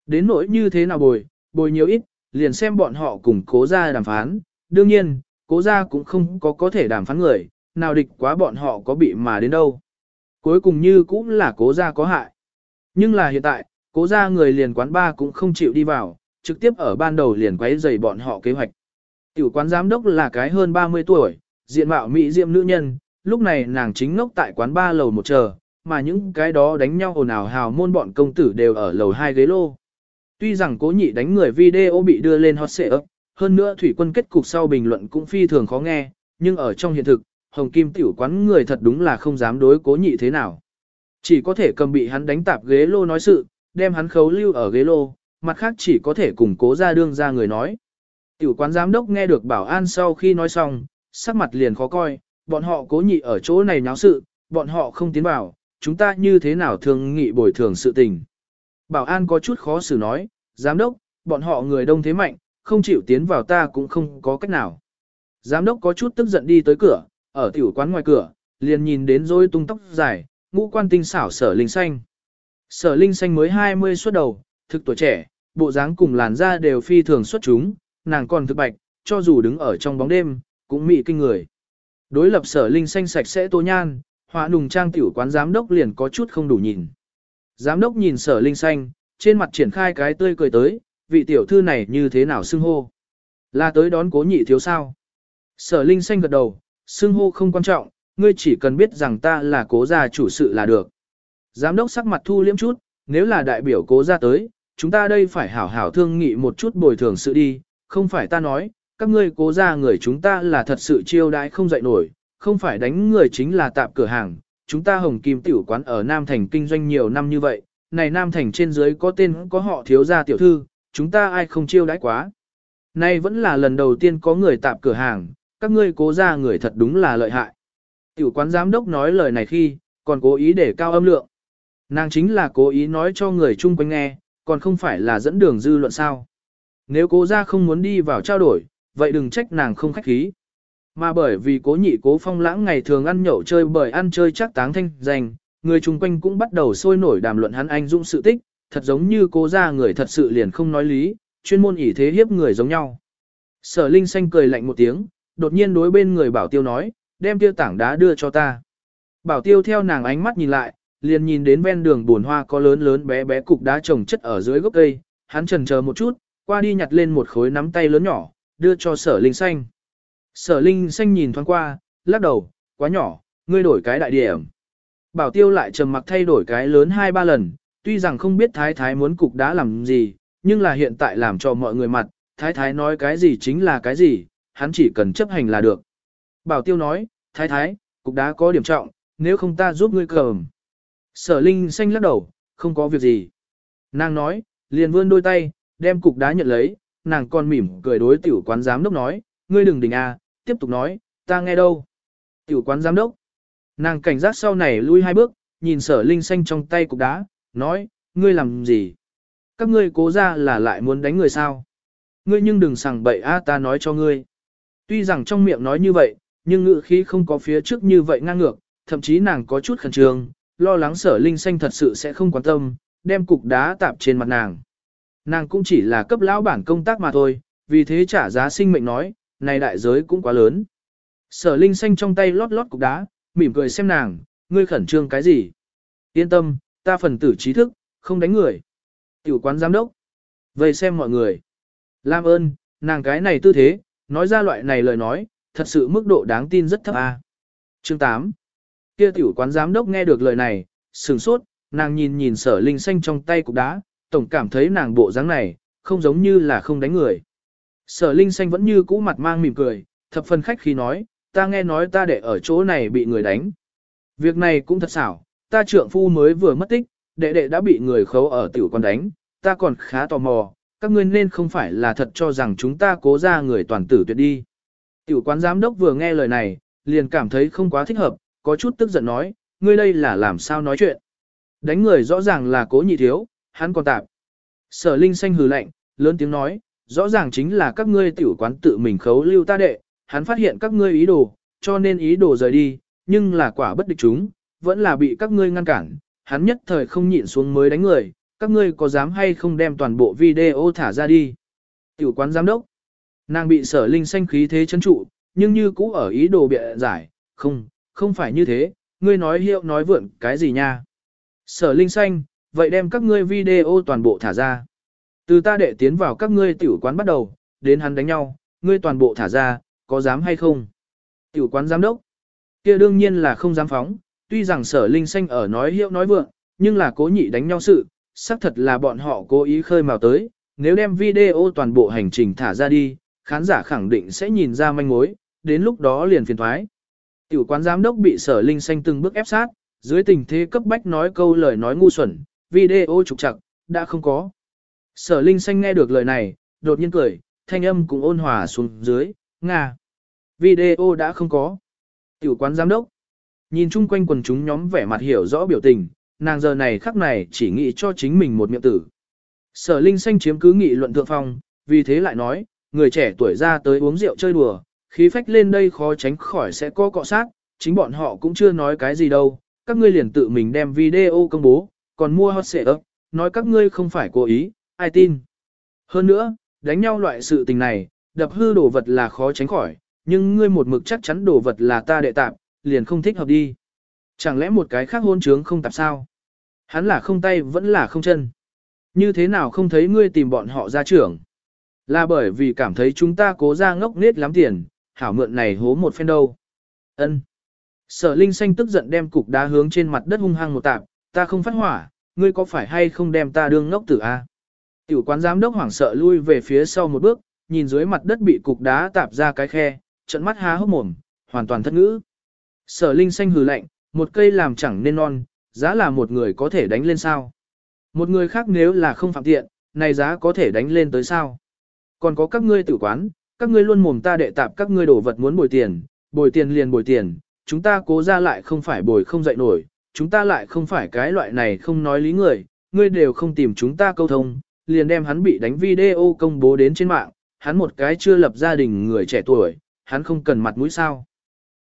Đến nỗi như thế nào bồi, bồi nhiều ít, liền xem bọn họ cùng cố ra đàm phán, đương nhiên, cố ra cũng không có có thể đàm phán người, nào địch quá bọn họ có bị mà đến đâu. Cuối cùng như cũng là cố ra có hại. Nhưng là hiện tại, cố ra người liền quán ba cũng không chịu đi vào, trực tiếp ở ban đầu liền quấy rầy bọn họ kế hoạch. Tiểu quán giám đốc là cái hơn 30 tuổi, diện mạo mỹ diệm nữ nhân, lúc này nàng chính ngốc tại quán ba lầu một chờ, mà những cái đó đánh nhau ồn ào hào môn bọn công tử đều ở lầu hai ghế lô. Tuy rằng cố nhị đánh người video bị đưa lên hot ấp, hơn nữa thủy quân kết cục sau bình luận cũng phi thường khó nghe, nhưng ở trong hiện thực, hồng kim tiểu quán người thật đúng là không dám đối cố nhị thế nào. Chỉ có thể cầm bị hắn đánh tạp ghế lô nói sự, đem hắn khấu lưu ở ghế lô, mặt khác chỉ có thể củng cố ra đương ra người nói. Tiểu quán giám đốc nghe được bảo an sau khi nói xong, sắc mặt liền khó coi, bọn họ cố nhị ở chỗ này nháo sự, bọn họ không tiến vào, chúng ta như thế nào thường nghị bồi thường sự tình. Bảo an có chút khó xử nói, giám đốc, bọn họ người đông thế mạnh, không chịu tiến vào ta cũng không có cách nào. Giám đốc có chút tức giận đi tới cửa, ở tiểu quán ngoài cửa, liền nhìn đến rối tung tóc dài, ngũ quan tinh xảo sở linh xanh. Sở linh xanh mới 20 xuất đầu, thực tuổi trẻ, bộ dáng cùng làn da đều phi thường xuất chúng, nàng còn thực bạch, cho dù đứng ở trong bóng đêm, cũng mị kinh người. Đối lập sở linh xanh sạch sẽ tô nhan, họa nùng trang tiểu quán giám đốc liền có chút không đủ nhìn. Giám đốc nhìn sở linh xanh, trên mặt triển khai cái tươi cười tới, vị tiểu thư này như thế nào xưng hô. Là tới đón cố nhị thiếu sao. Sở linh xanh gật đầu, xưng hô không quan trọng, ngươi chỉ cần biết rằng ta là cố gia chủ sự là được. Giám đốc sắc mặt thu liễm chút, nếu là đại biểu cố gia tới, chúng ta đây phải hảo hảo thương nghị một chút bồi thường sự đi, không phải ta nói, các ngươi cố gia người chúng ta là thật sự chiêu đãi không dậy nổi, không phải đánh người chính là tạp cửa hàng, chúng ta hồng kim tiểu quán ở Nam Thành kinh doanh nhiều năm như vậy, này Nam Thành trên dưới có tên có họ thiếu gia tiểu thư, chúng ta ai không chiêu đãi quá. Nay vẫn là lần đầu tiên có người tạp cửa hàng, các ngươi cố ra người thật đúng là lợi hại. Tiểu quán giám đốc nói lời này khi, còn cố ý để cao âm lượng. Nàng chính là cố ý nói cho người chung quanh nghe, còn không phải là dẫn đường dư luận sao. Nếu cố ra không muốn đi vào trao đổi, vậy đừng trách nàng không khách khí. Mà bởi vì cố nhị cố phong lãng ngày thường ăn nhậu chơi bởi ăn chơi chắc táng thanh danh, người chung quanh cũng bắt đầu sôi nổi đàm luận hắn anh dũng sự tích, thật giống như cố ra người thật sự liền không nói lý, chuyên môn ỷ thế hiếp người giống nhau. Sở Linh Xanh cười lạnh một tiếng, đột nhiên đối bên người Bảo Tiêu nói, đem tiêu tảng đá đưa cho ta. Bảo Tiêu theo nàng ánh mắt nhìn lại, liền nhìn đến ven đường buồn hoa có lớn lớn bé bé cục đá trồng chất ở dưới gốc cây, hắn chần chờ một chút, qua đi nhặt lên một khối nắm tay lớn nhỏ, đưa cho Sở Linh Xanh. Sở Linh Xanh nhìn thoáng qua, lắc đầu, quá nhỏ, ngươi đổi cái đại điểm. Bảo Tiêu lại trầm mặc thay đổi cái lớn hai ba lần, tuy rằng không biết Thái Thái muốn cục đá làm gì, nhưng là hiện tại làm cho mọi người mặt, Thái Thái nói cái gì chính là cái gì, hắn chỉ cần chấp hành là được. Bảo Tiêu nói, Thái Thái, cục đá có điểm trọng, nếu không ta giúp ngươi cầm. Sở Linh xanh lắc đầu, không có việc gì. Nàng nói, liền vươn đôi tay, đem cục đá nhận lấy, nàng còn mỉm cười đối tiểu quán giám đốc nói, ngươi đừng đình a, à, tiếp tục nói, ta nghe đâu. Tiểu quán giám đốc. Nàng cảnh giác sau này lui hai bước, nhìn sở linh xanh trong tay cục đá, nói, ngươi làm gì? Các ngươi cố ra là lại muốn đánh người sao? Ngươi nhưng đừng sằng bậy a ta nói cho ngươi. Tuy rằng trong miệng nói như vậy, nhưng ngữ khí không có phía trước như vậy ngang ngược, thậm chí nàng có chút khẩn trương, lo lắng sở linh xanh thật sự sẽ không quan tâm, đem cục đá tạp trên mặt nàng. Nàng cũng chỉ là cấp lão bản công tác mà thôi, vì thế trả giá sinh mệnh nói, này đại giới cũng quá lớn. Sở linh xanh trong tay lót lót cục đá, mỉm cười xem nàng, ngươi khẩn trương cái gì? Yên tâm, ta phần tử trí thức, không đánh người. Tiểu quán giám đốc. Vậy xem mọi người. làm ơn, nàng cái này tư thế, nói ra loại này lời nói, thật sự mức độ đáng tin rất thấp a. À. Chương 8. Kia tiểu quán giám đốc nghe được lời này, sửng sốt, nàng nhìn nhìn sở linh xanh trong tay cục đá, tổng cảm thấy nàng bộ dáng này, không giống như là không đánh người. Sở linh xanh vẫn như cũ mặt mang mỉm cười, thập phần khách khi nói, ta nghe nói ta để ở chỗ này bị người đánh. Việc này cũng thật xảo, ta trượng phu mới vừa mất tích, đệ đệ đã bị người khấu ở tiểu quán đánh, ta còn khá tò mò, các ngươi nên không phải là thật cho rằng chúng ta cố ra người toàn tử tuyệt đi. Tiểu quán giám đốc vừa nghe lời này, liền cảm thấy không quá thích hợp, có chút tức giận nói, ngươi đây là làm sao nói chuyện. Đánh người rõ ràng là cố nhị thiếu, hắn còn tạp. Sở Linh xanh hừ lạnh, lớn tiếng nói, rõ ràng chính là các ngươi tiểu quán tự mình khấu lưu ta đệ, hắn phát hiện các ngươi ý đồ, cho nên ý đồ rời đi, nhưng là quả bất địch chúng, vẫn là bị các ngươi ngăn cản, hắn nhất thời không nhịn xuống mới đánh người, các ngươi có dám hay không đem toàn bộ video thả ra đi. Tiểu quán giám đốc, nàng bị sở linh xanh khí thế chấn trụ, nhưng như cũ ở ý đồ bịa giải, không, không phải như thế, ngươi nói hiệu nói vượn cái gì nha. Sở linh xanh, vậy đem các ngươi video toàn bộ thả ra. Từ ta đệ tiến vào các ngươi tiểu quán bắt đầu, đến hắn đánh nhau, ngươi toàn bộ thả ra, có dám hay không? Tiểu quán giám đốc, kia đương nhiên là không dám phóng, tuy rằng sở linh xanh ở nói hiệu nói vượng, nhưng là cố nhị đánh nhau sự, xác thật là bọn họ cố ý khơi mào tới, nếu đem video toàn bộ hành trình thả ra đi, khán giả khẳng định sẽ nhìn ra manh mối, đến lúc đó liền phiền thoái. Tiểu quán giám đốc bị sở linh xanh từng bước ép sát, dưới tình thế cấp bách nói câu lời nói ngu xuẩn, video trục chặt, đã không có. Sở linh xanh nghe được lời này, đột nhiên cười, thanh âm cũng ôn hòa xuống dưới, Nga. Video đã không có. Tiểu quán giám đốc. Nhìn chung quanh quần chúng nhóm vẻ mặt hiểu rõ biểu tình, nàng giờ này khắc này chỉ nghĩ cho chính mình một miệng tử. Sở Linh Xanh chiếm cứ nghị luận thượng phong, vì thế lại nói, người trẻ tuổi ra tới uống rượu chơi đùa, khí phách lên đây khó tránh khỏi sẽ có cọ sát, chính bọn họ cũng chưa nói cái gì đâu, các ngươi liền tự mình đem video công bố, còn mua hot xệ ấp, nói các ngươi không phải cố ý, ai tin. Hơn nữa, đánh nhau loại sự tình này, đập hư đồ vật là khó tránh khỏi, nhưng ngươi một mực chắc chắn đồ vật là ta đệ tạp, liền không thích hợp đi. Chẳng lẽ một cái khác hôn trướng không tạp sao? Hắn là không tay vẫn là không chân. Như thế nào không thấy ngươi tìm bọn họ ra trưởng? Là bởi vì cảm thấy chúng ta cố ra ngốc nết lắm tiền, hảo mượn này hố một phen đâu. Ân. Sở Linh xanh tức giận đem cục đá hướng trên mặt đất hung hăng một tạp, ta không phát hỏa, ngươi có phải hay không đem ta đương ngốc tử a? Tiểu quán giám đốc hoảng sợ lui về phía sau một bước, nhìn dưới mặt đất bị cục đá tạp ra cái khe, trận mắt há hốc mồm, hoàn toàn thất ngữ. Sở Linh xanh hừ lạnh, một cây làm chẳng nên non, giá là một người có thể đánh lên sao. Một người khác nếu là không phạm tiện, này giá có thể đánh lên tới sao. Còn có các ngươi tử quán, các ngươi luôn mồm ta đệ tạp các ngươi đổ vật muốn bồi tiền, bồi tiền liền bồi tiền, chúng ta cố ra lại không phải bồi không dậy nổi, chúng ta lại không phải cái loại này không nói lý người, ngươi đều không tìm chúng ta câu thông, liền đem hắn bị đánh video công bố đến trên mạng, hắn một cái chưa lập gia đình người trẻ tuổi, hắn không cần mặt mũi sao.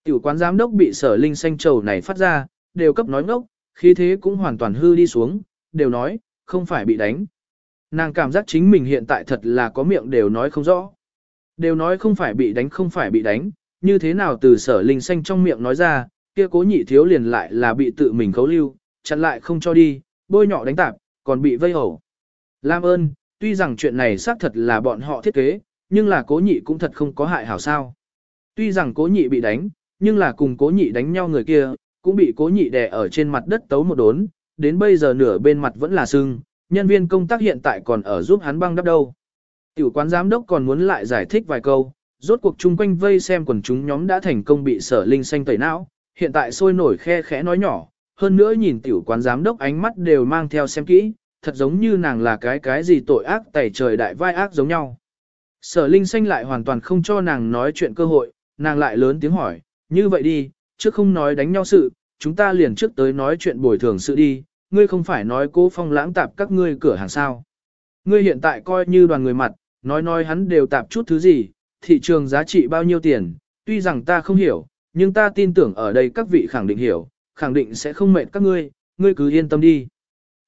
Tiểu quán giám đốc bị sở linh xanh trầu này phát ra, đều cấp nói ngốc, khí thế cũng hoàn toàn hư đi xuống, đều nói, không phải bị đánh. Nàng cảm giác chính mình hiện tại thật là có miệng đều nói không rõ. Đều nói không phải bị đánh không phải bị đánh, như thế nào từ sở linh xanh trong miệng nói ra, kia cố nhị thiếu liền lại là bị tự mình khấu lưu, chặn lại không cho đi, bôi nhọ đánh tạp, còn bị vây hổ. Lam ơn, tuy rằng chuyện này xác thật là bọn họ thiết kế, nhưng là cố nhị cũng thật không có hại hảo sao. Tuy rằng cố nhị bị đánh, nhưng là cùng cố nhị đánh nhau người kia, cũng bị cố nhị đè ở trên mặt đất tấu một đốn, đến bây giờ nửa bên mặt vẫn là sưng, nhân viên công tác hiện tại còn ở giúp hắn băng đắp đâu. Tiểu quán giám đốc còn muốn lại giải thích vài câu, rốt cuộc chung quanh vây xem quần chúng nhóm đã thành công bị sở linh xanh tẩy não, hiện tại sôi nổi khe khẽ nói nhỏ, hơn nữa nhìn tiểu quán giám đốc ánh mắt đều mang theo xem kỹ, thật giống như nàng là cái cái gì tội ác tẩy trời đại vai ác giống nhau. Sở linh xanh lại hoàn toàn không cho nàng nói chuyện cơ hội, nàng lại lớn tiếng hỏi, như vậy đi, trước không nói đánh nhau sự, chúng ta liền trước tới nói chuyện bồi thường sự đi, ngươi không phải nói cố phong lãng tạp các ngươi cửa hàng sao. Ngươi hiện tại coi như đoàn người mặt, nói nói hắn đều tạp chút thứ gì, thị trường giá trị bao nhiêu tiền, tuy rằng ta không hiểu, nhưng ta tin tưởng ở đây các vị khẳng định hiểu, khẳng định sẽ không mệt các ngươi, ngươi cứ yên tâm đi.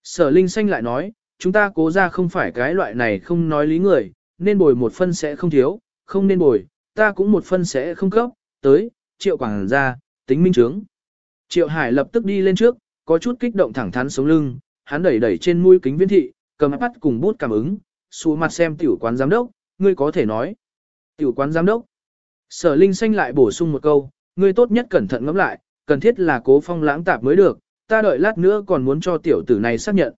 Sở Linh Xanh lại nói, chúng ta cố ra không phải cái loại này không nói lý người, nên bồi một phân sẽ không thiếu, không nên bồi, ta cũng một phân sẽ không cấp, tới, triệu quảng ra, tính minh trướng. Triệu Hải lập tức đi lên trước, có chút kích động thẳng thắn sống lưng, hắn đẩy đẩy trên mũi kính viễn thị, cầm bắt cùng bút cảm ứng, xuống mặt xem tiểu quán giám đốc, ngươi có thể nói. Tiểu quán giám đốc. Sở Linh Xanh lại bổ sung một câu, ngươi tốt nhất cẩn thận ngẫm lại, cần thiết là cố phong lãng tạp mới được, ta đợi lát nữa còn muốn cho tiểu tử này xác nhận.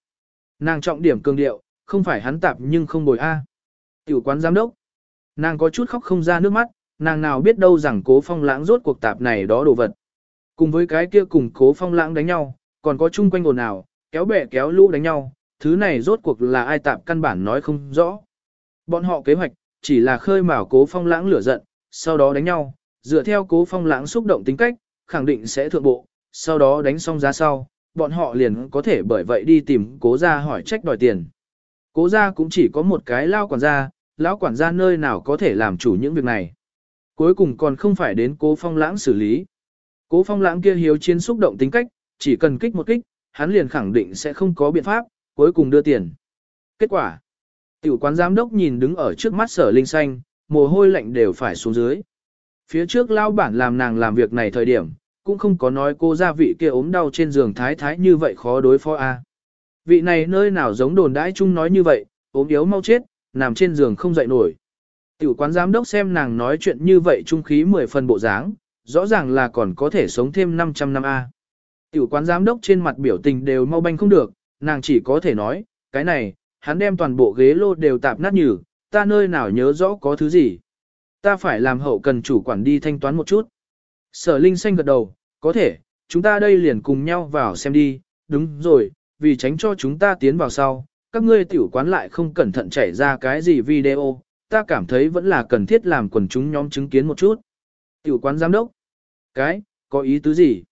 Nàng trọng điểm cường điệu, không phải hắn tạp nhưng không bồi A. Tiểu quán giám đốc. Nàng có chút khóc không ra nước mắt, nàng nào biết đâu rằng cố phong lãng rốt cuộc tạp này đó đồ vật. Cùng với cái kia cùng cố phong lãng đánh nhau, còn có chung quanh ồn ào, kéo bè kéo lũ đánh nhau, thứ này rốt cuộc là ai tạm căn bản nói không rõ. Bọn họ kế hoạch, chỉ là khơi mào cố phong lãng lửa giận, sau đó đánh nhau, dựa theo cố phong lãng xúc động tính cách, khẳng định sẽ thượng bộ, sau đó đánh xong giá sau, bọn họ liền có thể bởi vậy đi tìm cố gia hỏi trách đòi tiền. Cố gia cũng chỉ có một cái lao quản gia, lão quản gia nơi nào có thể làm chủ những việc này. Cuối cùng còn không phải đến cố phong lãng xử lý. Cố phong lãng kia hiếu chiến xúc động tính cách, chỉ cần kích một kích, hắn liền khẳng định sẽ không có biện pháp, cuối cùng đưa tiền. Kết quả, tiểu quán giám đốc nhìn đứng ở trước mắt sở linh xanh, mồ hôi lạnh đều phải xuống dưới. Phía trước lao bản làm nàng làm việc này thời điểm, cũng không có nói cô gia vị kia ốm đau trên giường thái thái như vậy khó đối phó a. Vị này nơi nào giống đồn đãi chung nói như vậy, ốm yếu mau chết, nằm trên giường không dậy nổi. Tiểu quán giám đốc xem nàng nói chuyện như vậy trung khí mười phần bộ dáng, rõ ràng là còn có thể sống thêm 500 năm A. Tiểu quán giám đốc trên mặt biểu tình đều mau banh không được, nàng chỉ có thể nói, cái này, hắn đem toàn bộ ghế lô đều tạp nát nhừ, ta nơi nào nhớ rõ có thứ gì. Ta phải làm hậu cần chủ quản đi thanh toán một chút. Sở Linh xanh gật đầu, có thể, chúng ta đây liền cùng nhau vào xem đi, đúng rồi, vì tránh cho chúng ta tiến vào sau, các ngươi tiểu quán lại không cẩn thận chảy ra cái gì video, ta cảm thấy vẫn là cần thiết làm quần chúng nhóm chứng kiến một chút. Tiểu quán giám đốc. Cái, có ý tứ gì?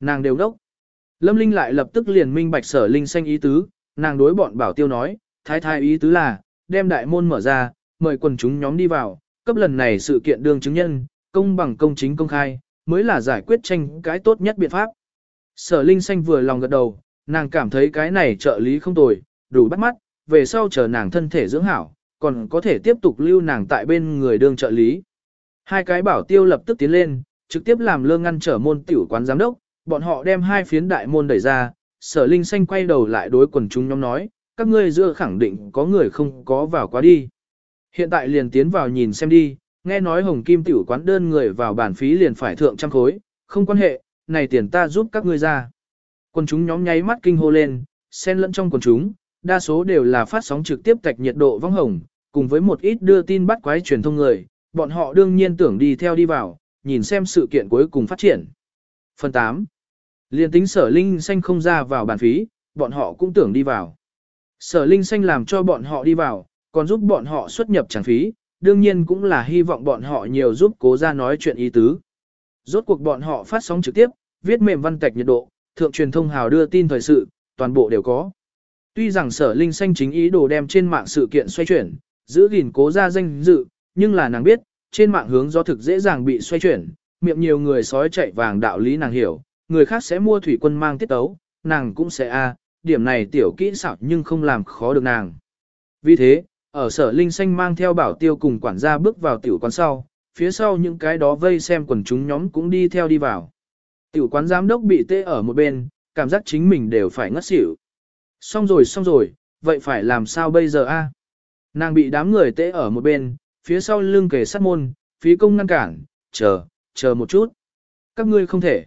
Nàng đều đốc. Lâm Linh lại lập tức liền minh bạch sở Linh xanh ý tứ, nàng đối bọn bảo tiêu nói, thái thái ý tứ là, đem đại môn mở ra, mời quần chúng nhóm đi vào, cấp lần này sự kiện đương chứng nhân, công bằng công chính công khai, mới là giải quyết tranh cái tốt nhất biện pháp. Sở Linh xanh vừa lòng gật đầu, nàng cảm thấy cái này trợ lý không tồi, đủ bắt mắt, về sau chờ nàng thân thể dưỡng hảo, còn có thể tiếp tục lưu nàng tại bên người đương trợ lý. Hai cái bảo tiêu lập tức tiến lên, trực tiếp làm lơ ngăn trở môn tiểu quán giám đốc, bọn họ đem hai phiến đại môn đẩy ra, sở linh xanh quay đầu lại đối quần chúng nhóm nói, các ngươi giữa khẳng định có người không có vào quá đi. Hiện tại liền tiến vào nhìn xem đi, nghe nói hồng kim tiểu quán đơn người vào bản phí liền phải thượng trăm khối, không quan hệ, này tiền ta giúp các ngươi ra. Quần chúng nhóm nháy mắt kinh hô lên, xen lẫn trong quần chúng, đa số đều là phát sóng trực tiếp tạch nhiệt độ vong hồng, cùng với một ít đưa tin bắt quái truyền thông người, bọn họ đương nhiên tưởng đi theo đi vào, nhìn xem sự kiện cuối cùng phát triển. Phần 8. Liên tính sở linh xanh không ra vào bàn phí, bọn họ cũng tưởng đi vào. Sở linh xanh làm cho bọn họ đi vào, còn giúp bọn họ xuất nhập chẳng phí, đương nhiên cũng là hy vọng bọn họ nhiều giúp cố ra nói chuyện ý tứ. Rốt cuộc bọn họ phát sóng trực tiếp, viết mềm văn tạch nhiệt độ, thượng truyền thông hào đưa tin thời sự, toàn bộ đều có. Tuy rằng sở linh xanh chính ý đồ đem trên mạng sự kiện xoay chuyển, giữ gìn cố ra danh dự, nhưng là nàng biết, trên mạng hướng do thực dễ dàng bị xoay chuyển, miệng nhiều người sói chạy vàng đạo lý nàng hiểu, người khác sẽ mua thủy quân mang tiết tấu, nàng cũng sẽ a, điểm này tiểu kỹ xảo nhưng không làm khó được nàng. Vì thế, ở sở linh xanh mang theo bảo tiêu cùng quản gia bước vào tiểu quán sau, phía sau những cái đó vây xem quần chúng nhóm cũng đi theo đi vào. Tiểu quán giám đốc bị tê ở một bên, cảm giác chính mình đều phải ngất xỉu. Xong rồi xong rồi, vậy phải làm sao bây giờ a? Nàng bị đám người tê ở một bên, phía sau lưng kề sát môn, phí công ngăn cản, chờ, chờ một chút. Các ngươi không thể.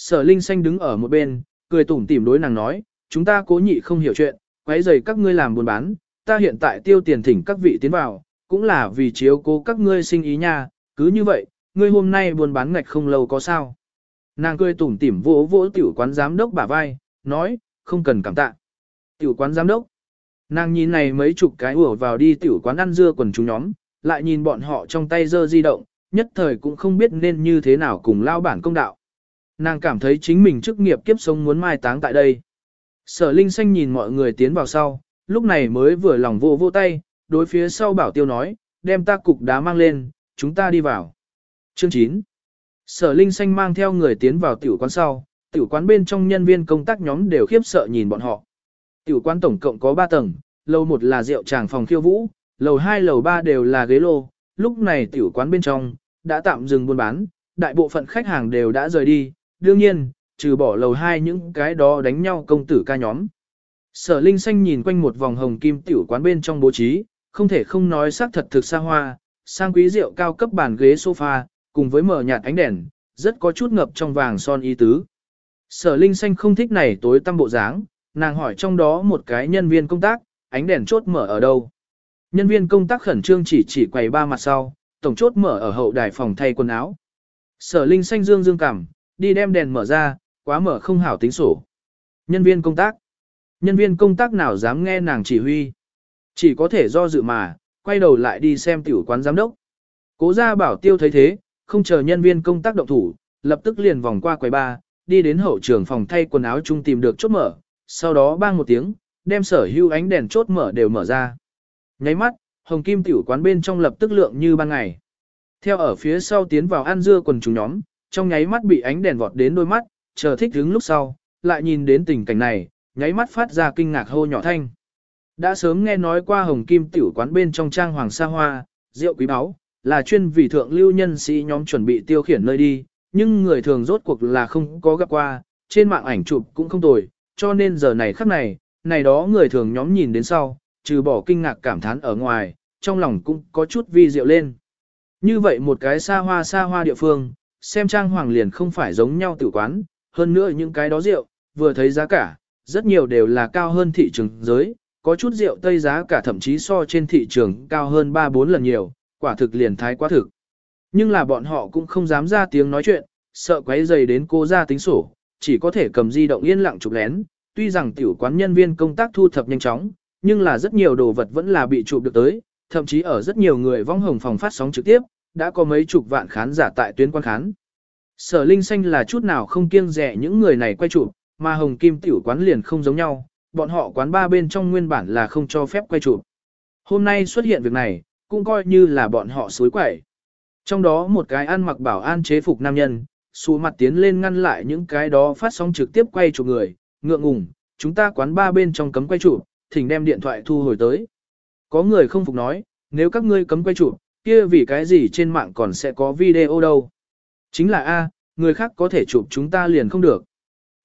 Sở Linh Xanh đứng ở một bên, cười tủm tỉm đối nàng nói, chúng ta cố nhị không hiểu chuyện, quấy rầy các ngươi làm buôn bán, ta hiện tại tiêu tiền thỉnh các vị tiến vào, cũng là vì chiếu cố các ngươi sinh ý nha, cứ như vậy, ngươi hôm nay buôn bán ngạch không lâu có sao. Nàng cười tủm tỉm vỗ vỗ tiểu quán giám đốc bả vai, nói, không cần cảm tạ. Tiểu quán giám đốc. Nàng nhìn này mấy chục cái ủa vào đi tiểu quán ăn dưa quần chúng nhóm, lại nhìn bọn họ trong tay dơ di động, nhất thời cũng không biết nên như thế nào cùng lao bản công đạo. Nàng cảm thấy chính mình chức nghiệp kiếp sống muốn mai táng tại đây. Sở Linh Xanh nhìn mọi người tiến vào sau, lúc này mới vừa lòng vô vô tay, đối phía sau bảo tiêu nói, đem ta cục đá mang lên, chúng ta đi vào. Chương 9 Sở Linh Xanh mang theo người tiến vào tiểu quán sau, tiểu quán bên trong nhân viên công tác nhóm đều khiếp sợ nhìn bọn họ. Tiểu quán tổng cộng có 3 tầng, lầu 1 là rượu tràng phòng khiêu vũ, lầu 2 lầu 3 đều là ghế lô, lúc này tiểu quán bên trong, đã tạm dừng buôn bán, đại bộ phận khách hàng đều đã rời đi, đương nhiên, trừ bỏ lầu hai những cái đó đánh nhau công tử ca nhóm. Sở Linh Xanh nhìn quanh một vòng hồng kim tiểu quán bên trong bố trí, không thể không nói xác thật thực xa hoa, sang quý rượu cao cấp bàn ghế sofa, cùng với mở nhạt ánh đèn, rất có chút ngập trong vàng son y tứ. Sở Linh Xanh không thích này tối tăm bộ dáng, nàng hỏi trong đó một cái nhân viên công tác, ánh đèn chốt mở ở đâu. Nhân viên công tác khẩn trương chỉ chỉ quầy ba mặt sau, tổng chốt mở ở hậu đài phòng thay quần áo. Sở Linh Xanh dương dương cảm, đi đem đèn mở ra, quá mở không hảo tính sổ. Nhân viên công tác. Nhân viên công tác nào dám nghe nàng chỉ huy. Chỉ có thể do dự mà, quay đầu lại đi xem tiểu quán giám đốc. Cố gia bảo tiêu thấy thế, không chờ nhân viên công tác động thủ, lập tức liền vòng qua quầy ba, đi đến hậu trường phòng thay quần áo chung tìm được chốt mở, sau đó bang một tiếng, đem sở hữu ánh đèn chốt mở đều mở ra. Nháy mắt, hồng kim tiểu quán bên trong lập tức lượng như ban ngày. Theo ở phía sau tiến vào ăn dưa quần chúng nhóm, trong nháy mắt bị ánh đèn vọt đến đôi mắt, chờ thích đứng lúc sau, lại nhìn đến tình cảnh này, nháy mắt phát ra kinh ngạc hô nhỏ thanh. Đã sớm nghe nói qua hồng kim tiểu quán bên trong trang hoàng sa hoa, rượu quý báu, là chuyên vì thượng lưu nhân sĩ nhóm chuẩn bị tiêu khiển nơi đi, nhưng người thường rốt cuộc là không có gặp qua, trên mạng ảnh chụp cũng không tồi, cho nên giờ này khắc này, này đó người thường nhóm nhìn đến sau, trừ bỏ kinh ngạc cảm thán ở ngoài, trong lòng cũng có chút vi diệu lên. Như vậy một cái xa hoa xa hoa địa phương, xem trang hoàng liền không phải giống nhau tử quán, hơn nữa những cái đó rượu, vừa thấy giá cả, rất nhiều đều là cao hơn thị trường giới, có chút rượu tây giá cả thậm chí so trên thị trường cao hơn 3-4 lần nhiều, quả thực liền thái quá thực. Nhưng là bọn họ cũng không dám ra tiếng nói chuyện, sợ quấy dày đến cô ra tính sổ, chỉ có thể cầm di động yên lặng chụp lén, tuy rằng tiểu quán nhân viên công tác thu thập nhanh chóng, nhưng là rất nhiều đồ vật vẫn là bị chụp được tới, thậm chí ở rất nhiều người vong hồng phòng phát sóng trực tiếp, đã có mấy chục vạn khán giả tại tuyến quan khán. Sở Linh Xanh là chút nào không kiêng rẻ những người này quay chụp, mà Hồng Kim tiểu quán liền không giống nhau, bọn họ quán ba bên trong nguyên bản là không cho phép quay chụp. Hôm nay xuất hiện việc này, cũng coi như là bọn họ suối quẩy. Trong đó một cái ăn mặc bảo an chế phục nam nhân, xù mặt tiến lên ngăn lại những cái đó phát sóng trực tiếp quay chụp người, ngượng ngùng, chúng ta quán ba bên trong cấm quay chụp, thỉnh đem điện thoại thu hồi tới. Có người không phục nói, nếu các ngươi cấm quay chụp, kia vì cái gì trên mạng còn sẽ có video đâu. Chính là A, người khác có thể chụp chúng ta liền không được.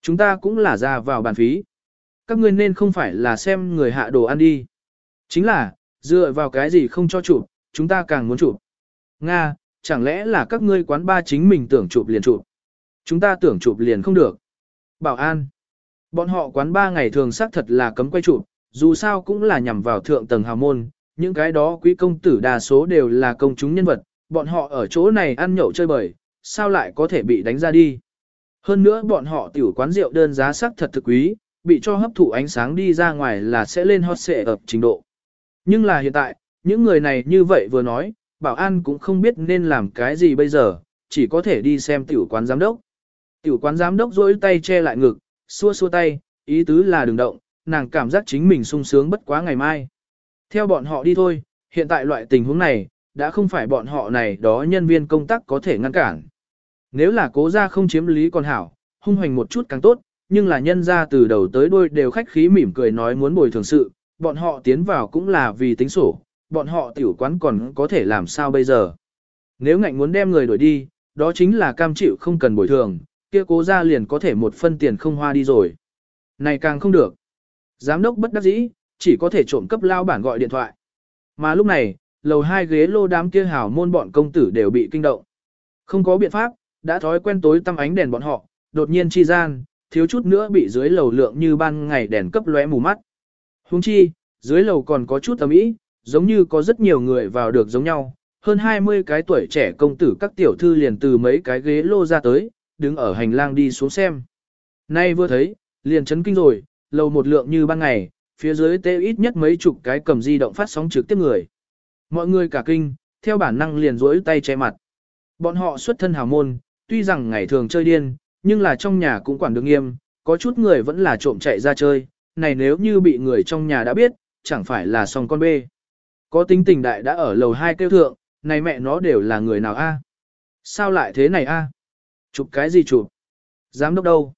Chúng ta cũng là ra vào bàn phí. Các ngươi nên không phải là xem người hạ đồ ăn đi. Chính là, dựa vào cái gì không cho chụp, chúng ta càng muốn chụp. Nga, chẳng lẽ là các ngươi quán ba chính mình tưởng chụp liền chụp. Chúng ta tưởng chụp liền không được. Bảo an. Bọn họ quán ba ngày thường xác thật là cấm quay chụp, dù sao cũng là nhằm vào thượng tầng hào môn, những cái đó quý công tử đa số đều là công chúng nhân vật, bọn họ ở chỗ này ăn nhậu chơi bời, sao lại có thể bị đánh ra đi. Hơn nữa bọn họ tiểu quán rượu đơn giá sắc thật thực quý, bị cho hấp thụ ánh sáng đi ra ngoài là sẽ lên hot xệ ập trình độ. Nhưng là hiện tại, những người này như vậy vừa nói, bảo an cũng không biết nên làm cái gì bây giờ, chỉ có thể đi xem tiểu quán giám đốc. Tiểu quán giám đốc rỗi tay che lại ngực, xua xua tay, ý tứ là đừng động, nàng cảm giác chính mình sung sướng bất quá ngày mai. Theo bọn họ đi thôi, hiện tại loại tình huống này, đã không phải bọn họ này đó nhân viên công tác có thể ngăn cản. Nếu là cố ra không chiếm lý còn hảo, hung hoành một chút càng tốt, nhưng là nhân ra từ đầu tới đuôi đều khách khí mỉm cười nói muốn bồi thường sự, bọn họ tiến vào cũng là vì tính sổ, bọn họ tiểu quán còn có thể làm sao bây giờ. Nếu ngạnh muốn đem người đuổi đi, đó chính là cam chịu không cần bồi thường, kia cố ra liền có thể một phân tiền không hoa đi rồi. Này càng không được. Giám đốc bất đắc dĩ, chỉ có thể trộm cấp lao bản gọi điện thoại. Mà lúc này, lầu hai ghế lô đám kia hào môn bọn công tử đều bị kinh động. Không có biện pháp, đã thói quen tối tăm ánh đèn bọn họ, đột nhiên chi gian, thiếu chút nữa bị dưới lầu lượng như ban ngày đèn cấp lóe mù mắt. Huống chi, dưới lầu còn có chút tầm ý, giống như có rất nhiều người vào được giống nhau, hơn 20 cái tuổi trẻ công tử các tiểu thư liền từ mấy cái ghế lô ra tới, đứng ở hành lang đi xuống xem. Nay vừa thấy, liền chấn kinh rồi, lầu một lượng như ban ngày, phía dưới tê ít nhất mấy chục cái cầm di động phát sóng trực tiếp người. Mọi người cả kinh, theo bản năng liền rỗi tay che mặt. Bọn họ xuất thân hào môn, tuy rằng ngày thường chơi điên, nhưng là trong nhà cũng quản được nghiêm, có chút người vẫn là trộm chạy ra chơi, này nếu như bị người trong nhà đã biết, chẳng phải là xong con bê. Có tính tình đại đã ở lầu hai kêu thượng, này mẹ nó đều là người nào a? Sao lại thế này a? Chụp cái gì chụp? Giám đốc đâu?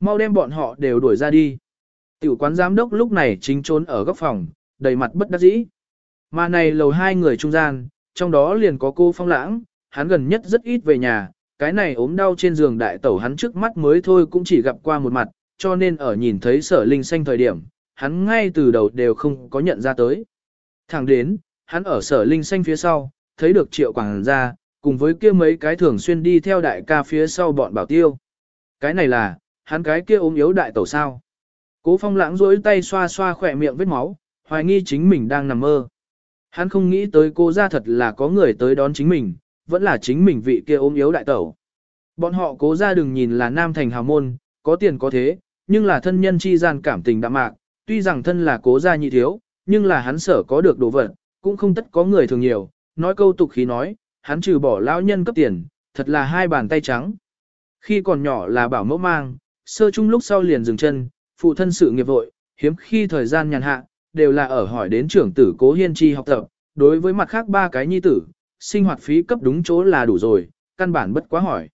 Mau đem bọn họ đều đuổi ra đi. Tiểu quán giám đốc lúc này chính trốn ở góc phòng, đầy mặt bất đắc dĩ. Mà này lầu hai người trung gian, trong đó liền có cô Phong Lãng, hắn gần nhất rất ít về nhà, cái này ốm đau trên giường đại tẩu hắn trước mắt mới thôi cũng chỉ gặp qua một mặt, cho nên ở nhìn thấy sở linh xanh thời điểm, hắn ngay từ đầu đều không có nhận ra tới. Thẳng đến, hắn ở sở linh xanh phía sau, thấy được triệu quảng ra, cùng với kia mấy cái thường xuyên đi theo đại ca phía sau bọn bảo tiêu. Cái này là, hắn cái kia ốm yếu đại tẩu sao. Cố phong lãng rỗi tay xoa xoa khỏe miệng vết máu, hoài nghi chính mình đang nằm mơ. Hắn không nghĩ tới cô ra thật là có người tới đón chính mình, vẫn là chính mình vị kia ôm yếu đại tẩu. Bọn họ cố ra đừng nhìn là nam thành hào môn, có tiền có thế, nhưng là thân nhân chi gian cảm tình đạm mạc, tuy rằng thân là cố gia nhị thiếu, nhưng là hắn sở có được đồ vật, cũng không tất có người thường nhiều, nói câu tục khí nói, hắn trừ bỏ lão nhân cấp tiền, thật là hai bàn tay trắng. Khi còn nhỏ là bảo mẫu mang, sơ chung lúc sau liền dừng chân, phụ thân sự nghiệp vội, hiếm khi thời gian nhàn hạ, đều là ở hỏi đến trưởng tử cố hiên chi học tập, đối với mặt khác ba cái nhi tử, sinh hoạt phí cấp đúng chỗ là đủ rồi, căn bản bất quá hỏi.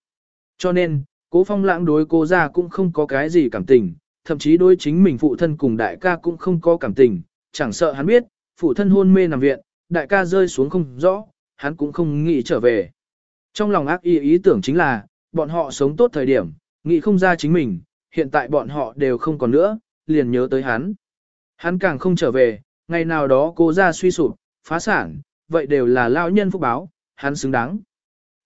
Cho nên, cố phong lãng đối cố ra cũng không có cái gì cảm tình, thậm chí đối chính mình phụ thân cùng đại ca cũng không có cảm tình, chẳng sợ hắn biết, phụ thân hôn mê nằm viện, đại ca rơi xuống không rõ, hắn cũng không nghĩ trở về. Trong lòng ác ý ý tưởng chính là, bọn họ sống tốt thời điểm, nghĩ không ra chính mình, hiện tại bọn họ đều không còn nữa, liền nhớ tới hắn. Hắn càng không trở về, ngày nào đó cô ra suy sụp, phá sản, vậy đều là lao nhân phúc báo, hắn xứng đáng.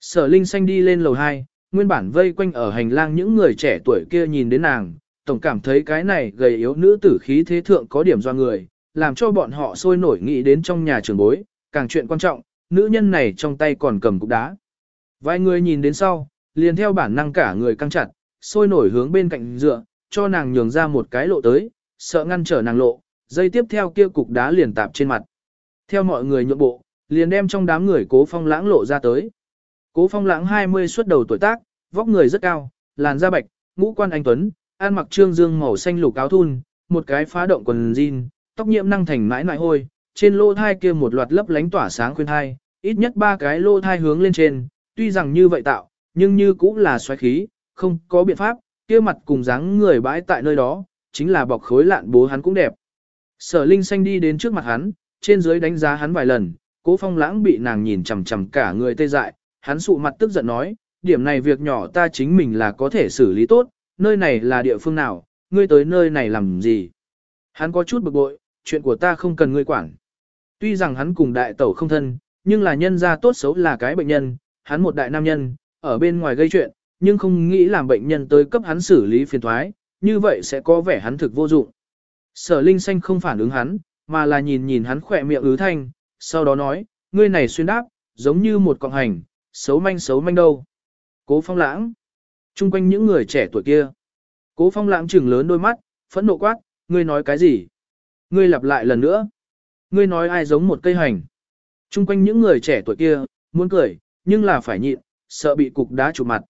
Sở Linh Xanh đi lên lầu 2, nguyên bản vây quanh ở hành lang những người trẻ tuổi kia nhìn đến nàng, tổng cảm thấy cái này gầy yếu nữ tử khí thế thượng có điểm do người, làm cho bọn họ sôi nổi nghĩ đến trong nhà trường bối, càng chuyện quan trọng, nữ nhân này trong tay còn cầm cục đá. Vài người nhìn đến sau, liền theo bản năng cả người căng chặt, sôi nổi hướng bên cạnh dựa, cho nàng nhường ra một cái lộ tới, sợ ngăn trở nàng lộ, dây tiếp theo kia cục đá liền tạp trên mặt. Theo mọi người nhượng bộ, liền đem trong đám người cố phong lãng lộ ra tới. Cố phong lãng 20 xuất đầu tuổi tác, vóc người rất cao, làn da bạch, ngũ quan anh tuấn, ăn mặc trương dương màu xanh lục áo thun, một cái phá động quần jean, tóc nhiễm năng thành mãi nại hôi, trên lô thai kia một loạt lấp lánh tỏa sáng khuyên thai, ít nhất ba cái lô thai hướng lên trên, tuy rằng như vậy tạo, nhưng như cũng là xoáy khí, không có biện pháp, kia mặt cùng dáng người bãi tại nơi đó, chính là bọc khối lạn bố hắn cũng đẹp. Sở Linh xanh đi đến trước mặt hắn, trên dưới đánh giá hắn vài lần, Cố Phong Lãng bị nàng nhìn chằm chằm cả người tê dại, hắn sụ mặt tức giận nói, điểm này việc nhỏ ta chính mình là có thể xử lý tốt, nơi này là địa phương nào, ngươi tới nơi này làm gì? Hắn có chút bực bội, chuyện của ta không cần ngươi quản. Tuy rằng hắn cùng đại tẩu không thân, nhưng là nhân gia tốt xấu là cái bệnh nhân, hắn một đại nam nhân, ở bên ngoài gây chuyện, nhưng không nghĩ làm bệnh nhân tới cấp hắn xử lý phiền thoái, như vậy sẽ có vẻ hắn thực vô dụng. Sở Linh Xanh không phản ứng hắn, mà là nhìn nhìn hắn khỏe miệng ứ thanh, sau đó nói, ngươi này xuyên đáp, giống như một cọng hành, xấu manh xấu manh đâu. Cố phong lãng. Trung quanh những người trẻ tuổi kia. Cố phong lãng trừng lớn đôi mắt, phẫn nộ quát, ngươi nói cái gì? Ngươi lặp lại lần nữa. Ngươi nói ai giống một cây hành. Trung quanh những người trẻ tuổi kia, muốn cười, nhưng là phải nhịn, sợ bị cục đá chụp mặt.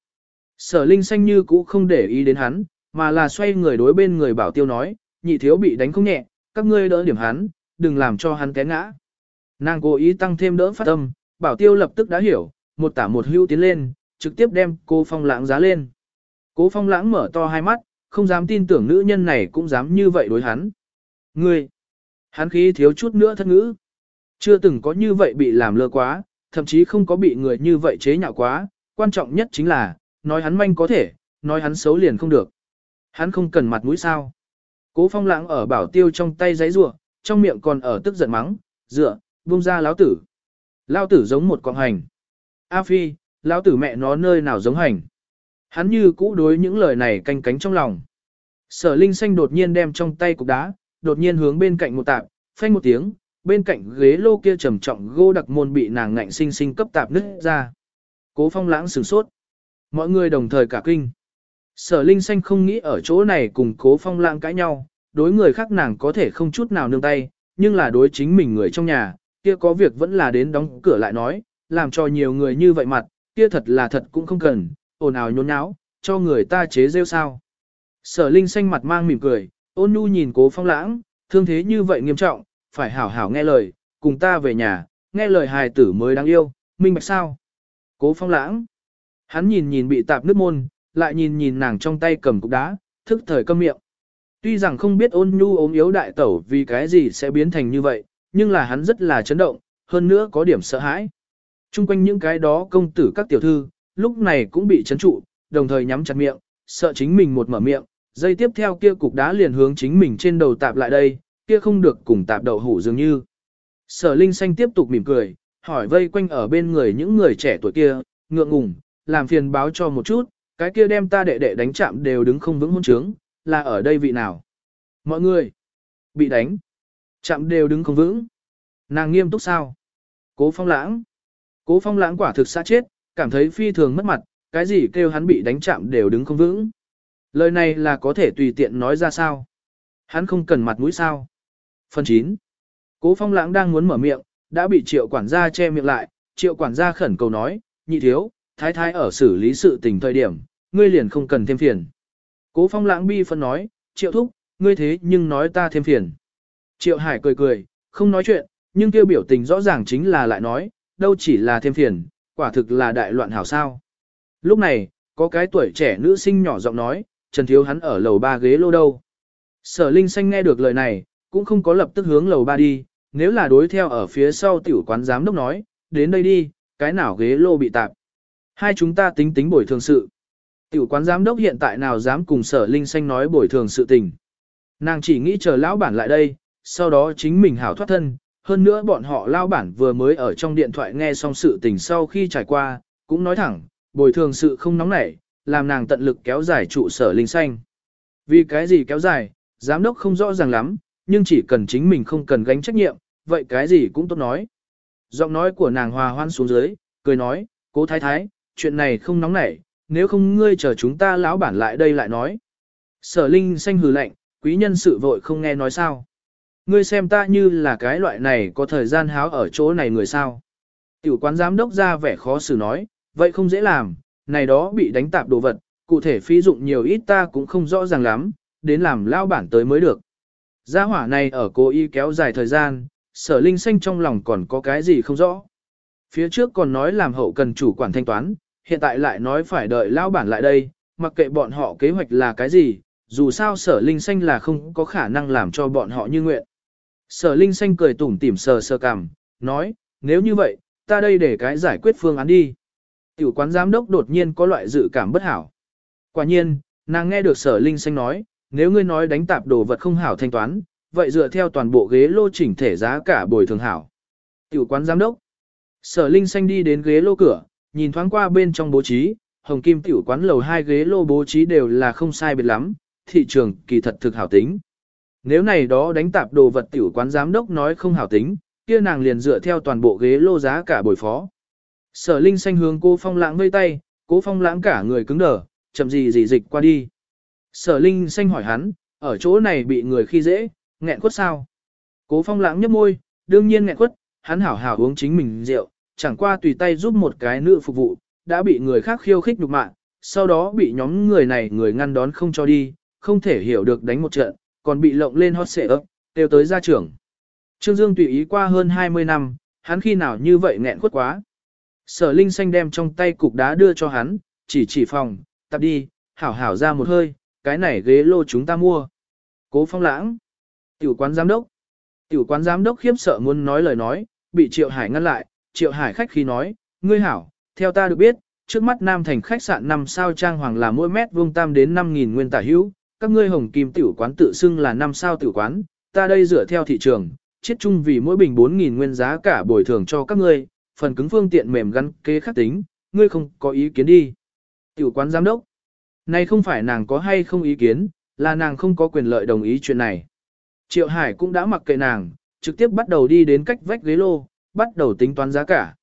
Sở Linh xanh như cũ không để ý đến hắn, mà là xoay người đối bên người bảo tiêu nói, nhị thiếu bị đánh không nhẹ, các ngươi đỡ điểm hắn, đừng làm cho hắn té ngã. Nàng cố ý tăng thêm đỡ phát tâm, bảo tiêu lập tức đã hiểu, một tả một hưu tiến lên, trực tiếp đem cô phong lãng giá lên. Cố phong lãng mở to hai mắt, không dám tin tưởng nữ nhân này cũng dám như vậy đối hắn. Ngươi, hắn khí thiếu chút nữa thất ngữ. Chưa từng có như vậy bị làm lơ quá, thậm chí không có bị người như vậy chế nhạo quá, quan trọng nhất chính là, nói hắn manh có thể, nói hắn xấu liền không được. Hắn không cần mặt mũi sao. Cố phong lãng ở bảo tiêu trong tay giấy rùa, trong miệng còn ở tức giận mắng, dựa, buông ra lão tử. Lão tử giống một con hành. A phi, lão tử mẹ nó nơi nào giống hành. Hắn như cũ đối những lời này canh cánh trong lòng. Sở Linh Xanh đột nhiên đem trong tay cục đá, đột nhiên hướng bên cạnh một tạp, phanh một tiếng, bên cạnh ghế lô kia trầm trọng gô đặc môn bị nàng ngạnh sinh sinh cấp tạp nứt ra. Cố phong lãng sửng sốt. Mọi người đồng thời cả kinh. Sở Linh Xanh không nghĩ ở chỗ này cùng cố phong lãng cãi nhau, đối người khác nàng có thể không chút nào nương tay, nhưng là đối chính mình người trong nhà, kia có việc vẫn là đến đóng cửa lại nói, làm cho nhiều người như vậy mặt, kia thật là thật cũng không cần, ồn ào nhốn nháo, cho người ta chế rêu sao. Sở Linh xanh mặt mang mỉm cười, ôn nhu nhìn cố phong lãng, thương thế như vậy nghiêm trọng, phải hảo hảo nghe lời, cùng ta về nhà, nghe lời hài tử mới đáng yêu, minh bạch sao. Cố phong lãng, hắn nhìn nhìn bị tạp nước môn, lại nhìn nhìn nàng trong tay cầm cục đá, thức thời câm miệng. Tuy rằng không biết ôn nhu ốm yếu đại tẩu vì cái gì sẽ biến thành như vậy, nhưng là hắn rất là chấn động, hơn nữa có điểm sợ hãi. Trung quanh những cái đó công tử các tiểu thư, lúc này cũng bị chấn trụ, đồng thời nhắm chặt miệng, sợ chính mình một mở miệng, dây tiếp theo kia cục đá liền hướng chính mình trên đầu tạp lại đây, kia không được cùng tạp đậu hủ dường như. Sở Linh Xanh tiếp tục mỉm cười, hỏi vây quanh ở bên người những người trẻ tuổi kia, ngượng ngùng, làm phiền báo cho một chút, cái kia đem ta đệ đệ đánh chạm đều đứng không vững hôn trướng, là ở đây vị nào? Mọi người, bị đánh, chạm đều đứng không vững. Nàng nghiêm túc sao? Cố phong lãng. Cố phong lãng quả thực xa chết, cảm thấy phi thường mất mặt, cái gì kêu hắn bị đánh chạm đều đứng không vững. Lời này là có thể tùy tiện nói ra sao? Hắn không cần mặt mũi sao? Phần 9. Cố phong lãng đang muốn mở miệng, đã bị triệu quản gia che miệng lại, triệu quản gia khẩn cầu nói, nhị thiếu, thái thái ở xử lý sự tình thời điểm, ngươi liền không cần thêm phiền. Cố phong lãng bi phân nói, triệu thúc, ngươi thế nhưng nói ta thêm phiền. Triệu hải cười cười, không nói chuyện, nhưng kêu biểu tình rõ ràng chính là lại nói, đâu chỉ là thêm phiền, quả thực là đại loạn hảo sao. Lúc này, có cái tuổi trẻ nữ sinh nhỏ giọng nói, Trần Thiếu hắn ở lầu ba ghế lô đâu. Sở Linh Xanh nghe được lời này, cũng không có lập tức hướng lầu ba đi, nếu là đối theo ở phía sau tiểu quán giám đốc nói, đến đây đi, cái nào ghế lô bị tạp. Hai chúng ta tính tính bồi thường sự. Tiểu quán giám đốc hiện tại nào dám cùng sở Linh Xanh nói bồi thường sự tình. Nàng chỉ nghĩ chờ lão bản lại đây, sau đó chính mình hảo thoát thân, hơn nữa bọn họ lao bản vừa mới ở trong điện thoại nghe xong sự tình sau khi trải qua, cũng nói thẳng, bồi thường sự không nóng nảy, làm nàng tận lực kéo dài trụ sở linh xanh. Vì cái gì kéo dài, giám đốc không rõ ràng lắm, nhưng chỉ cần chính mình không cần gánh trách nhiệm, vậy cái gì cũng tốt nói. Giọng nói của nàng hòa hoan xuống dưới, cười nói, cố thái thái, chuyện này không nóng nảy, nếu không ngươi chờ chúng ta lão bản lại đây lại nói. Sở linh xanh hừ lạnh, quý nhân sự vội không nghe nói sao. Ngươi xem ta như là cái loại này có thời gian háo ở chỗ này người sao. Tiểu quán giám đốc ra vẻ khó xử nói, vậy không dễ làm, này đó bị đánh tạp đồ vật, cụ thể phí dụng nhiều ít ta cũng không rõ ràng lắm, đến làm lao bản tới mới được. Gia hỏa này ở cố ý kéo dài thời gian, sở linh xanh trong lòng còn có cái gì không rõ. Phía trước còn nói làm hậu cần chủ quản thanh toán, hiện tại lại nói phải đợi lão bản lại đây, mặc kệ bọn họ kế hoạch là cái gì, dù sao sở linh xanh là không có khả năng làm cho bọn họ như nguyện. Sở Linh Xanh cười tủm tỉm sờ sờ cằm, nói, nếu như vậy, ta đây để cái giải quyết phương án đi. Tiểu quán giám đốc đột nhiên có loại dự cảm bất hảo. Quả nhiên, nàng nghe được sở Linh Xanh nói, nếu ngươi nói đánh tạp đồ vật không hảo thanh toán, vậy dựa theo toàn bộ ghế lô chỉnh thể giá cả bồi thường hảo. Tiểu quán giám đốc. Sở Linh Xanh đi đến ghế lô cửa, nhìn thoáng qua bên trong bố trí, hồng kim tiểu quán lầu hai ghế lô bố trí đều là không sai biệt lắm, thị trường kỳ thật thực hảo tính. Nếu này đó đánh tạp đồ vật tiểu quán giám đốc nói không hảo tính, kia nàng liền dựa theo toàn bộ ghế lô giá cả bồi phó. Sở Linh xanh hướng cô Phong Lãng vây tay, cố Phong Lãng cả người cứng đờ, chậm gì gì dịch qua đi. Sở Linh xanh hỏi hắn, ở chỗ này bị người khi dễ, nghẹn quất sao? Cố Phong Lãng nhếch môi, đương nhiên nghẹn quất, hắn hảo hảo uống chính mình rượu, chẳng qua tùy tay giúp một cái nữ phục vụ, đã bị người khác khiêu khích nhục mạ, sau đó bị nhóm người này người ngăn đón không cho đi, không thể hiểu được đánh một trận, còn bị lộng lên hot xệ ấp, đều tới gia trưởng. Trương Dương tùy ý qua hơn 20 năm, hắn khi nào như vậy nghẹn khuất quá. Sở Linh Xanh đem trong tay cục đá đưa cho hắn, chỉ chỉ phòng, tập đi, hảo hảo ra một hơi, cái này ghế lô chúng ta mua. Cố phong lãng. Tiểu quán giám đốc. Tiểu quán giám đốc khiếp sợ muốn nói lời nói, bị Triệu Hải ngăn lại, Triệu Hải khách khi nói, ngươi hảo, theo ta được biết, trước mắt Nam Thành khách sạn 5 sao trang hoàng là mỗi mét vuông tam đến 5.000 nguyên tả hữu, các ngươi hồng kim tiểu quán tự xưng là năm sao tiểu quán, ta đây dựa theo thị trường, chiết chung vì mỗi bình 4.000 nguyên giá cả bồi thường cho các ngươi, phần cứng phương tiện mềm gắn kế khắc tính, ngươi không có ý kiến đi. Tiểu quán giám đốc, này không phải nàng có hay không ý kiến, là nàng không có quyền lợi đồng ý chuyện này. Triệu Hải cũng đã mặc kệ nàng, trực tiếp bắt đầu đi đến cách vách ghế lô, bắt đầu tính toán giá cả.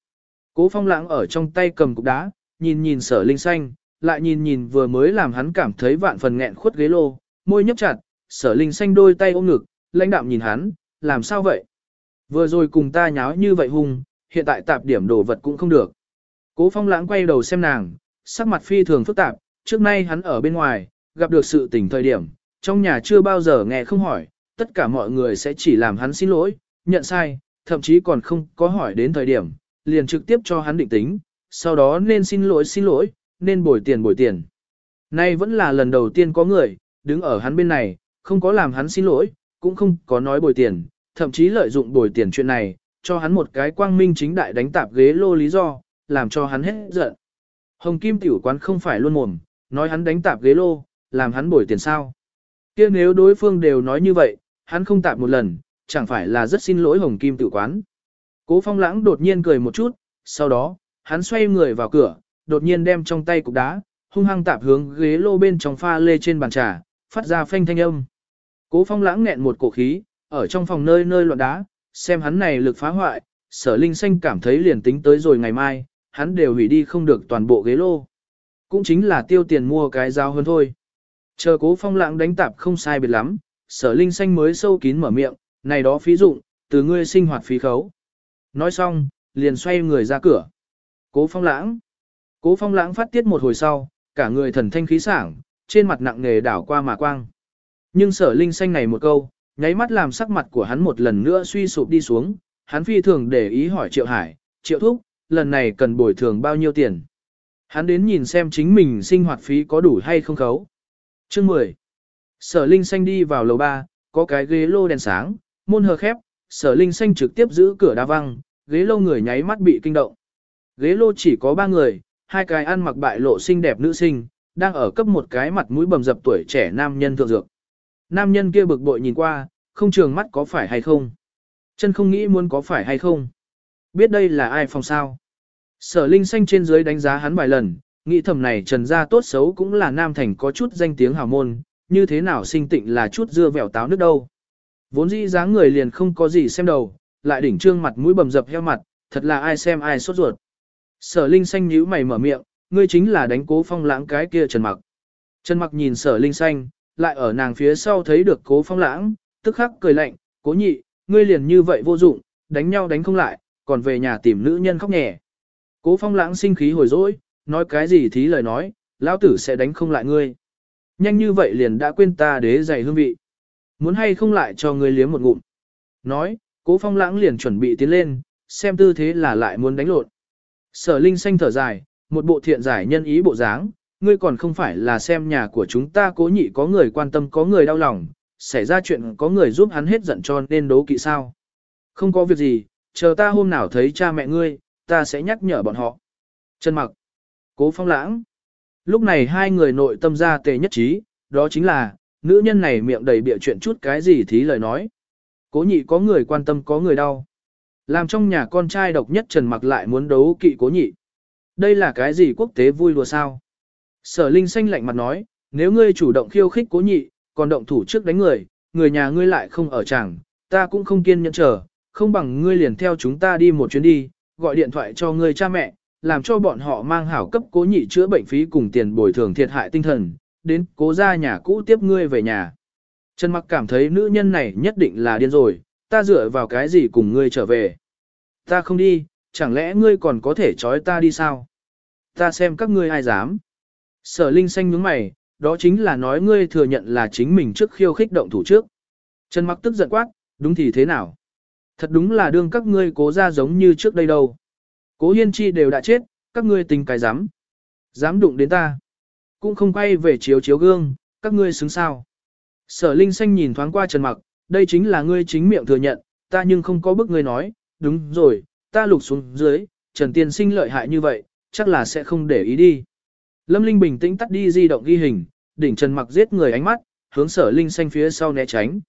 Cố phong lãng ở trong tay cầm cục đá, nhìn nhìn sở linh xanh, lại nhìn nhìn vừa mới làm hắn cảm thấy vạn phần nghẹn khuất ghế lô, môi nhấp chặt, sở linh xanh đôi tay ôm ngực, lãnh đạm nhìn hắn, làm sao vậy? Vừa rồi cùng ta nháo như vậy hung, hiện tại tạp điểm đồ vật cũng không được. Cố phong lãng quay đầu xem nàng, sắc mặt phi thường phức tạp, trước nay hắn ở bên ngoài, gặp được sự tình thời điểm, trong nhà chưa bao giờ nghe không hỏi, tất cả mọi người sẽ chỉ làm hắn xin lỗi, nhận sai, thậm chí còn không có hỏi đến thời điểm, liền trực tiếp cho hắn định tính, sau đó nên xin lỗi xin lỗi, nên bồi tiền bồi tiền. Nay vẫn là lần đầu tiên có người, đứng ở hắn bên này, không có làm hắn xin lỗi, cũng không có nói bồi tiền, thậm chí lợi dụng bồi tiền chuyện này, cho hắn một cái quang minh chính đại đánh tạp ghế lô lý do, làm cho hắn hết giận. Hồng Kim tiểu quán không phải luôn mồm, nói hắn đánh tạp ghế lô, làm hắn bồi tiền sao. kia nếu đối phương đều nói như vậy, hắn không tạp một lần, chẳng phải là rất xin lỗi Hồng Kim tự quán. Cố phong lãng đột nhiên cười một chút, sau đó, hắn xoay người vào cửa, đột nhiên đem trong tay cục đá, hung hăng tạp hướng ghế lô bên trong pha lê trên bàn trà, phát ra phanh thanh âm. Cố phong lãng nghẹn một cổ khí, ở trong phòng nơi nơi loạn đá, xem hắn này lực phá hoại, sở linh xanh cảm thấy liền tính tới rồi ngày mai, hắn đều hủy đi không được toàn bộ ghế lô. Cũng chính là tiêu tiền mua cái dao hơn thôi. Chờ cố phong lãng đánh tạp không sai biệt lắm, sở linh xanh mới sâu kín mở miệng, này đó phí dụng, từ ngươi sinh hoạt phí khấu. Nói xong, liền xoay người ra cửa. Cố phong lãng. Cố phong lãng phát tiết một hồi sau, cả người thần thanh khí sảng, trên mặt nặng nề đảo qua mà quang. Nhưng sở linh xanh này một câu, nháy mắt làm sắc mặt của hắn một lần nữa suy sụp đi xuống, hắn phi thường để ý hỏi Triệu Hải, Triệu Thúc, lần này cần bồi thường bao nhiêu tiền. Hắn đến nhìn xem chính mình sinh hoạt phí có đủ hay không khấu. Chương 10. Sở Linh Xanh đi vào lầu 3, có cái ghế lô đèn sáng, môn hờ khép, Sở Linh Xanh trực tiếp giữ cửa đa văng, ghế lô người nháy mắt bị kinh động. Ghế lô chỉ có ba người, hai cái ăn mặc bại lộ xinh đẹp nữ sinh, đang ở cấp một cái mặt mũi bầm dập tuổi trẻ nam nhân thượng dược. Nam nhân kia bực bội nhìn qua, không trường mắt có phải hay không. Chân không nghĩ muốn có phải hay không. Biết đây là ai phòng sao. Sở Linh Xanh trên dưới đánh giá hắn vài lần, nghĩ thầm này trần gia tốt xấu cũng là nam thành có chút danh tiếng hào môn, như thế nào sinh tịnh là chút dưa vẻo táo nước đâu. Vốn dĩ dáng người liền không có gì xem đầu, lại đỉnh trương mặt mũi bầm dập heo mặt, thật là ai xem ai sốt ruột. Sở Linh Xanh nhíu mày mở miệng, ngươi chính là đánh cố phong lãng cái kia Trần Mặc. Trần Mặc nhìn Sở Linh Xanh, lại ở nàng phía sau thấy được cố phong lãng, tức khắc cười lạnh, cố nhị, ngươi liền như vậy vô dụng, đánh nhau đánh không lại, còn về nhà tìm nữ nhân khóc nhẹ. Cố phong lãng sinh khí hồi dỗi, nói cái gì thí lời nói, lão tử sẽ đánh không lại ngươi. Nhanh như vậy liền đã quên ta đế dày hương vị. Muốn hay không lại cho ngươi liếm một ngụm. Nói, cố phong lãng liền chuẩn bị tiến lên, xem tư thế là lại muốn đánh lộn. Sở Linh xanh thở dài, một bộ thiện giải nhân ý bộ dáng, ngươi còn không phải là xem nhà của chúng ta cố nhị có người quan tâm có người đau lòng, xảy ra chuyện có người giúp hắn hết giận cho nên đố kỵ sao. Không có việc gì, chờ ta hôm nào thấy cha mẹ ngươi, ta sẽ nhắc nhở bọn họ. Trần mặc, cố phong lãng. Lúc này hai người nội tâm ra tề nhất trí, đó chính là, nữ nhân này miệng đầy bịa chuyện chút cái gì thí lời nói. Cố nhị có người quan tâm có người đau. Làm trong nhà con trai độc nhất Trần mặc lại muốn đấu kỵ cố nhị. Đây là cái gì quốc tế vui đùa sao? Sở Linh xanh lạnh mặt nói, nếu ngươi chủ động khiêu khích cố nhị, còn động thủ trước đánh người, người nhà ngươi lại không ở chẳng, ta cũng không kiên nhẫn chờ, không bằng ngươi liền theo chúng ta đi một chuyến đi, gọi điện thoại cho ngươi cha mẹ, làm cho bọn họ mang hảo cấp cố nhị chữa bệnh phí cùng tiền bồi thường thiệt hại tinh thần, đến cố ra nhà cũ tiếp ngươi về nhà. Trần Mặc cảm thấy nữ nhân này nhất định là điên rồi, ta dựa vào cái gì cùng ngươi trở về. Ta không đi, chẳng lẽ ngươi còn có thể trói ta đi sao? Ta xem các ngươi ai dám. Sở Linh xanh nhướng mày, đó chính là nói ngươi thừa nhận là chính mình trước khiêu khích động thủ trước. Trần Mặc tức giận quát, đúng thì thế nào? Thật đúng là đương các ngươi cố ra giống như trước đây đâu. Cố hiên chi đều đã chết, các ngươi tình cái dám. Dám đụng đến ta. Cũng không quay về chiếu chiếu gương, các ngươi xứng sao. Sở Linh xanh nhìn thoáng qua Trần Mặc, đây chính là ngươi chính miệng thừa nhận, ta nhưng không có bức ngươi nói, đúng rồi, ta lục xuống dưới, Trần Tiên sinh lợi hại như vậy, chắc là sẽ không để ý đi. Lâm Linh bình tĩnh tắt đi di động ghi hình, đỉnh Trần Mặc giết người ánh mắt, hướng Sở Linh xanh phía sau né tránh.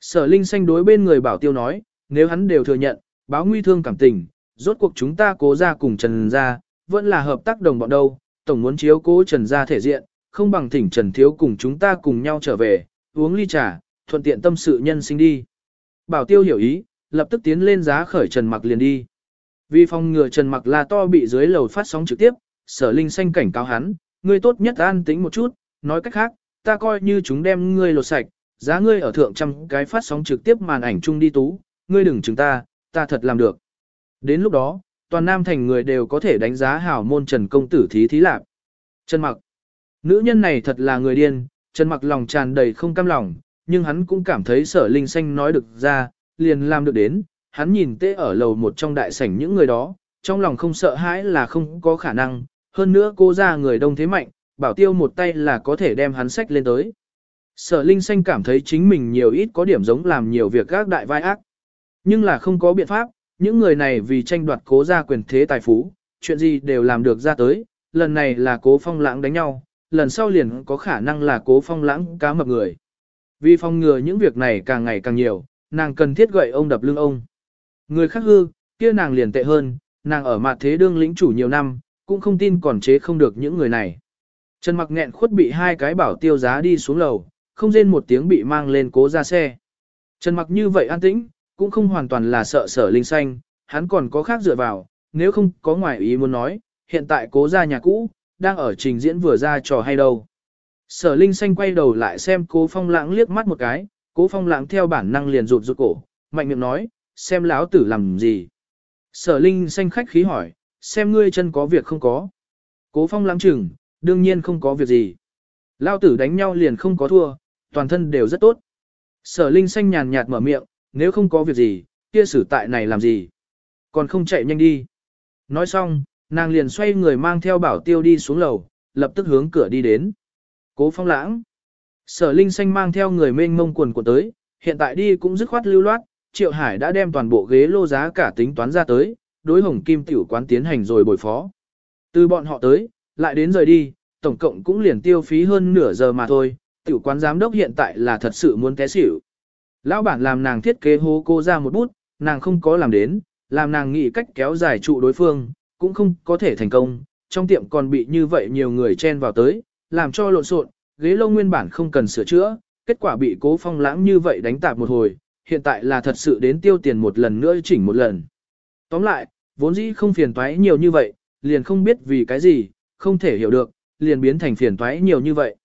Sở Linh xanh đối bên người bảo tiêu nói, nếu hắn đều thừa nhận, báo nguy thương cảm tình, rốt cuộc chúng ta cố ra cùng Trần ra, vẫn là hợp tác đồng bọn đâu, tổng muốn chiếu cố Trần gia thể diện, không bằng thỉnh Trần Thiếu cùng chúng ta cùng nhau trở về, uống ly trà, thuận tiện tâm sự nhân sinh đi. Bảo tiêu hiểu ý, lập tức tiến lên giá khởi Trần Mặc liền đi. Vì phòng ngừa Trần Mặc là to bị dưới lầu phát sóng trực tiếp, sở linh xanh cảnh cáo hắn, ngươi tốt nhất an tĩnh một chút, nói cách khác, ta coi như chúng đem ngươi lột sạch, giá ngươi ở thượng trăm cái phát sóng trực tiếp màn ảnh chung đi tú, ngươi đừng chứng ta, ta thật làm được. Đến lúc đó, toàn nam thành người đều có thể đánh giá hảo môn Trần Công Tử thí thí lạc. Trần Mặc. Nữ nhân này thật là người điên, Trần Mặc lòng tràn đầy không cam lòng, nhưng hắn cũng cảm thấy sở linh xanh nói được ra, liền làm được đến. Hắn nhìn tê ở lầu một trong đại sảnh những người đó, trong lòng không sợ hãi là không có khả năng, hơn nữa cô ra người đông thế mạnh, bảo tiêu một tay là có thể đem hắn sách lên tới. Sở Linh Xanh cảm thấy chính mình nhiều ít có điểm giống làm nhiều việc gác đại vai ác. Nhưng là không có biện pháp, những người này vì tranh đoạt cố gia quyền thế tài phú, chuyện gì đều làm được ra tới, lần này là cố phong lãng đánh nhau, lần sau liền có khả năng là cố phong lãng cá mập người. Vì phong ngừa những việc này càng ngày càng nhiều, nàng cần thiết gậy ông đập lưng ông. Người khác hư, kia nàng liền tệ hơn, nàng ở mặt thế đương lĩnh chủ nhiều năm, cũng không tin còn chế không được những người này. Trần mặc nghẹn khuất bị hai cái bảo tiêu giá đi xuống lầu, không rên một tiếng bị mang lên cố ra xe. Trần mặc như vậy an tĩnh, cũng không hoàn toàn là sợ sở linh xanh, hắn còn có khác dựa vào, nếu không có ngoài ý muốn nói, hiện tại cố gia nhà cũ, đang ở trình diễn vừa ra trò hay đâu. Sở linh xanh quay đầu lại xem cố phong lãng liếc mắt một cái, cố phong lãng theo bản năng liền rụt rụt cổ, mạnh miệng nói, xem lão tử làm gì. Sở linh xanh khách khí hỏi, xem ngươi chân có việc không có. Cố phong lãng chừng, đương nhiên không có việc gì. Lao tử đánh nhau liền không có thua, toàn thân đều rất tốt. Sở Linh xanh nhàn nhạt mở miệng, nếu không có việc gì, kia xử tại này làm gì? Còn không chạy nhanh đi. Nói xong, nàng liền xoay người mang theo bảo tiêu đi xuống lầu, lập tức hướng cửa đi đến. Cố phong lãng. Sở Linh xanh mang theo người mênh mông quần của tới, hiện tại đi cũng dứt khoát lưu loát, Triệu Hải đã đem toàn bộ ghế lô giá cả tính toán ra tới, đối hồng kim tiểu quán tiến hành rồi bồi phó. Từ bọn họ tới, lại đến rời đi, tổng cộng cũng liền tiêu phí hơn nửa giờ mà thôi, tiểu quán giám đốc hiện tại là thật sự muốn té xỉu. Lão bản làm nàng thiết kế hố cô ra một bút, nàng không có làm đến, làm nàng nghĩ cách kéo dài trụ đối phương, cũng không có thể thành công, trong tiệm còn bị như vậy nhiều người chen vào tới, làm cho lộn xộn, ghế lâu nguyên bản không cần sửa chữa, kết quả bị cố phong lãng như vậy đánh tạp một hồi, hiện tại là thật sự đến tiêu tiền một lần nữa chỉnh một lần. Tóm lại, vốn dĩ không phiền toái nhiều như vậy, liền không biết vì cái gì, không thể hiểu được, liền biến thành phiền toái nhiều như vậy.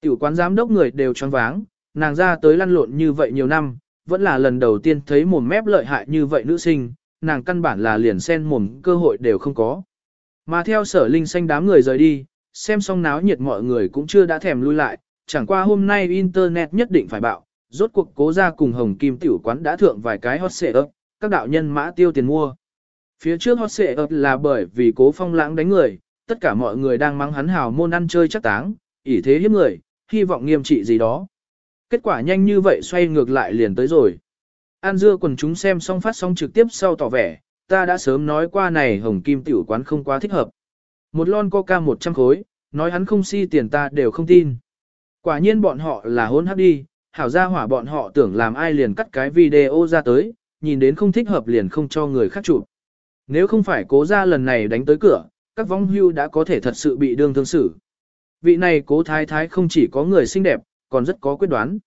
Tiểu quán giám đốc người đều choáng váng, nàng ra tới lăn lộn như vậy nhiều năm, vẫn là lần đầu tiên thấy mồm mép lợi hại như vậy nữ sinh, nàng căn bản là liền sen mồm cơ hội đều không có. Mà theo sở linh xanh đám người rời đi, xem xong náo nhiệt mọi người cũng chưa đã thèm lui lại, chẳng qua hôm nay internet nhất định phải bạo, rốt cuộc cố ra cùng hồng kim tiểu quán đã thượng vài cái hot xệ ấp, các đạo nhân mã tiêu tiền mua. Phía trước hot xệ ấp là bởi vì cố phong lãng đánh người, tất cả mọi người đang mắng hắn hào môn ăn chơi chắc táng, ỷ thế hiếp người, hy vọng nghiêm trị gì đó. Kết quả nhanh như vậy xoay ngược lại liền tới rồi. An dưa quần chúng xem xong phát xong trực tiếp sau tỏ vẻ, ta đã sớm nói qua này hồng kim tiểu quán không quá thích hợp. Một lon coca 100 khối, nói hắn không si tiền ta đều không tin. Quả nhiên bọn họ là hôn hấp đi, hảo ra hỏa bọn họ tưởng làm ai liền cắt cái video ra tới, nhìn đến không thích hợp liền không cho người khác chụp. Nếu không phải cố ra lần này đánh tới cửa, các vong hưu đã có thể thật sự bị đương thương xử. Vị này cố thái thái không chỉ có người xinh đẹp, còn rất có quyết đoán.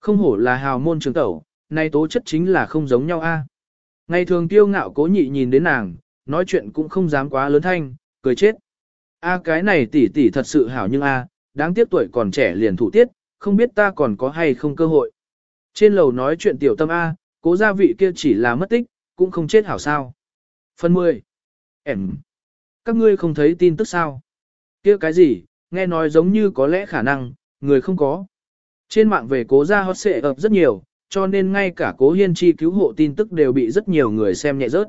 Không hổ là hào môn trường tẩu, nay tố chất chính là không giống nhau a. Ngày thường tiêu ngạo cố nhị nhìn đến nàng, nói chuyện cũng không dám quá lớn thanh, cười chết. A cái này tỷ tỷ thật sự hảo nhưng a, đáng tiếc tuổi còn trẻ liền thủ tiết, không biết ta còn có hay không cơ hội. Trên lầu nói chuyện tiểu tâm A, cố gia vị kia chỉ là mất tích, cũng không chết hảo sao. Phần 10. Em. Các ngươi không thấy tin tức sao? kia cái gì, nghe nói giống như có lẽ khả năng, người không có. Trên mạng về cố gia hot xệ ập rất nhiều, cho nên ngay cả cố hiên chi cứu hộ tin tức đều bị rất nhiều người xem nhẹ rớt.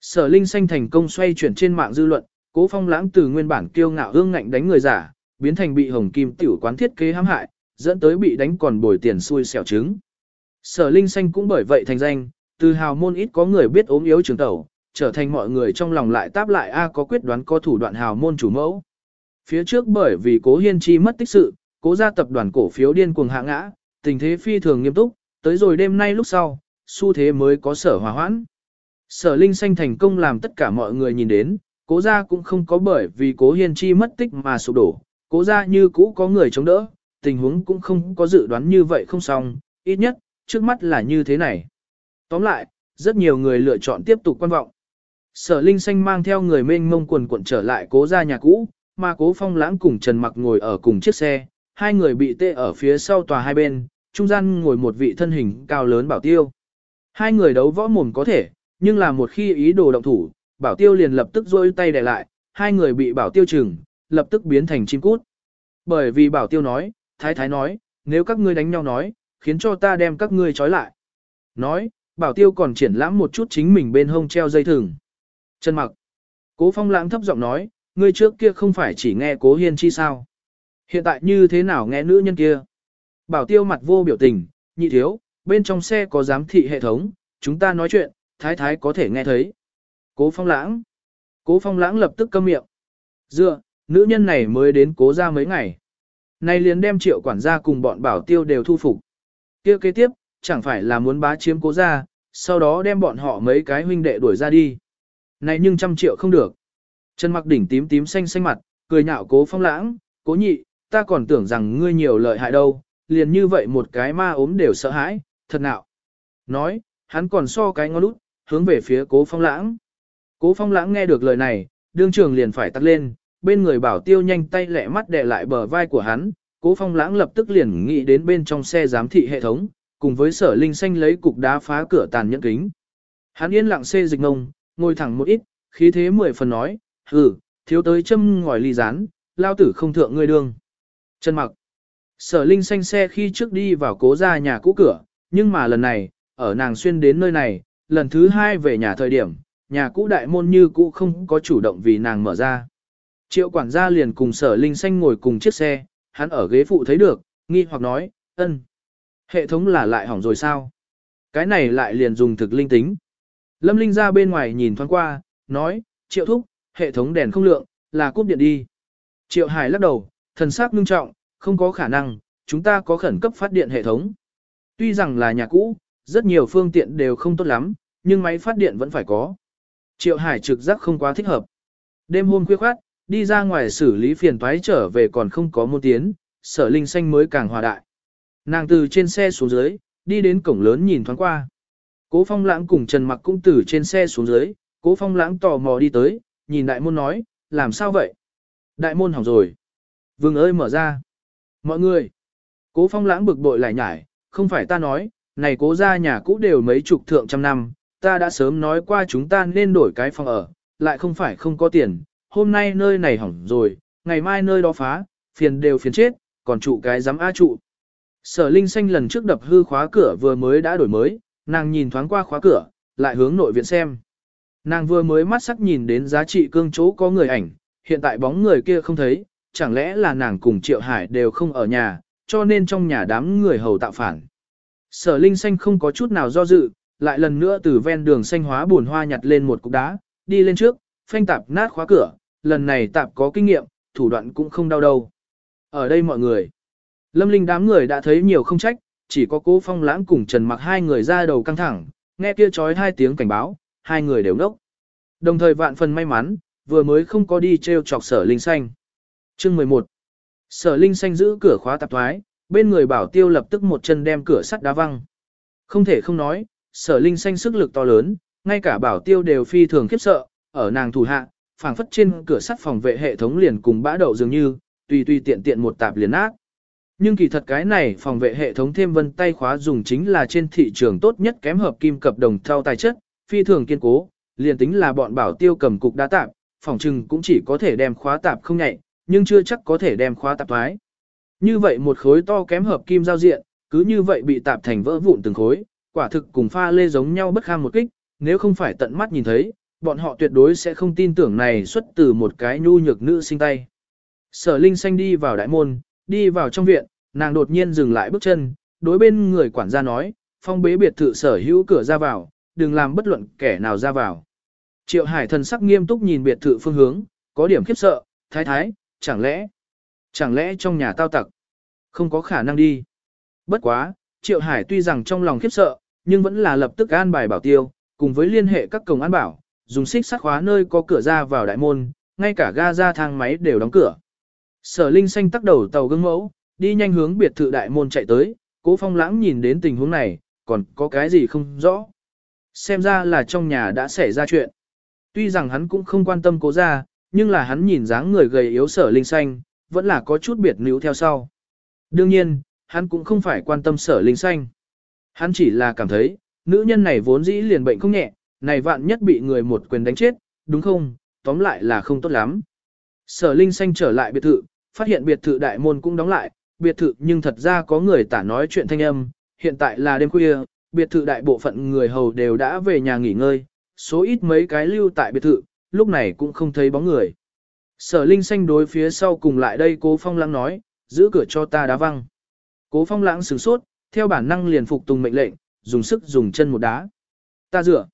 Sở Linh Xanh thành công xoay chuyển trên mạng dư luận, cố phong lãng từ nguyên bản kiêu ngạo hương ngạnh đánh người giả, biến thành bị hồng kim tiểu quán thiết kế hãm hại, dẫn tới bị đánh còn bồi tiền xui xẻo trứng. Sở Linh Xanh cũng bởi vậy thành danh, từ hào môn ít có người biết ốm yếu trường tẩu, trở thành mọi người trong lòng lại táp lại A có quyết đoán có thủ đoạn hào môn chủ mẫu. Phía trước bởi vì cố hiên chi mất tích sự, cố gia tập đoàn cổ phiếu điên cuồng hạ ngã, tình thế phi thường nghiêm túc, tới rồi đêm nay lúc sau, xu thế mới có sở hòa hoãn. Sở Linh Xanh thành công làm tất cả mọi người nhìn đến, cố gia cũng không có bởi vì cố hiên chi mất tích mà sụp đổ, cố gia như cũ có người chống đỡ, tình huống cũng không có dự đoán như vậy không xong, ít nhất, trước mắt là như thế này. Tóm lại, rất nhiều người lựa chọn tiếp tục quan vọng. Sở Linh Xanh mang theo người mênh mông quần cuộn trở lại cố gia nhà cũ, mà cố phong lãng cùng Trần Mặc ngồi ở cùng chiếc xe, hai người bị tê ở phía sau tòa hai bên, trung gian ngồi một vị thân hình cao lớn bảo tiêu. Hai người đấu võ mồm có thể, nhưng là một khi ý đồ động thủ, bảo tiêu liền lập tức rôi tay đè lại, hai người bị bảo tiêu chừng, lập tức biến thành chim cút. Bởi vì bảo tiêu nói, thái thái nói, nếu các ngươi đánh nhau nói, khiến cho ta đem các ngươi trói lại. Nói, bảo tiêu còn triển lãm một chút chính mình bên hông treo dây thừng. Chân mặc. Cố phong lãng thấp giọng nói, ngươi trước kia không phải chỉ nghe cố hiên chi sao. Hiện tại như thế nào nghe nữ nhân kia? Bảo tiêu mặt vô biểu tình, nhị thiếu, bên trong xe có giám thị hệ thống, chúng ta nói chuyện, thái thái có thể nghe thấy. Cố phong lãng. Cố phong lãng lập tức câm miệng. Dựa, nữ nhân này mới đến cố ra mấy ngày. Nay liền đem triệu quản gia cùng bọn bảo tiêu đều thu phục. kia kế tiếp, chẳng phải là muốn bá chiếm cố ra, sau đó đem bọn họ mấy cái huynh đệ đuổi ra đi. Này nhưng trăm triệu không được. Trần mặc đỉnh tím tím xanh xanh mặt, cười nhạo cố phong lãng, cố nhị, ta còn tưởng rằng ngươi nhiều lợi hại đâu, liền như vậy một cái ma ốm đều sợ hãi, thật nạo. Nói, hắn còn so cái ngón út, hướng về phía cố phong lãng. Cố phong lãng nghe được lời này, đương trường liền phải tắt lên, bên người bảo tiêu nhanh tay lẹ mắt đè lại bờ vai của hắn, cố phong lãng lập tức liền nghĩ đến bên trong xe giám thị hệ thống, cùng với sở linh xanh lấy cục đá phá cửa tàn nhẫn kính. Hắn yên lặng xê dịch ngông, ngồi thẳng một ít, khí thế mười phần nói, hừ, thiếu tới châm ngòi ly rán, lao tử không thượng ngươi đương trần mặc. Sở Linh xanh xe khi trước đi vào cố ra nhà cũ cửa, nhưng mà lần này, ở nàng xuyên đến nơi này, lần thứ hai về nhà thời điểm, nhà cũ đại môn như cũ không có chủ động vì nàng mở ra. Triệu quản gia liền cùng sở Linh xanh ngồi cùng chiếc xe, hắn ở ghế phụ thấy được, nghi hoặc nói, ân. Hệ thống là lại hỏng rồi sao? Cái này lại liền dùng thực linh tính. Lâm Linh ra bên ngoài nhìn thoáng qua, nói, triệu thúc, hệ thống đèn không lượng, là cúp điện đi. Triệu Hải lắc đầu, thần sắc nghiêm trọng, không có khả năng, chúng ta có khẩn cấp phát điện hệ thống. Tuy rằng là nhà cũ, rất nhiều phương tiện đều không tốt lắm, nhưng máy phát điện vẫn phải có. Triệu Hải trực giác không quá thích hợp. Đêm hôm khuya khoát, đi ra ngoài xử lý phiền toái trở về còn không có môn tiến, sở linh xanh mới càng hòa đại. Nàng từ trên xe xuống dưới, đi đến cổng lớn nhìn thoáng qua. Cố phong lãng cùng Trần Mặc cũng từ trên xe xuống dưới, cố phong lãng tò mò đi tới, nhìn đại môn nói, làm sao vậy? Đại môn hỏng rồi. Vương ơi mở ra. Mọi người. Cố phong lãng bực bội lại nhải, không phải ta nói, này cố ra nhà cũ đều mấy chục thượng trăm năm, ta đã sớm nói qua chúng ta nên đổi cái phòng ở, lại không phải không có tiền, hôm nay nơi này hỏng rồi, ngày mai nơi đó phá, phiền đều phiền chết, còn trụ cái dám a trụ. Sở Linh Xanh lần trước đập hư khóa cửa vừa mới đã đổi mới, nàng nhìn thoáng qua khóa cửa, lại hướng nội viện xem. Nàng vừa mới mắt sắc nhìn đến giá trị cương chỗ có người ảnh, hiện tại bóng người kia không thấy, chẳng lẽ là nàng cùng Triệu Hải đều không ở nhà, cho nên trong nhà đám người hầu tạo phản. Sở Linh Xanh không có chút nào do dự, lại lần nữa từ ven đường xanh hóa buồn hoa nhặt lên một cục đá, đi lên trước, phanh tạp nát khóa cửa, lần này tạp có kinh nghiệm, thủ đoạn cũng không đau đâu. Ở đây mọi người, Lâm Linh đám người đã thấy nhiều không trách, chỉ có cố phong lãng cùng Trần mặc hai người ra đầu căng thẳng, nghe kia chói hai tiếng cảnh báo, hai người đều nốc. Đồng thời vạn phần may mắn, vừa mới không có đi treo chọc sở linh xanh. Chương 11 Sở linh xanh giữ cửa khóa tạp thoái, bên người bảo tiêu lập tức một chân đem cửa sắt đá văng. Không thể không nói, sở linh xanh sức lực to lớn, ngay cả bảo tiêu đều phi thường khiếp sợ, ở nàng thủ hạ, phảng phất trên cửa sắt phòng vệ hệ thống liền cùng bã đậu dường như, tùy tùy tiện tiện một tạp liền ác. Nhưng kỳ thật cái này phòng vệ hệ thống thêm vân tay khóa dùng chính là trên thị trường tốt nhất kém hợp kim cập đồng thau tài chất, phi thường kiên cố, liền tính là bọn bảo tiêu cầm cục đá tạp, phòng trừng cũng chỉ có thể đem khóa tạp không nhạy, nhưng chưa chắc có thể đem khóa tạp thoái. Như vậy một khối to kém hợp kim giao diện, cứ như vậy bị tạp thành vỡ vụn từng khối, quả thực cùng pha lê giống nhau bất kham một kích, nếu không phải tận mắt nhìn thấy, bọn họ tuyệt đối sẽ không tin tưởng này xuất từ một cái nhu nhược nữ sinh tay. Sở Linh Xanh đi vào đại môn, đi vào trong viện, nàng đột nhiên dừng lại bước chân, đối bên người quản gia nói, phong bế biệt thự sở hữu cửa ra vào, đừng làm bất luận kẻ nào ra vào. Triệu Hải thần sắc nghiêm túc nhìn biệt thự phương hướng, có điểm khiếp sợ, thái thái, chẳng lẽ, chẳng lẽ trong nhà tao tặc, không có khả năng đi. Bất quá, Triệu Hải tuy rằng trong lòng khiếp sợ, nhưng vẫn là lập tức an bài bảo tiêu, cùng với liên hệ các công an bảo, dùng xích sắt khóa nơi có cửa ra vào đại môn, ngay cả ga ra thang máy đều đóng cửa. Sở Linh xanh tắc đầu tàu gương mẫu, đi nhanh hướng biệt thự đại môn chạy tới, cố phong lãng nhìn đến tình huống này, còn có cái gì không rõ. Xem ra là trong nhà đã xảy ra chuyện. Tuy rằng hắn cũng không quan tâm cố ra, nhưng là hắn nhìn dáng người gầy yếu sở linh xanh, vẫn là có chút biệt níu theo sau. Đương nhiên, hắn cũng không phải quan tâm sở linh xanh. Hắn chỉ là cảm thấy, nữ nhân này vốn dĩ liền bệnh không nhẹ, này vạn nhất bị người một quyền đánh chết, đúng không, tóm lại là không tốt lắm. Sở Linh Xanh trở lại biệt thự, phát hiện biệt thự đại môn cũng đóng lại, biệt thự nhưng thật ra có người tả nói chuyện thanh âm, hiện tại là đêm khuya, biệt thự đại bộ phận người hầu đều đã về nhà nghỉ ngơi, số ít mấy cái lưu tại biệt thự, lúc này cũng không thấy bóng người. Sở Linh Xanh đối phía sau cùng lại đây cố phong lãng nói, giữ cửa cho ta đá văng. Cố phong lãng sửng sốt, theo bản năng liền phục tùng mệnh lệnh, dùng sức dùng chân một đá. Ta rửa,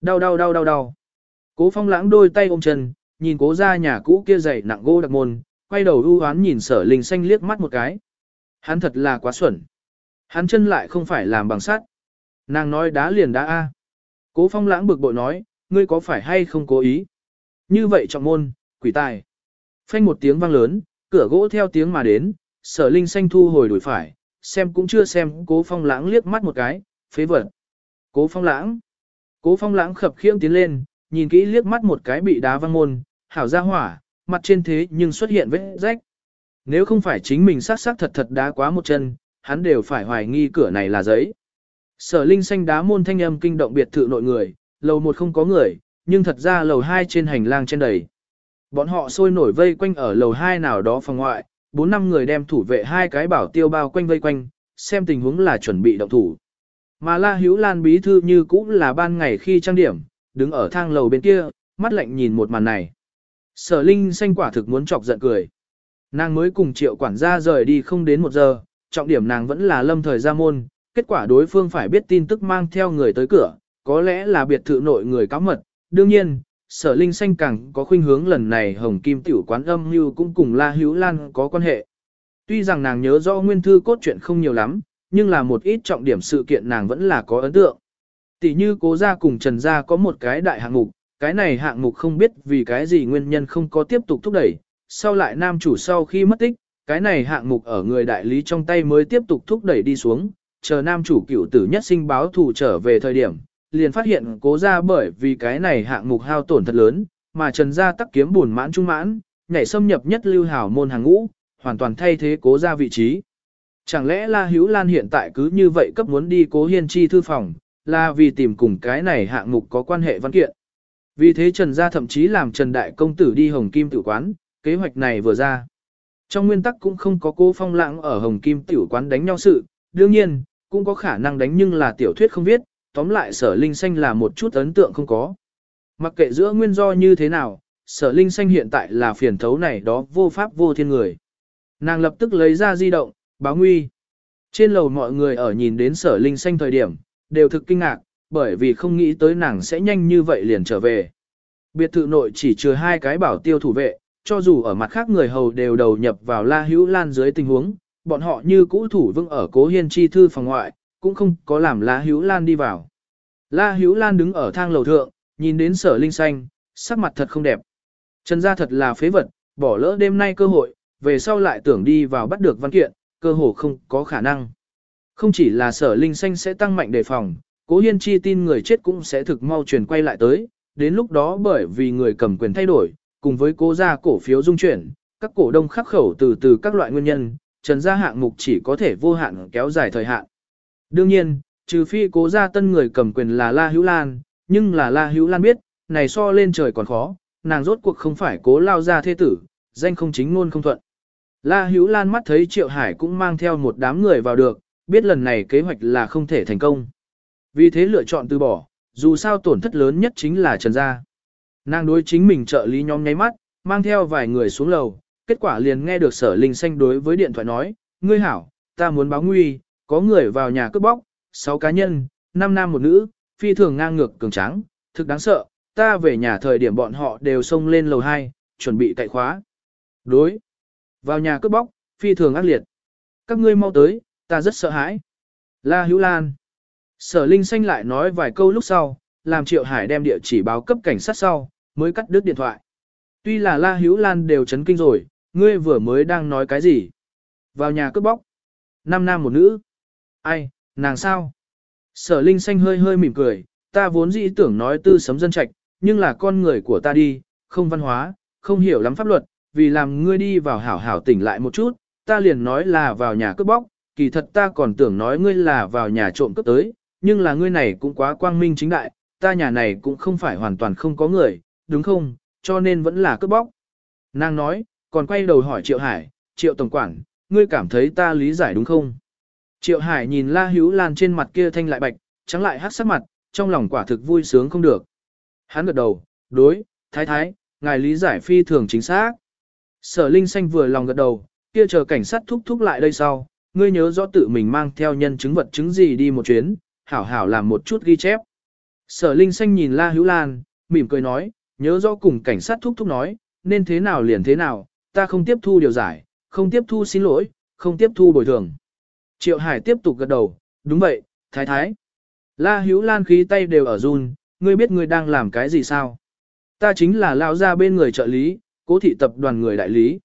Đau đau đau đau đau. Cố phong lãng đôi tay ôm chân, nhìn cố ra nhà cũ kia dày nặng gỗ đặc môn, quay đầu ưu hoán nhìn sở linh xanh liếc mắt một cái. Hắn thật là quá xuẩn. Hắn chân lại không phải làm bằng sắt. Nàng nói đá liền đá A. Cố phong lãng bực bội nói, ngươi có phải hay không cố ý? Như vậy trọng môn, quỷ tài. Phanh một tiếng vang lớn, cửa gỗ theo tiếng mà đến, sở linh xanh thu hồi đuổi phải, xem cũng chưa xem cố phong lãng liếc mắt một cái, phế vật. Cố phong lãng. Cố phong lãng khập khiễng tiến lên, nhìn kỹ liếc mắt một cái bị đá văng môn, hảo ra hỏa, mặt trên thế nhưng xuất hiện vết rách. Nếu không phải chính mình sát sát thật thật đá quá một chân, hắn đều phải hoài nghi cửa này là giấy. Sở linh xanh đá môn thanh âm kinh động biệt thự nội người, lầu một không có người, nhưng thật ra lầu hai trên hành lang trên đầy. Bọn họ sôi nổi vây quanh ở lầu hai nào đó phòng ngoại, bốn năm người đem thủ vệ hai cái bảo tiêu bao quanh vây quanh, xem tình huống là chuẩn bị động thủ. Mà La Hữu Lan bí thư như cũng là ban ngày khi trang điểm, đứng ở thang lầu bên kia, mắt lạnh nhìn một màn này. Sở Linh xanh quả thực muốn chọc giận cười. Nàng mới cùng triệu quản gia rời đi không đến một giờ, trọng điểm nàng vẫn là lâm thời ra môn, kết quả đối phương phải biết tin tức mang theo người tới cửa, có lẽ là biệt thự nội người cáo mật. Đương nhiên, sở linh xanh càng có khuynh hướng lần này hồng kim tiểu quán âm như cũng cùng La Hữu Lan có quan hệ. Tuy rằng nàng nhớ rõ nguyên thư cốt truyện không nhiều lắm, nhưng là một ít trọng điểm sự kiện nàng vẫn là có ấn tượng. Tỷ như cố gia cùng Trần gia có một cái đại hạng mục, cái này hạng mục không biết vì cái gì nguyên nhân không có tiếp tục thúc đẩy, sau lại nam chủ sau khi mất tích, cái này hạng mục ở người đại lý trong tay mới tiếp tục thúc đẩy đi xuống, chờ nam chủ cựu tử nhất sinh báo thù trở về thời điểm, liền phát hiện cố gia bởi vì cái này hạng mục hao tổn thật lớn, mà Trần gia tắc kiếm buồn mãn trung mãn, nhảy xâm nhập nhất lưu hảo môn hàng ngũ, hoàn toàn thay thế cố gia vị trí. Chẳng lẽ La Hữu Lan hiện tại cứ như vậy cấp muốn đi cố hiên chi thư phòng, là vì tìm cùng cái này hạng mục có quan hệ văn kiện. Vì thế Trần Gia thậm chí làm Trần Đại Công Tử đi Hồng Kim Tử Quán, kế hoạch này vừa ra. Trong nguyên tắc cũng không có cô phong lãng ở Hồng Kim Tiểu Quán đánh nhau sự, đương nhiên, cũng có khả năng đánh nhưng là tiểu thuyết không viết, tóm lại sở linh xanh là một chút ấn tượng không có. Mặc kệ giữa nguyên do như thế nào, sở linh xanh hiện tại là phiền thấu này đó vô pháp vô thiên người. Nàng lập tức lấy ra di động, báo nguy. Trên lầu mọi người ở nhìn đến sở linh xanh thời điểm, đều thực kinh ngạc, bởi vì không nghĩ tới nàng sẽ nhanh như vậy liền trở về. Biệt thự nội chỉ trừ hai cái bảo tiêu thủ vệ, cho dù ở mặt khác người hầu đều đầu nhập vào La Hữu Lan dưới tình huống, bọn họ như cũ thủ vững ở cố hiên chi thư phòng ngoại, cũng không có làm La Hữu Lan đi vào. La Hữu Lan đứng ở thang lầu thượng, nhìn đến sở linh xanh, sắc mặt thật không đẹp. Trần gia thật là phế vật, bỏ lỡ đêm nay cơ hội, về sau lại tưởng đi vào bắt được văn kiện, cơ hồ không có khả năng. Không chỉ là sở linh xanh sẽ tăng mạnh đề phòng, cố hiên chi tin người chết cũng sẽ thực mau chuyển quay lại tới, đến lúc đó bởi vì người cầm quyền thay đổi, cùng với cố gia cổ phiếu dung chuyển, các cổ đông khắc khẩu từ từ các loại nguyên nhân, trần gia hạng mục chỉ có thể vô hạn kéo dài thời hạn. Đương nhiên, trừ phi cố gia tân người cầm quyền là La Hữu Lan, nhưng là La Hữu Lan biết, này so lên trời còn khó, nàng rốt cuộc không phải cố lao gia thế tử, danh không chính luôn không thuận. La Hữu Lan mắt thấy Triệu Hải cũng mang theo một đám người vào được, biết lần này kế hoạch là không thể thành công. Vì thế lựa chọn từ bỏ, dù sao tổn thất lớn nhất chính là Trần Gia. Nàng đối chính mình trợ lý nhóm nháy mắt, mang theo vài người xuống lầu, kết quả liền nghe được sở linh xanh đối với điện thoại nói, ngươi hảo, ta muốn báo nguy, có người vào nhà cướp bóc, 6 cá nhân, 5 nam một nữ, phi thường ngang ngược cường tráng, thực đáng sợ, ta về nhà thời điểm bọn họ đều xông lên lầu 2, chuẩn bị cậy khóa. Đối, vào nhà cướp bóc, phi thường ác liệt. Các ngươi mau tới, ta rất sợ hãi. La Hữu Lan. Sở Linh Xanh lại nói vài câu lúc sau, làm Triệu Hải đem địa chỉ báo cấp cảnh sát sau, mới cắt đứt điện thoại. Tuy là La Hữu Lan đều chấn kinh rồi, ngươi vừa mới đang nói cái gì? Vào nhà cướp bóc. Năm nam một nữ. Ai, nàng sao? Sở Linh Xanh hơi hơi mỉm cười, ta vốn dĩ tưởng nói tư sấm dân trạch, nhưng là con người của ta đi, không văn hóa, không hiểu lắm pháp luật, vì làm ngươi đi vào hảo hảo tỉnh lại một chút, ta liền nói là vào nhà cướp bóc, kỳ thật ta còn tưởng nói ngươi là vào nhà trộm cướp tới, nhưng là ngươi này cũng quá quang minh chính đại, ta nhà này cũng không phải hoàn toàn không có người, đúng không, cho nên vẫn là cướp bóc. Nàng nói, còn quay đầu hỏi Triệu Hải, Triệu Tổng Quản, ngươi cảm thấy ta lý giải đúng không? Triệu Hải nhìn La Hữu Lan trên mặt kia thanh lại bạch, trắng lại hát sắc mặt, trong lòng quả thực vui sướng không được. Hắn gật đầu, đối, thái thái, ngài lý giải phi thường chính xác. Sở Linh Xanh vừa lòng gật đầu, kia chờ cảnh sát thúc thúc lại đây sau, ngươi nhớ rõ tự mình mang theo nhân chứng vật chứng gì đi một chuyến, hảo hảo làm một chút ghi chép. Sở Linh Xanh nhìn La Hữu Lan, mỉm cười nói, nhớ rõ cùng cảnh sát thúc thúc nói, nên thế nào liền thế nào, ta không tiếp thu điều giải, không tiếp thu xin lỗi, không tiếp thu bồi thường. Triệu Hải tiếp tục gật đầu, đúng vậy, thái thái. La Hữu Lan khí tay đều ở run, ngươi biết ngươi đang làm cái gì sao? Ta chính là lão gia bên người trợ lý, cố thị tập đoàn người đại lý.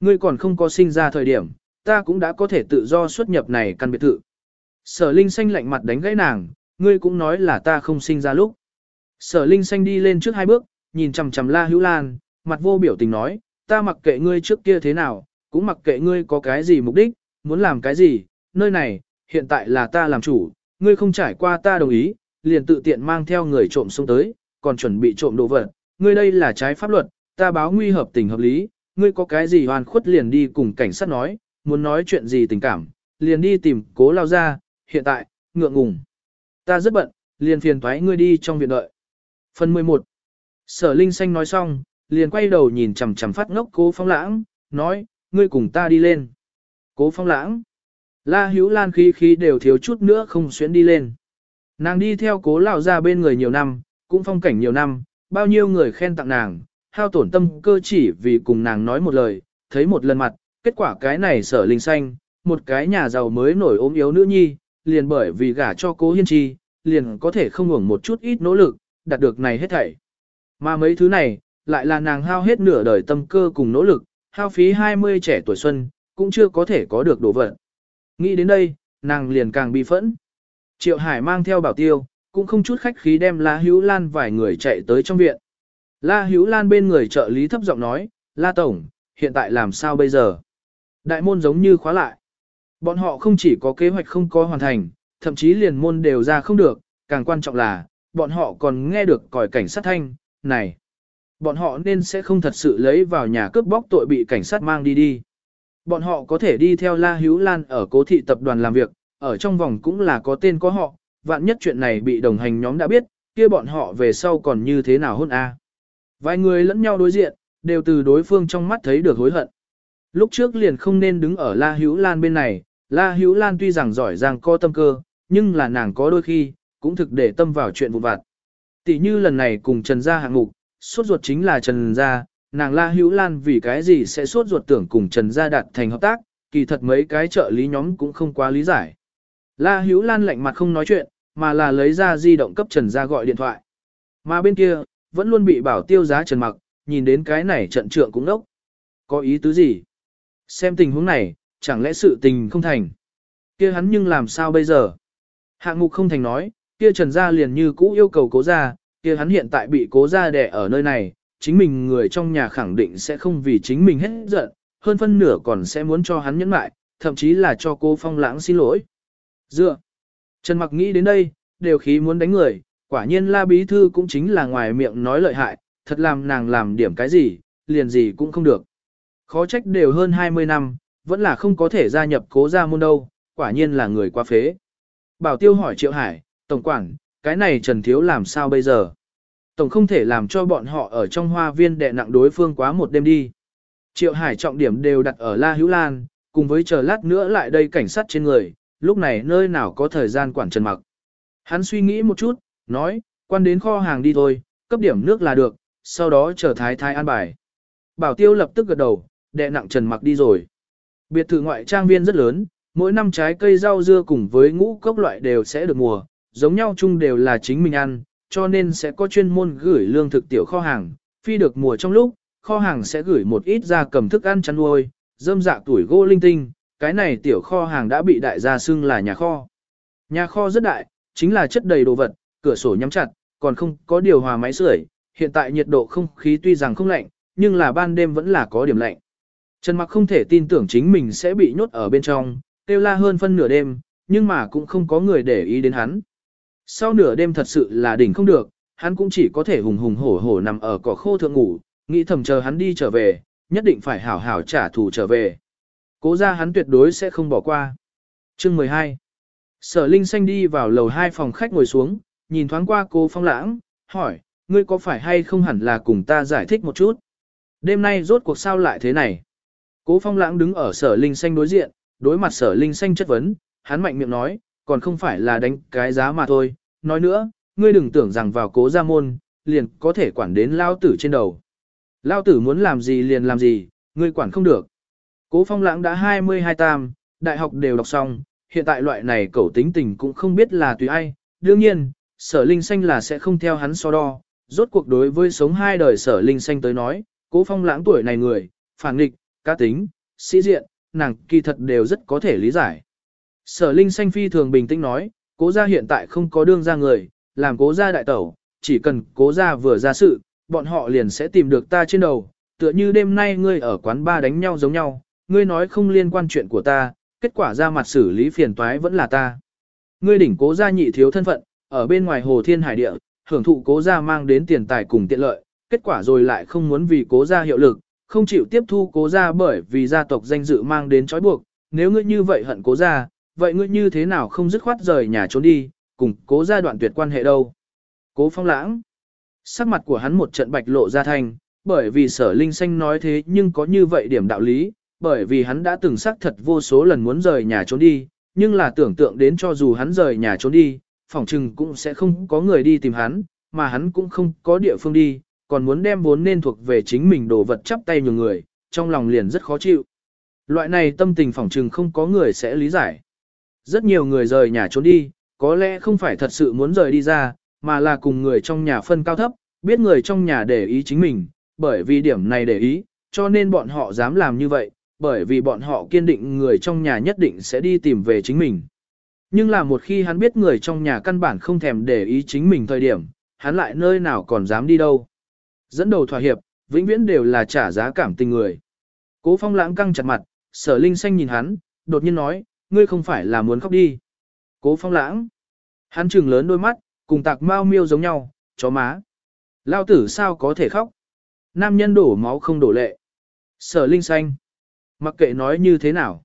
Ngươi còn không có sinh ra thời điểm, ta cũng đã có thể tự do xuất nhập này căn biệt thự. Sở Linh Xanh lạnh mặt đánh gãy nàng, ngươi cũng nói là ta không sinh ra lúc. Sở Linh Xanh đi lên trước hai bước, nhìn chằm chằm La Hữu Lan, mặt vô biểu tình nói, ta mặc kệ ngươi trước kia thế nào, cũng mặc kệ ngươi có cái gì mục đích, muốn làm cái gì, nơi này, hiện tại là ta làm chủ, ngươi không trải qua ta đồng ý, liền tự tiện mang theo người trộm xuống tới, còn chuẩn bị trộm đồ vật, ngươi đây là trái pháp luật, ta báo nguy hợp tình hợp lý, ngươi có cái gì hoàn khuất liền đi cùng cảnh sát nói, muốn nói chuyện gì tình cảm, liền đi tìm cố lao ra, hiện tại, ngượng ngùng. Ta rất bận, liền phiền thoái ngươi đi trong viện đợi. Phần 11 Sở Linh Xanh nói xong, liền quay đầu nhìn chằm chằm phát ngốc cố phong lãng, nói, ngươi cùng ta đi lên. Cố phong lãng. La hữu lan khí khí đều thiếu chút nữa không xuyến đi lên. Nàng đi theo cố lão ra bên người nhiều năm, cũng phong cảnh nhiều năm, bao nhiêu người khen tặng nàng, hao tổn tâm cơ chỉ vì cùng nàng nói một lời, thấy một lần mặt, kết quả cái này sở linh xanh, một cái nhà giàu mới nổi ốm yếu nữ nhi, liền bởi vì gả cho cố hiên chi, liền có thể không hưởng một chút ít nỗ lực, đạt được này hết thảy. Mà mấy thứ này, lại là nàng hao hết nửa đời tâm cơ cùng nỗ lực, hao phí 20 trẻ tuổi xuân, cũng chưa có thể có được đồ vật. Nghĩ đến đây, nàng liền càng bi phẫn. Triệu Hải mang theo bảo tiêu, cũng không chút khách khí đem La Hữu Lan vài người chạy tới trong viện. La Hữu Lan bên người trợ lý thấp giọng nói, La Tổng, hiện tại làm sao bây giờ? Đại môn giống như khóa lại. Bọn họ không chỉ có kế hoạch không có hoàn thành, thậm chí liền môn đều ra không được, càng quan trọng là, bọn họ còn nghe được còi cảnh sát thanh, này. Bọn họ nên sẽ không thật sự lấy vào nhà cướp bóc tội bị cảnh sát mang đi đi. Bọn họ có thể đi theo La Hữu Lan ở cố thị tập đoàn làm việc, ở trong vòng cũng là có tên có họ, vạn nhất chuyện này bị đồng hành nhóm đã biết, kia bọn họ về sau còn như thế nào hôn a. Vài người lẫn nhau đối diện, đều từ đối phương trong mắt thấy được hối hận. Lúc trước liền không nên đứng ở La Hữu Lan bên này, La Hữu Lan tuy rằng giỏi giang co tâm cơ, nhưng là nàng có đôi khi, cũng thực để tâm vào chuyện vụ vặt. Tỷ như lần này cùng Trần Gia hạng mục, suốt ruột chính là Trần Gia, nàng La Hữu Lan vì cái gì sẽ suốt ruột tưởng cùng Trần Gia đạt thành hợp tác, kỳ thật mấy cái trợ lý nhóm cũng không quá lý giải. La Hữu Lan lạnh mặt không nói chuyện, mà là lấy ra di động cấp Trần Gia gọi điện thoại. Mà bên kia, vẫn luôn bị bảo tiêu giá Trần Mặc, nhìn đến cái này trận trượng cũng nốc. Có ý tứ gì? Xem tình huống này, chẳng lẽ sự tình không thành? kia hắn nhưng làm sao bây giờ? Hạng mục không thành nói, kia Trần Gia liền như cũ yêu cầu cố gia, kia hắn hiện tại bị cố gia đẻ ở nơi này, chính mình người trong nhà khẳng định sẽ không vì chính mình hết giận, hơn phân nửa còn sẽ muốn cho hắn nhẫn mại, thậm chí là cho cô phong lãng xin lỗi. Dựa. Trần Mặc nghĩ đến đây, đều khí muốn đánh người, quả nhiên la bí thư cũng chính là ngoài miệng nói lợi hại, thật làm nàng làm điểm cái gì, liền gì cũng không được. Khó trách đều hơn 20 năm, vẫn là không có thể gia nhập cố gia môn đâu, quả nhiên là người quá phế. Bảo tiêu hỏi Triệu Hải, Tổng quản, cái này Trần Thiếu làm sao bây giờ? Tổng không thể làm cho bọn họ ở trong hoa viên đè nặng đối phương quá một đêm đi. Triệu Hải trọng điểm đều đặt ở La Hữu Lan, cùng với chờ lát nữa lại đây cảnh sát trên người, lúc này nơi nào có thời gian quản Trần Mặc. Hắn suy nghĩ một chút, nói, quan đến kho hàng đi thôi, cấp điểm nước là được, sau đó chờ thái thái an bài. Bảo tiêu lập tức gật đầu, đè nặng Trần Mặc đi rồi. Biệt thự ngoại trang viên rất lớn, mỗi năm trái cây rau dưa cùng với ngũ cốc loại đều sẽ được mùa, giống nhau chung đều là chính mình ăn, cho nên sẽ có chuyên môn gửi lương thực tiểu kho hàng, phi được mùa trong lúc, kho hàng sẽ gửi một ít ra cầm thức ăn chăn nuôi, dâm dạ tuổi gỗ linh tinh, cái này tiểu kho hàng đã bị đại gia xưng là nhà kho. Nhà kho rất đại, chính là chất đầy đồ vật, cửa sổ nhắm chặt, còn không có điều hòa máy sưởi, hiện tại nhiệt độ không khí tuy rằng không lạnh, nhưng là ban đêm vẫn là có điểm lạnh. Trần Mặc không thể tin tưởng chính mình sẽ bị nhốt ở bên trong, kêu la hơn phân nửa đêm, nhưng mà cũng không có người để ý đến hắn. Sau nửa đêm thật sự là đỉnh không được, hắn cũng chỉ có thể hùng hùng hổ hổ nằm ở cỏ khô thượng ngủ, nghĩ thầm chờ hắn đi trở về, nhất định phải hảo hảo trả thù trở về. Cố ra hắn tuyệt đối sẽ không bỏ qua. Chương 12 Sở Linh Xanh đi vào lầu hai phòng khách ngồi xuống, nhìn thoáng qua cô Phong Lãng, hỏi, ngươi có phải hay không hẳn là cùng ta giải thích một chút? Đêm nay rốt cuộc sao lại thế này? Cố Phong Lãng đứng ở Sở Linh Xanh đối diện, đối mặt Sở Linh Xanh chất vấn, hắn mạnh miệng nói, còn không phải là đánh cái giá mà thôi. Nói nữa, ngươi đừng tưởng rằng vào cố gia môn, liền có thể quản đến lao tử trên đầu. Lao tử muốn làm gì liền làm gì, ngươi quản không được. Cố Phong Lãng đã 22 tam, đại học đều đọc xong, hiện tại loại này cẩu tính tình cũng không biết là tùy ai. Đương nhiên, sở linh xanh là sẽ không theo hắn so đo. Rốt cuộc đối với sống hai đời sở linh xanh tới nói, cố phong lãng tuổi này người, phản nghịch, cá tính, sĩ diện, nàng kỳ thật đều rất có thể lý giải. Sở linh xanh phi thường bình tĩnh nói, cố gia hiện tại không có đương ra người, làm cố gia đại tẩu, chỉ cần cố gia vừa ra sự, bọn họ liền sẽ tìm được ta trên đầu, tựa như đêm nay ngươi ở quán ba đánh nhau giống nhau, ngươi nói không liên quan chuyện của ta, kết quả ra mặt xử lý phiền toái vẫn là ta. Ngươi đỉnh cố gia nhị thiếu thân phận, ở bên ngoài hồ thiên hải địa, hưởng thụ cố gia mang đến tiền tài cùng tiện lợi, kết quả rồi lại không muốn vì cố gia hiệu lực, không chịu tiếp thu cố gia bởi vì gia tộc danh dự mang đến trói buộc, nếu ngươi như vậy hận cố gia, vậy ngươi như thế nào không dứt khoát rời nhà trốn đi, cùng cố gia đoạn tuyệt quan hệ đâu. Cố phong lãng, sắc mặt của hắn một trận bạch lộ ra thành, bởi vì sở linh xanh nói thế nhưng có như vậy điểm đạo lý, bởi vì hắn đã từng xác thật vô số lần muốn rời nhà trốn đi, nhưng là tưởng tượng đến cho dù hắn rời nhà trốn đi, phỏng chừng cũng sẽ không có người đi tìm hắn, mà hắn cũng không có địa phương đi, còn muốn đem vốn nên thuộc về chính mình đồ vật chắp tay nhiều người, trong lòng liền rất khó chịu. Loại này tâm tình phỏng chừng không có người sẽ lý giải. Rất nhiều người rời nhà trốn đi, có lẽ không phải thật sự muốn rời đi ra, mà là cùng người trong nhà phân cao thấp, biết người trong nhà để ý chính mình, bởi vì điểm này để ý, cho nên bọn họ dám làm như vậy, bởi vì bọn họ kiên định người trong nhà nhất định sẽ đi tìm về chính mình. Nhưng là một khi hắn biết người trong nhà căn bản không thèm để ý chính mình thời điểm, hắn lại nơi nào còn dám đi đâu. Dẫn đầu thỏa hiệp, vĩnh viễn đều là trả giá cảm tình người. Cố phong lãng căng chặt mặt, sở linh xanh nhìn hắn, đột nhiên nói, ngươi không phải là muốn khóc đi. Cố phong lãng. Hắn trừng lớn đôi mắt, cùng tạc mau miêu giống nhau, chó má. Lao tử sao có thể khóc? Nam nhân đổ máu không đổ lệ. Sở linh xanh. Mặc kệ nói như thế nào.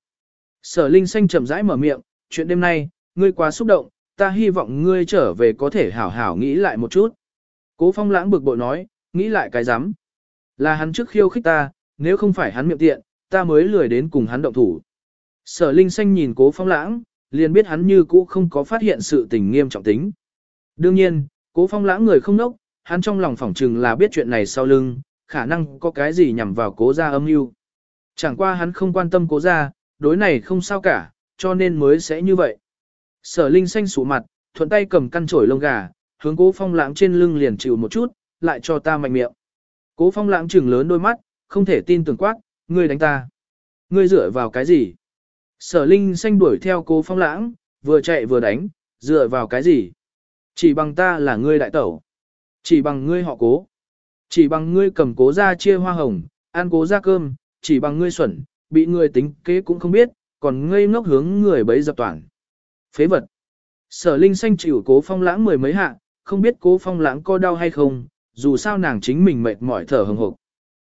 Sở Linh Xanh chậm rãi mở miệng, chuyện đêm nay, ngươi quá xúc động, ta hy vọng ngươi trở về có thể hảo hảo nghĩ lại một chút. Cố phong lãng bực bội nói, nghĩ lại cái rắm Là hắn trước khiêu khích ta, nếu không phải hắn miệng tiện, ta mới lười đến cùng hắn động thủ. Sở Linh Xanh nhìn cố phong lãng, liền biết hắn như cũ không có phát hiện sự tình nghiêm trọng tính. Đương nhiên, cố phong lãng người không nốc, hắn trong lòng phỏng chừng là biết chuyện này sau lưng, khả năng có cái gì nhằm vào cố gia âm mưu. Chẳng qua hắn không quan tâm cố gia, đối này không sao cả, cho nên mới sẽ như vậy. Sở Linh xanh sụ mặt, thuận tay cầm căn chổi lông gà, hướng cố phong lãng trên lưng liền chịu một chút, lại cho ta mạnh miệng. Cố phong lãng trừng lớn đôi mắt, không thể tin tưởng quát, ngươi đánh ta. Ngươi dựa vào cái gì? Sở Linh xanh đuổi theo cố phong lãng, vừa chạy vừa đánh, dựa vào cái gì? Chỉ bằng ta là ngươi đại tẩu. Chỉ bằng ngươi họ cố. Chỉ bằng ngươi cầm cố ra chia hoa hồng, ăn cố ra cơm, chỉ bằng ngươi xuẩn, bị người tính kế cũng không biết, còn ngây ngốc hướng người bấy dập toàn. Phế vật. Sở Linh xanh chịu cố phong lãng mười mấy hạ, không biết cố phong lãng có đau hay không, dù sao nàng chính mình mệt mỏi thở hừng hực.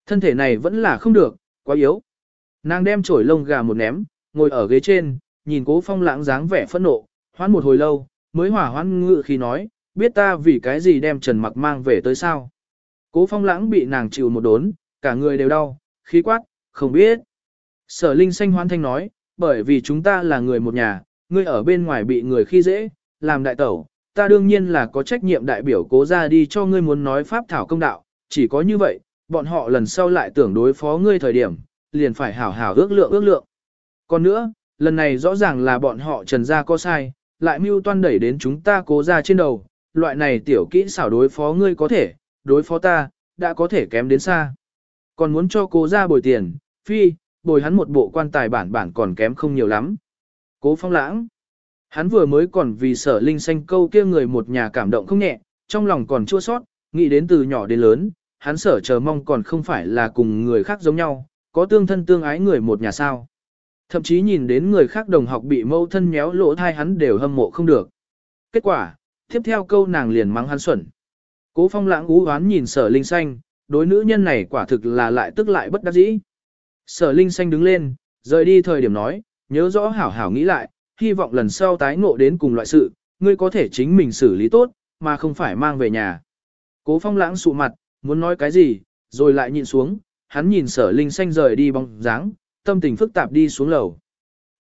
Thân thể này vẫn là không được, quá yếu. Nàng đem chổi lông gà một ném, ngồi ở ghế trên, nhìn cố phong lãng dáng vẻ phẫn nộ, hoán một hồi lâu, mới hỏa hoán ngự khi nói, biết ta vì cái gì đem Trần Mặc mang về tới sao. Cố phong lãng bị nàng chịu một đốn, cả người đều đau, khí quát, không biết. Sở Linh xanh hoan thanh nói, bởi vì chúng ta là người một nhà, ngươi ở bên ngoài bị người khi dễ, làm đại tẩu, ta đương nhiên là có trách nhiệm đại biểu cố ra đi cho ngươi muốn nói pháp thảo công đạo, chỉ có như vậy, bọn họ lần sau lại tưởng đối phó ngươi thời điểm, liền phải hảo hảo ước lượng ước lượng. Còn nữa, lần này rõ ràng là bọn họ trần gia có sai, lại mưu toan đẩy đến chúng ta cố ra trên đầu, loại này tiểu kỹ xảo đối phó ngươi có thể, đối phó ta, đã có thể kém đến xa. Còn muốn cho cố ra bồi tiền, phi, bồi hắn một bộ quan tài bản bản còn kém không nhiều lắm. Cố phong lãng. Hắn vừa mới còn vì sở linh xanh câu kia người một nhà cảm động không nhẹ, trong lòng còn chua sót, nghĩ đến từ nhỏ đến lớn, hắn sở chờ mong còn không phải là cùng người khác giống nhau, có tương thân tương ái người một nhà sao. Thậm chí nhìn đến người khác đồng học bị mâu thân méo lỗ thai hắn đều hâm mộ không được. Kết quả, tiếp theo câu nàng liền mắng hắn xuẩn. Cố phong lãng ú hoán nhìn sở linh xanh, đối nữ nhân này quả thực là lại tức lại bất đắc dĩ. Sở linh xanh đứng lên, rời đi thời điểm nói, nhớ rõ hảo hảo nghĩ lại, hy vọng lần sau tái ngộ đến cùng loại sự, ngươi có thể chính mình xử lý tốt, mà không phải mang về nhà. Cố phong lãng sụ mặt, muốn nói cái gì, rồi lại nhìn xuống, hắn nhìn sở linh xanh rời đi bóng dáng, tâm tình phức tạp đi xuống lầu.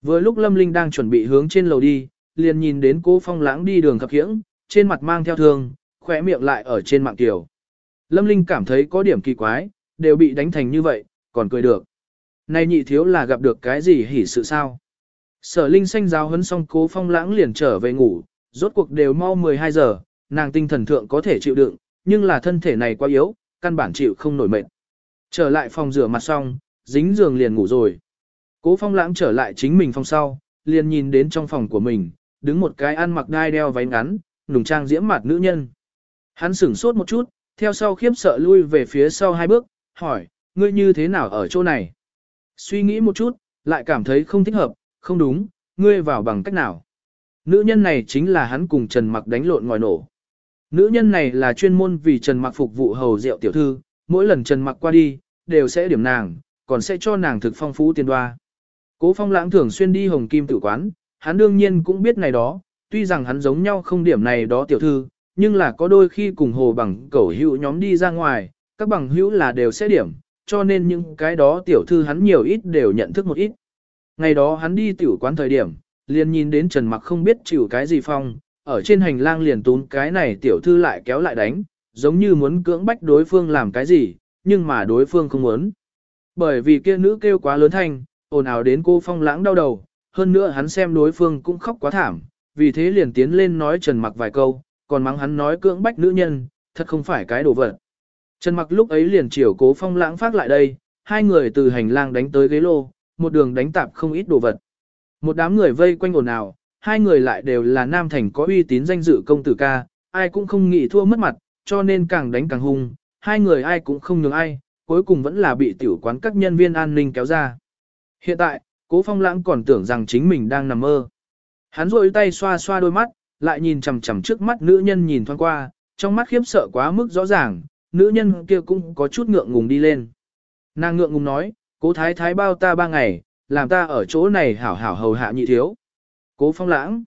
Vừa lúc Lâm Linh đang chuẩn bị hướng trên lầu đi, liền nhìn đến cố phong lãng đi đường khập khiễng, trên mặt mang theo thương, khỏe miệng lại ở trên mạng tiểu. Lâm Linh cảm thấy có điểm kỳ quái, đều bị đánh thành như vậy, còn cười được. Này nhị thiếu là gặp được cái gì hỉ sự sao? Sở Linh xanh giáo hấn xong cố phong lãng liền trở về ngủ, rốt cuộc đều mau 12 giờ, nàng tinh thần thượng có thể chịu đựng, nhưng là thân thể này quá yếu, căn bản chịu không nổi mệt. Trở lại phòng rửa mặt xong, dính giường liền ngủ rồi. Cố phong lãng trở lại chính mình phòng sau, liền nhìn đến trong phòng của mình, đứng một cái ăn mặc đai đeo váy ngắn, nùng trang diễm mặt nữ nhân. Hắn sửng sốt một chút, theo sau khiếp sợ lui về phía sau hai bước, hỏi, ngươi như thế nào ở chỗ này? Suy nghĩ một chút, lại cảm thấy không thích hợp, không đúng, ngươi vào bằng cách nào? Nữ nhân này chính là hắn cùng Trần Mặc đánh lộn ngoài nổ. Nữ nhân này là chuyên môn vì Trần Mặc phục vụ hầu rượu tiểu thư, mỗi lần Trần Mặc qua đi, đều sẽ điểm nàng, còn sẽ cho nàng thực phong phú tiền đoa. Cố phong lãng thường xuyên đi hồng kim tử quán, hắn đương nhiên cũng biết này đó, tuy rằng hắn giống nhau không điểm này đó tiểu thư, nhưng là có đôi khi cùng hồ bằng cẩu hữu nhóm đi ra ngoài, các bằng hữu là đều sẽ điểm, cho nên những cái đó tiểu thư hắn nhiều ít đều nhận thức một ít. Ngày đó hắn đi tiểu quán thời điểm, liền nhìn đến Trần Mặc không biết chịu cái gì phong, ở trên hành lang liền tún cái này tiểu thư lại kéo lại đánh, giống như muốn cưỡng bách đối phương làm cái gì, nhưng mà đối phương không muốn. Bởi vì kia nữ kêu quá lớn thanh, ồn ào đến cô phong lãng đau đầu, hơn nữa hắn xem đối phương cũng khóc quá thảm, vì thế liền tiến lên nói Trần Mặc vài câu, còn mắng hắn nói cưỡng bách nữ nhân, thật không phải cái đồ vật. Trần Mặc lúc ấy liền chiều cố phong lãng phát lại đây, hai người từ hành lang đánh tới ghế lô, một đường đánh tạp không ít đồ vật. Một đám người vây quanh ồn ào, hai người lại đều là nam thành có uy tín danh dự công tử ca, ai cũng không nghĩ thua mất mặt, cho nên càng đánh càng hung, hai người ai cũng không nhường ai, cuối cùng vẫn là bị tiểu quán các nhân viên an ninh kéo ra. Hiện tại, cố phong lãng còn tưởng rằng chính mình đang nằm mơ. Hắn rôi tay xoa xoa đôi mắt, lại nhìn chằm chằm trước mắt nữ nhân nhìn thoáng qua, trong mắt khiếp sợ quá mức rõ ràng, nữ nhân kia cũng có chút ngượng ngùng đi lên. Nàng ngượng ngùng nói, cố thái thái bao ta ba ngày, làm ta ở chỗ này hảo hảo hầu hạ nhị thiếu. Cố phong lãng.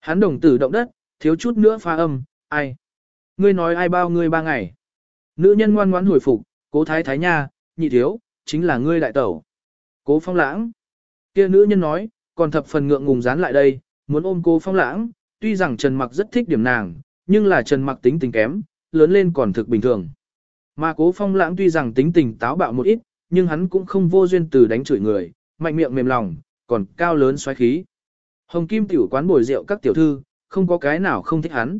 Hắn đồng tử động đất, thiếu chút nữa pha âm, ai? Ngươi nói ai bao ngươi ba ngày? Nữ nhân ngoan ngoãn hồi phục, cố thái thái nha, nhị thiếu, chính là ngươi đại tẩu. Cố phong lãng. kia nữ nhân nói, còn thập phần ngượng ngùng dán lại đây, muốn ôm cố phong lãng, tuy rằng Trần Mặc rất thích điểm nàng, nhưng là Trần Mặc tính tình kém, lớn lên còn thực bình thường. Mà cố phong lãng tuy rằng tính tình táo bạo một ít, nhưng hắn cũng không vô duyên từ đánh chửi người, mạnh miệng mềm lòng, còn cao lớn xoáy khí. Hồng Kim tiểu quán bồi rượu các tiểu thư, không có cái nào không thích hắn.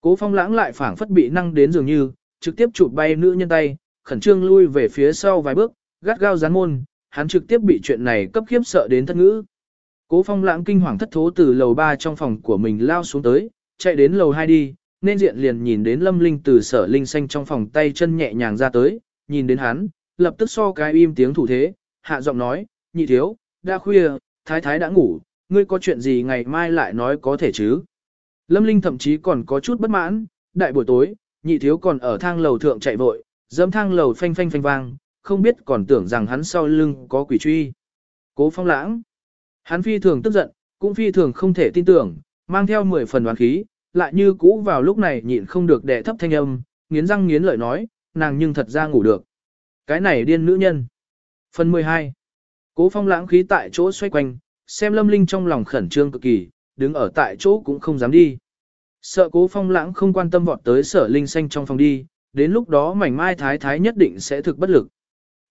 Cố phong lãng lại phảng phất bị năng đến dường như, trực tiếp chụp bay nữ nhân tay, khẩn trương lui về phía sau vài bước, gắt gao gián môn, hắn trực tiếp bị chuyện này cấp khiếp sợ đến thất ngữ. Cố phong lãng kinh hoàng thất thố từ lầu 3 trong phòng của mình lao xuống tới, chạy đến lầu 2 đi, nên diện liền nhìn đến lâm linh từ sở linh xanh trong phòng tay chân nhẹ nhàng ra tới, nhìn đến hắn, lập tức so cái im tiếng thủ thế, hạ giọng nói, nhị thiếu, đã khuya, thái thái đã ngủ, ngươi có chuyện gì ngày mai lại nói có thể chứ. Lâm linh thậm chí còn có chút bất mãn, đại buổi tối, nhị thiếu còn ở thang lầu thượng chạy vội, dẫm thang lầu phanh phanh phanh vang, không biết còn tưởng rằng hắn sau lưng có quỷ truy. Cố phong lãng. Hắn phi thường tức giận, cũng phi thường không thể tin tưởng, mang theo 10 phần đoán khí, lại như cũ vào lúc này nhịn không được đè thấp thanh âm, nghiến răng nghiến lợi nói, nàng nhưng thật ra ngủ được. Cái này điên nữ nhân. Phần 12. Cố phong lãng khí tại chỗ xoay quanh, xem lâm linh trong lòng khẩn trương cực kỳ, đứng ở tại chỗ cũng không dám đi. Sợ cố phong lãng không quan tâm vọt tới sở linh xanh trong phòng đi, đến lúc đó mảnh mai thái thái nhất định sẽ thực bất lực.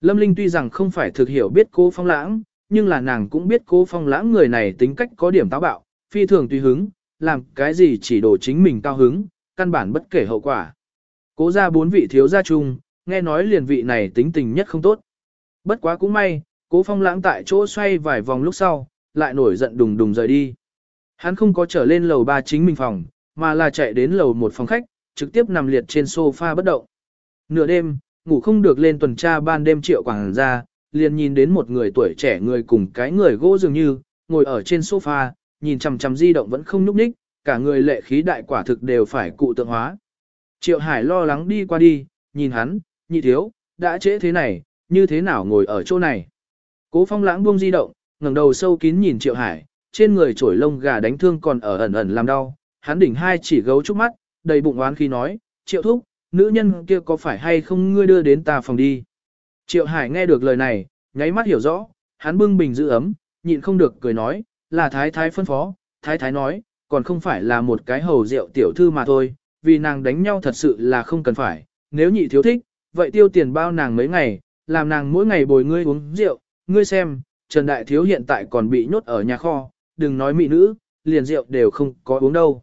Lâm Linh tuy rằng không phải thực hiểu biết cô phong lãng, nhưng là nàng cũng biết cô phong lãng người này tính cách có điểm táo bạo, phi thường tùy hứng, làm cái gì chỉ đổ chính mình cao hứng, căn bản bất kể hậu quả. Cố ra bốn vị thiếu gia chung, nghe nói liền vị này tính tình nhất không tốt. Bất quá cũng may, cố phong lãng tại chỗ xoay vài vòng lúc sau, lại nổi giận đùng đùng rời đi. Hắn không có trở lên lầu ba chính mình phòng, mà là chạy đến lầu một phòng khách, trực tiếp nằm liệt trên sofa bất động. Nửa đêm, ngủ không được lên tuần tra ban đêm triệu quảng ra, liền nhìn đến một người tuổi trẻ người cùng cái người gỗ dường như, ngồi ở trên sofa, nhìn chằm chằm di động vẫn không nhúc nhích, cả người lệ khí đại quả thực đều phải cụ tượng hóa. Triệu Hải lo lắng đi qua đi, nhìn hắn, nhị thiếu, đã trễ thế này, như thế nào ngồi ở chỗ này. Cố phong lãng buông di động, ngẩng đầu sâu kín nhìn Triệu Hải, trên người trổi lông gà đánh thương còn ở ẩn ẩn làm đau, hắn đỉnh hai chỉ gấu trúc mắt, đầy bụng oán khi nói, Triệu thúc, nữ nhân kia có phải hay không ngươi đưa đến ta phòng đi. Triệu Hải nghe được lời này, nháy mắt hiểu rõ, hắn bưng bình giữ ấm, nhịn không được cười nói, là thái thái phân phó, thái thái nói, còn không phải là một cái hầu rượu tiểu thư mà thôi, vì nàng đánh nhau thật sự là không cần phải, nếu nhị thiếu thích, vậy tiêu tiền bao nàng mấy ngày, làm nàng mỗi ngày bồi ngươi uống rượu, ngươi xem, Trần Đại Thiếu hiện tại còn bị nhốt ở nhà kho, đừng nói mỹ nữ, liền rượu đều không có uống đâu.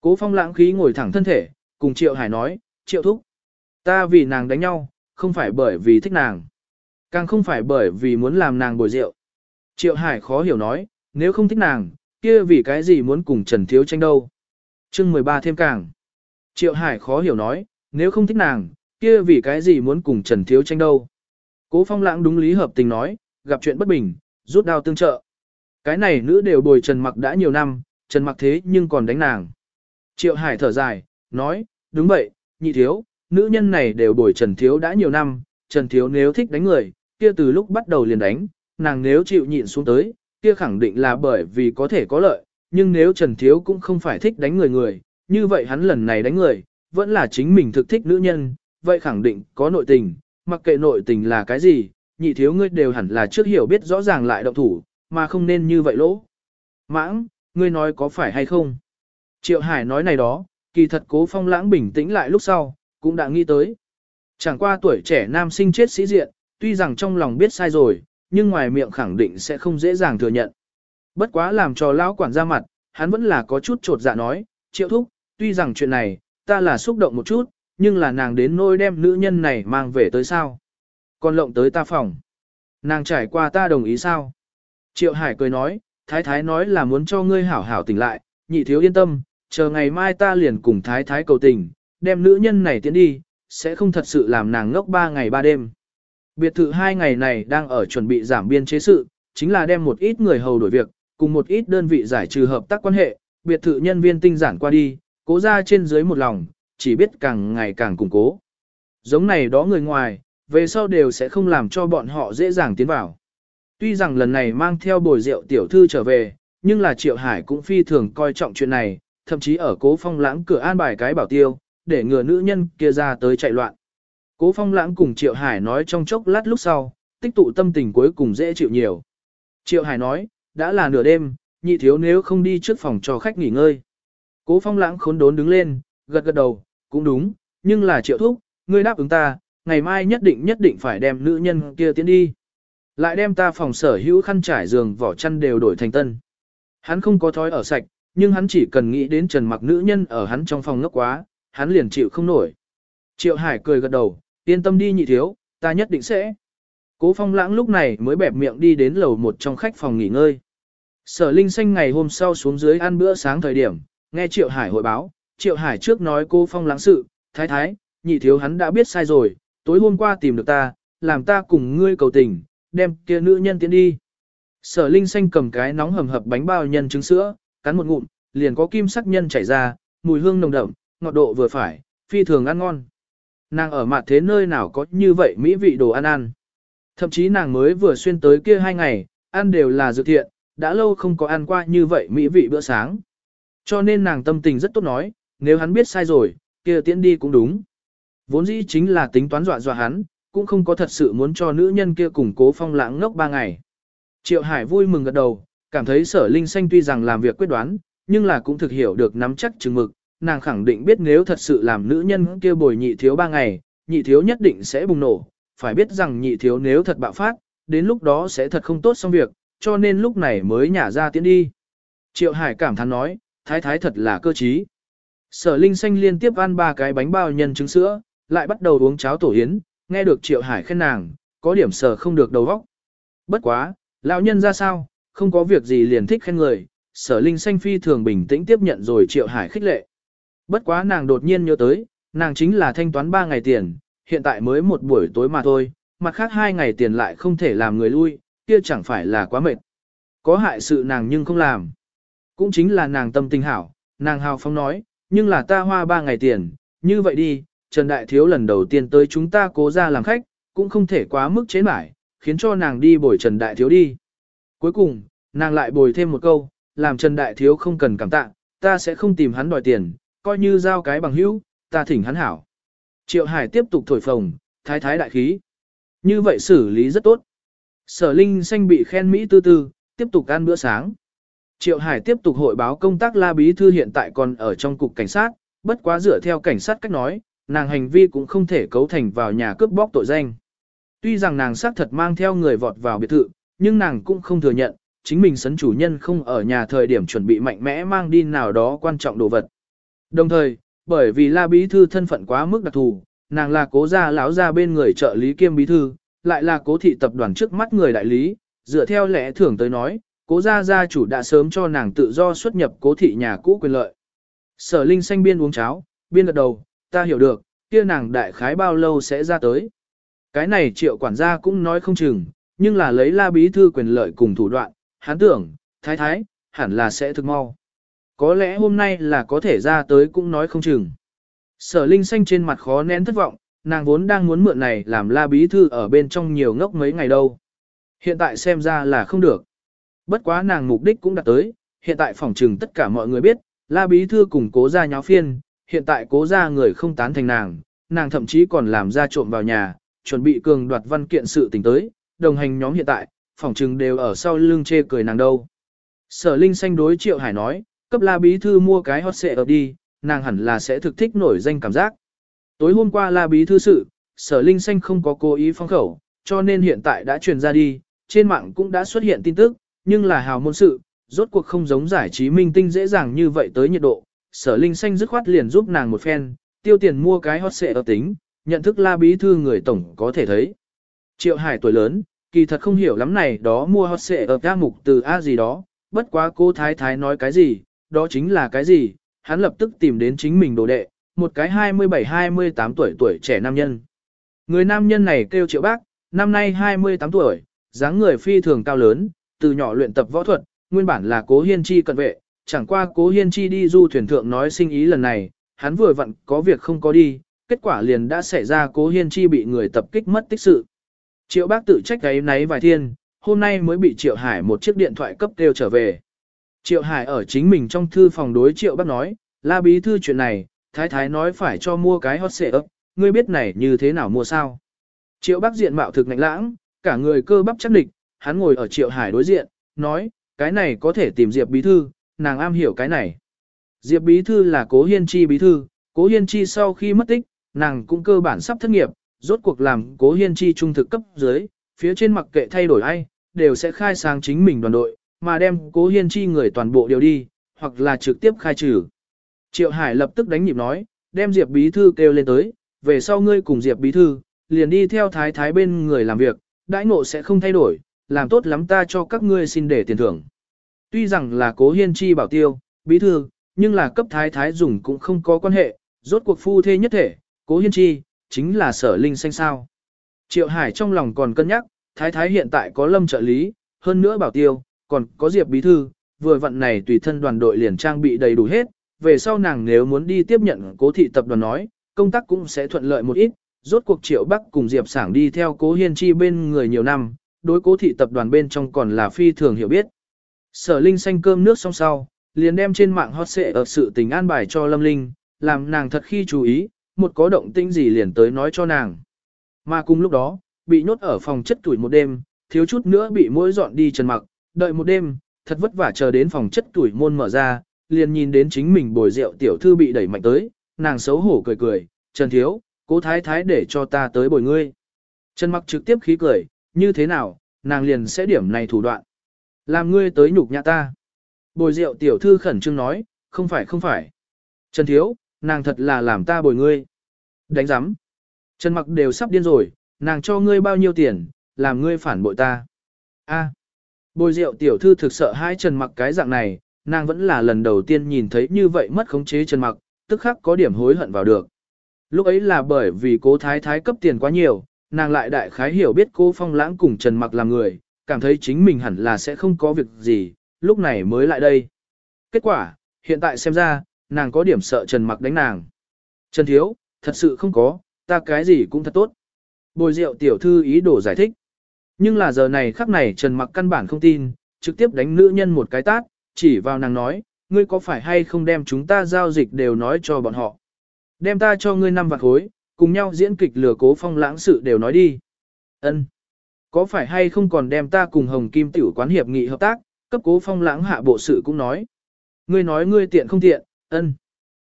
Cố phong lãng khí ngồi thẳng thân thể, cùng Triệu Hải nói, Triệu Thúc, ta vì nàng đánh nhau, không phải bởi vì thích nàng, càng không phải bởi vì muốn làm nàng bồi rượu. Triệu Hải khó hiểu nói, nếu không thích nàng, kia vì cái gì muốn cùng Trần Thiếu tranh đâu. chương 13 thêm càng. Triệu Hải khó hiểu nói, nếu không thích nàng, kia vì cái gì muốn cùng Trần Thiếu tranh đâu. Cố phong lãng đúng lý hợp tình nói, gặp chuyện bất bình, rút đao tương trợ. Cái này nữ đều bồi Trần Mặc đã nhiều năm, Trần Mặc thế nhưng còn đánh nàng. Triệu Hải thở dài, nói, đúng vậy, nhị thiếu, nữ nhân này đều bồi Trần Thiếu đã nhiều năm, Trần Thiếu nếu thích đánh người, kia từ lúc bắt đầu liền đánh, nàng nếu chịu nhịn xuống tới, kia khẳng định là bởi vì có thể có lợi, nhưng nếu Trần Thiếu cũng không phải thích đánh người người, như vậy hắn lần này đánh người, vẫn là chính mình thực thích nữ nhân, vậy khẳng định có nội tình, mặc kệ nội tình là cái gì, nhị thiếu ngươi đều hẳn là trước hiểu biết rõ ràng lại động thủ, mà không nên như vậy lỗ. Mãng, ngươi nói có phải hay không? Triệu Hải nói này đó, kỳ thật cố phong lãng bình tĩnh lại lúc sau, cũng đã nghĩ tới. Chẳng qua tuổi trẻ nam sinh chết sĩ diện, tuy rằng trong lòng biết sai rồi, nhưng ngoài miệng khẳng định sẽ không dễ dàng thừa nhận. Bất quá làm cho lão quản ra mặt, hắn vẫn là có chút trột dạ nói, triệu thúc, tuy rằng chuyện này, ta là xúc động một chút, nhưng là nàng đến nôi đem nữ nhân này mang về tới sao. Còn lộng tới ta phòng. Nàng trải qua ta đồng ý sao? Triệu Hải cười nói, thái thái nói là muốn cho ngươi hảo hảo tỉnh lại, nhị thiếu yên tâm, chờ ngày mai ta liền cùng thái thái cầu tình, đem nữ nhân này tiến đi, sẽ không thật sự làm nàng ngốc ba ngày ba đêm. Biệt thự hai ngày này đang ở chuẩn bị giảm biên chế sự, chính là đem một ít người hầu đổi việc, cùng một ít đơn vị giải trừ hợp tác quan hệ, biệt thự nhân viên tinh giản qua đi, cố ra trên dưới một lòng, chỉ biết càng ngày càng củng cố. Giống này đó người ngoài, về sau đều sẽ không làm cho bọn họ dễ dàng tiến vào. Tuy rằng lần này mang theo bồi rượu tiểu thư trở về, nhưng là Triệu Hải cũng phi thường coi trọng chuyện này, thậm chí ở cố phong lãng cửa an bài cái bảo tiêu, để ngừa nữ nhân kia ra tới chạy loạn. Cố phong lãng cùng Triệu Hải nói trong chốc lát lúc sau, tích tụ tâm tình cuối cùng dễ chịu nhiều. Triệu Hải nói, đã là nửa đêm, nhị thiếu nếu không đi trước phòng cho khách nghỉ ngơi. Cố phong lãng khốn đốn đứng lên, gật gật đầu, cũng đúng, nhưng là triệu thúc, ngươi đáp ứng ta, ngày mai nhất định nhất định phải đem nữ nhân kia tiến đi. Lại đem ta phòng sở hữu khăn trải giường vỏ chăn đều đổi thành tân. Hắn không có thói ở sạch, nhưng hắn chỉ cần nghĩ đến trần mặc nữ nhân ở hắn trong phòng ngốc quá, hắn liền chịu không nổi. Triệu Hải cười gật đầu, yên tâm đi nhị thiếu, ta nhất định sẽ. Cố phong lãng lúc này mới bẹp miệng đi đến lầu một trong khách phòng nghỉ ngơi. Sở Linh Xanh ngày hôm sau xuống dưới ăn bữa sáng thời điểm, nghe Triệu Hải hội báo, Triệu Hải trước nói cô phong lãng sự, thái thái, nhị thiếu hắn đã biết sai rồi, tối hôm qua tìm được ta, làm ta cùng ngươi cầu tình, đem kia nữ nhân tiến đi. Sở Linh Xanh cầm cái nóng hầm hập bánh bao nhân trứng sữa, cắn một ngụm, liền có kim sắc nhân chảy ra, mùi hương nồng đậm, ngọt độ vừa phải, phi thường ăn ngon. Nàng ở mặt thế nơi nào có như vậy mỹ vị đồ ăn ăn. Thậm chí nàng mới vừa xuyên tới kia hai ngày, ăn đều là dự thiện, đã lâu không có ăn qua như vậy mỹ vị bữa sáng. Cho nên nàng tâm tình rất tốt nói, nếu hắn biết sai rồi, kia tiễn đi cũng đúng. Vốn dĩ chính là tính toán dọa dọa hắn, cũng không có thật sự muốn cho nữ nhân kia cùng cố phong lãng ngốc ba ngày. Triệu Hải vui mừng gật đầu, cảm thấy sở linh xanh tuy rằng làm việc quyết đoán, nhưng là cũng thực hiểu được nắm chắc chừng mực, nàng khẳng định biết nếu thật sự làm nữ nhân kia bồi nhị thiếu ba ngày, nhị thiếu nhất định sẽ bùng nổ, phải biết rằng nhị thiếu nếu thật bạo phát, đến lúc đó sẽ thật không tốt xong việc, cho nên lúc này mới nhả ra tiến đi. Triệu Hải cảm thán nói, thái thái thật là cơ trí. Sở Linh Xanh liên tiếp ăn ba cái bánh bao nhân trứng sữa, lại bắt đầu uống cháo tổ yến, nghe được Triệu Hải khen nàng, có điểm sở không được đầu óc. Bất quá, lão nhân ra sao, không có việc gì liền thích khen người, Sở Linh Xanh phi thường bình tĩnh tiếp nhận rồi Triệu Hải khích lệ. Bất quá nàng đột nhiên nhớ tới, nàng chính là thanh toán 3 ngày tiền, hiện tại mới một buổi tối mà thôi, mặt khác hai ngày tiền lại không thể làm người lui, kia chẳng phải là quá mệt. Có hại sự nàng nhưng không làm. Cũng chính là nàng tâm tình hảo, nàng hào phóng nói, nhưng là ta hoa 3 ngày tiền, như vậy đi, Trần Đại Thiếu lần đầu tiên tới chúng ta cố ra làm khách, cũng không thể quá mức chế mải, khiến cho nàng đi bồi Trần Đại Thiếu đi. Cuối cùng, nàng lại bồi thêm một câu, làm Trần Đại Thiếu không cần cảm tạ, ta sẽ không tìm hắn đòi tiền, coi như giao cái bằng hữu, ta thỉnh hắn hảo. Triệu Hải tiếp tục thổi phồng, thái thái đại khí. Như vậy xử lý rất tốt. Sở Linh Xanh bị khen Mỹ tư tư, tiếp tục ăn bữa sáng. Triệu Hải tiếp tục hội báo công tác La Bí Thư hiện tại còn ở trong cục cảnh sát, bất quá dựa theo cảnh sát cách nói, nàng hành vi cũng không thể cấu thành vào nhà cướp bóc tội danh. Tuy rằng nàng xác thật mang theo người vọt vào biệt thự, nhưng nàng cũng không thừa nhận, chính mình sấn chủ nhân không ở nhà thời điểm chuẩn bị mạnh mẽ mang đi nào đó quan trọng đồ vật. Đồng thời, bởi vì La Bí Thư thân phận quá mức đặc thù, nàng là cố gia lão gia bên người trợ lý kiêm bí thư, lại là cố thị tập đoàn trước mắt người đại lý, dựa theo lẽ thường tới nói, cố gia gia chủ đã sớm cho nàng tự do xuất nhập cố thị nhà cũ quyền lợi. Sở Linh xanh biên uống cháo, biên gật đầu, ta hiểu được, kia nàng đại khái bao lâu sẽ ra tới. Cái này triệu quản gia cũng nói không chừng, nhưng là lấy la bí thư quyền lợi cùng thủ đoạn, hắn tưởng, thái thái, hẳn là sẽ thực mau. Có lẽ hôm nay là có thể ra tới cũng nói không chừng. Sở Linh xanh trên mặt khó nén thất vọng, nàng vốn đang muốn mượn này làm la bí thư ở bên trong nhiều ngốc mấy ngày đâu. Hiện tại xem ra là không được. Bất quá nàng mục đích cũng đạt tới, hiện tại phỏng trừng tất cả mọi người biết, la bí thư cùng cố ra nháo phiên, hiện tại cố ra người không tán thành nàng, nàng thậm chí còn làm ra trộm vào nhà, chuẩn bị cường đoạt văn kiện sự tình tới, đồng hành nhóm hiện tại, phỏng trừng đều ở sau lưng chê cười nàng đâu. Sở Linh xanh đối Triệu Hải nói, cấp la bí thư mua cái hot xệ ập đi, nàng hẳn là sẽ thực thích nổi danh cảm giác. Tối hôm qua la bí thư sự, sở Linh xanh không có cố ý phong khẩu, cho nên hiện tại đã truyền ra đi, trên mạng cũng đã xuất hiện tin tức, nhưng là hào môn sự, rốt cuộc không giống giải trí minh tinh dễ dàng như vậy tới nhiệt độ. Sở Linh xanh dứt khoát liền giúp nàng một phen, tiêu tiền mua cái hot xệ ở tính, nhận thức la bí thư người tổng có thể thấy. Triệu Hải tuổi lớn, kỳ thật không hiểu lắm này đó mua hot xệ ở ca mục từ A gì đó, bất quá cô Thái Thái nói cái gì, đó chính là cái gì, hắn lập tức tìm đến chính mình đồ đệ, một cái 27-28 tuổi tuổi trẻ nam nhân. Người nam nhân này kêu Triệu Bác, năm nay 28 tuổi, dáng người phi thường cao lớn, từ nhỏ luyện tập võ thuật, nguyên bản là cố hiên chi cận vệ, chẳng qua cố hiên chi đi du thuyền thượng nói sinh ý lần này, hắn vừa vặn có việc không có đi, kết quả liền đã xảy ra cố hiên chi bị người tập kích mất tích sự. Triệu bác tự trách gáy náy vài thiên, hôm nay mới bị Triệu Hải một chiếc điện thoại cấp kêu trở về. Triệu Hải ở chính mình trong thư phòng đối Triệu bác nói, la bí thư chuyện này, thái thái nói phải cho mua cái hot xệ ấp, ngươi biết này như thế nào mua sao. Triệu bác diện mạo thực ngạnh lãng, cả người cơ bắp chắc địch, hắn ngồi ở Triệu Hải đối diện, nói, cái này có thể tìm Diệp bí thư, nàng am hiểu cái này. Diệp bí thư là cố hiên chi bí thư, cố hiên chi sau khi mất tích, nàng cũng cơ bản sắp thất nghiệp, rốt cuộc làm cố hiên chi trung thực cấp dưới, phía trên mặc kệ thay đổi ai, đều sẽ khai sáng chính mình đoàn đội, mà đem cố hiên chi người toàn bộ đều đi, hoặc là trực tiếp khai trừ. Triệu Hải lập tức đánh nhịp nói, đem Diệp bí thư kêu lên tới, về sau ngươi cùng Diệp bí thư, liền đi theo thái thái bên người làm việc, đãi ngộ sẽ không thay đổi, làm tốt lắm ta cho các ngươi xin để tiền thưởng. Tuy rằng là cố hiên chi bảo tiêu, bí thư, nhưng là cấp thái thái dùng cũng không có quan hệ, rốt cuộc phu thê nhất thể, cố hiên chi, chính là sở linh xanh sao. Triệu Hải trong lòng còn cân nhắc, thái thái hiện tại có lâm trợ lý, hơn nữa bảo tiêu, còn có diệp bí thư, vừa vận này tùy thân đoàn đội liền trang bị đầy đủ hết, về sau nàng nếu muốn đi tiếp nhận cố thị tập đoàn nói, công tác cũng sẽ thuận lợi một ít, rốt cuộc triệu bắc cùng diệp sảng đi theo cố hiên chi bên người nhiều năm, đối cố thị tập đoàn bên trong còn là phi thường hiểu biết. Sở Linh xanh cơm nước xong sau, liền đem trên mạng hot xệ ở sự tình an bài cho Lâm Linh, làm nàng thật khi chú ý, một có động tĩnh gì liền tới nói cho nàng. Mà cùng lúc đó, bị nhốt ở phòng chất tuổi một đêm, thiếu chút nữa bị mũi dọn đi trần mặc, đợi một đêm, thật vất vả chờ đến phòng chất tuổi môn mở ra, liền nhìn đến chính mình bồi rượu tiểu thư bị đẩy mạnh tới, nàng xấu hổ cười cười, Trần Thiếu, cố thái thái để cho ta tới bồi ngươi. Trần mặc trực tiếp khí cười, như thế nào, nàng liền sẽ điểm này thủ đoạn. Làm ngươi tới nhục nhã ta. Bồi rượu tiểu thư khẩn trương nói, không phải không phải. Trần Thiếu, nàng thật là làm ta bồi ngươi. Đánh giám. Trần mặc đều sắp điên rồi, nàng cho ngươi bao nhiêu tiền, làm ngươi phản bội ta. A. Bồi rượu tiểu thư thực sợ hai Trần mặc cái dạng này, nàng vẫn là lần đầu tiên nhìn thấy như vậy mất khống chế Trần mặc, tức khắc có điểm hối hận vào được. Lúc ấy là bởi vì cố thái thái cấp tiền quá nhiều, nàng lại đại khái hiểu biết cô phong lãng cùng Trần mặc là người, cảm thấy chính mình hẳn là sẽ không có việc gì, lúc này mới lại đây. Kết quả, hiện tại xem ra, nàng có điểm sợ Trần mặc đánh nàng. Trần Thiếu, thật sự không có, ta cái gì cũng thật tốt. Bồi rượu tiểu thư ý đồ giải thích. Nhưng là giờ này khắc này Trần Mặc căn bản không tin, trực tiếp đánh nữ nhân một cái tát, chỉ vào nàng nói, ngươi có phải hay không đem chúng ta giao dịch đều nói cho bọn họ. Đem ta cho ngươi năm vạn khối, cùng nhau diễn kịch lừa cố phong lãng sự đều nói đi. Ân, Có phải hay không còn đem ta cùng Hồng Kim tiểu quán hiệp nghị hợp tác, cấp cố phong lãng hạ bộ sự cũng nói. Ngươi nói ngươi tiện không tiện, ân.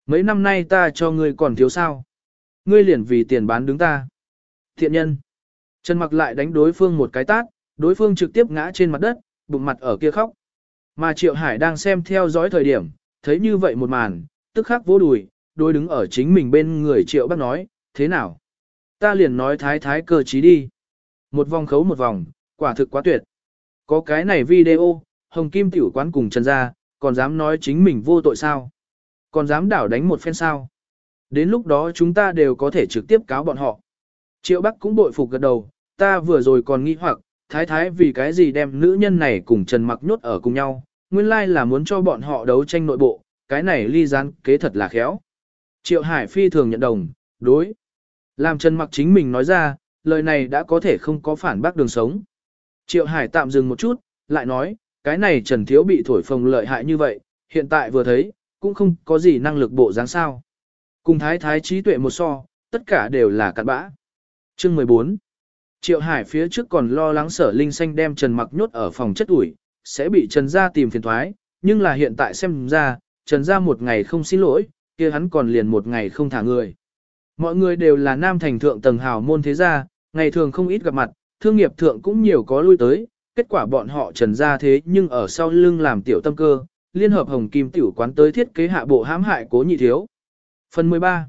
Mấy năm nay ta cho ngươi còn thiếu sao. Ngươi liền vì tiền bán đứng ta. Thiện nhân. Trần mặc lại đánh đối phương một cái tát, đối phương trực tiếp ngã trên mặt đất, bụng mặt ở kia khóc. Mà Triệu Hải đang xem theo dõi thời điểm, thấy như vậy một màn, tức khắc vô đùi, đôi đứng ở chính mình bên người Triệu bác nói, thế nào? Ta liền nói thái thái cơ trí đi. Một vòng khấu một vòng, quả thực quá tuyệt. Có cái này video, Hồng Kim tiểu quán cùng Trần Gia, còn dám nói chính mình vô tội sao? Còn dám đảo đánh một phen sao? Đến lúc đó chúng ta đều có thể trực tiếp cáo bọn họ. Triệu Bắc cũng bội phục gật đầu, ta vừa rồi còn nghi hoặc, thái thái vì cái gì đem nữ nhân này cùng Trần Mặc nhốt ở cùng nhau, nguyên lai là muốn cho bọn họ đấu tranh nội bộ, cái này ly gián kế thật là khéo. Triệu Hải phi thường nhận đồng, đối. Làm Trần Mặc chính mình nói ra, lời này đã có thể không có phản bác đường sống. Triệu Hải tạm dừng một chút, lại nói, cái này Trần Thiếu bị thổi phồng lợi hại như vậy, hiện tại vừa thấy, cũng không có gì năng lực bộ dáng sao. Cùng thái thái trí tuệ một so, tất cả đều là cặn bã. Chương 14 Triệu Hải phía trước còn lo lắng sở linh xanh đem Trần mặc nhốt ở phòng chất ủi, sẽ bị Trần gia tìm phiền thoái, nhưng là hiện tại xem ra, Trần gia một ngày không xin lỗi, kia hắn còn liền một ngày không thả người. Mọi người đều là nam thành thượng tầng hào môn thế gia, ngày thường không ít gặp mặt, thương nghiệp thượng cũng nhiều có lui tới, kết quả bọn họ Trần gia thế nhưng ở sau lưng làm tiểu tâm cơ, liên hợp hồng kim tiểu quán tới thiết kế hạ bộ hãm hại cố nhị thiếu. Phần 13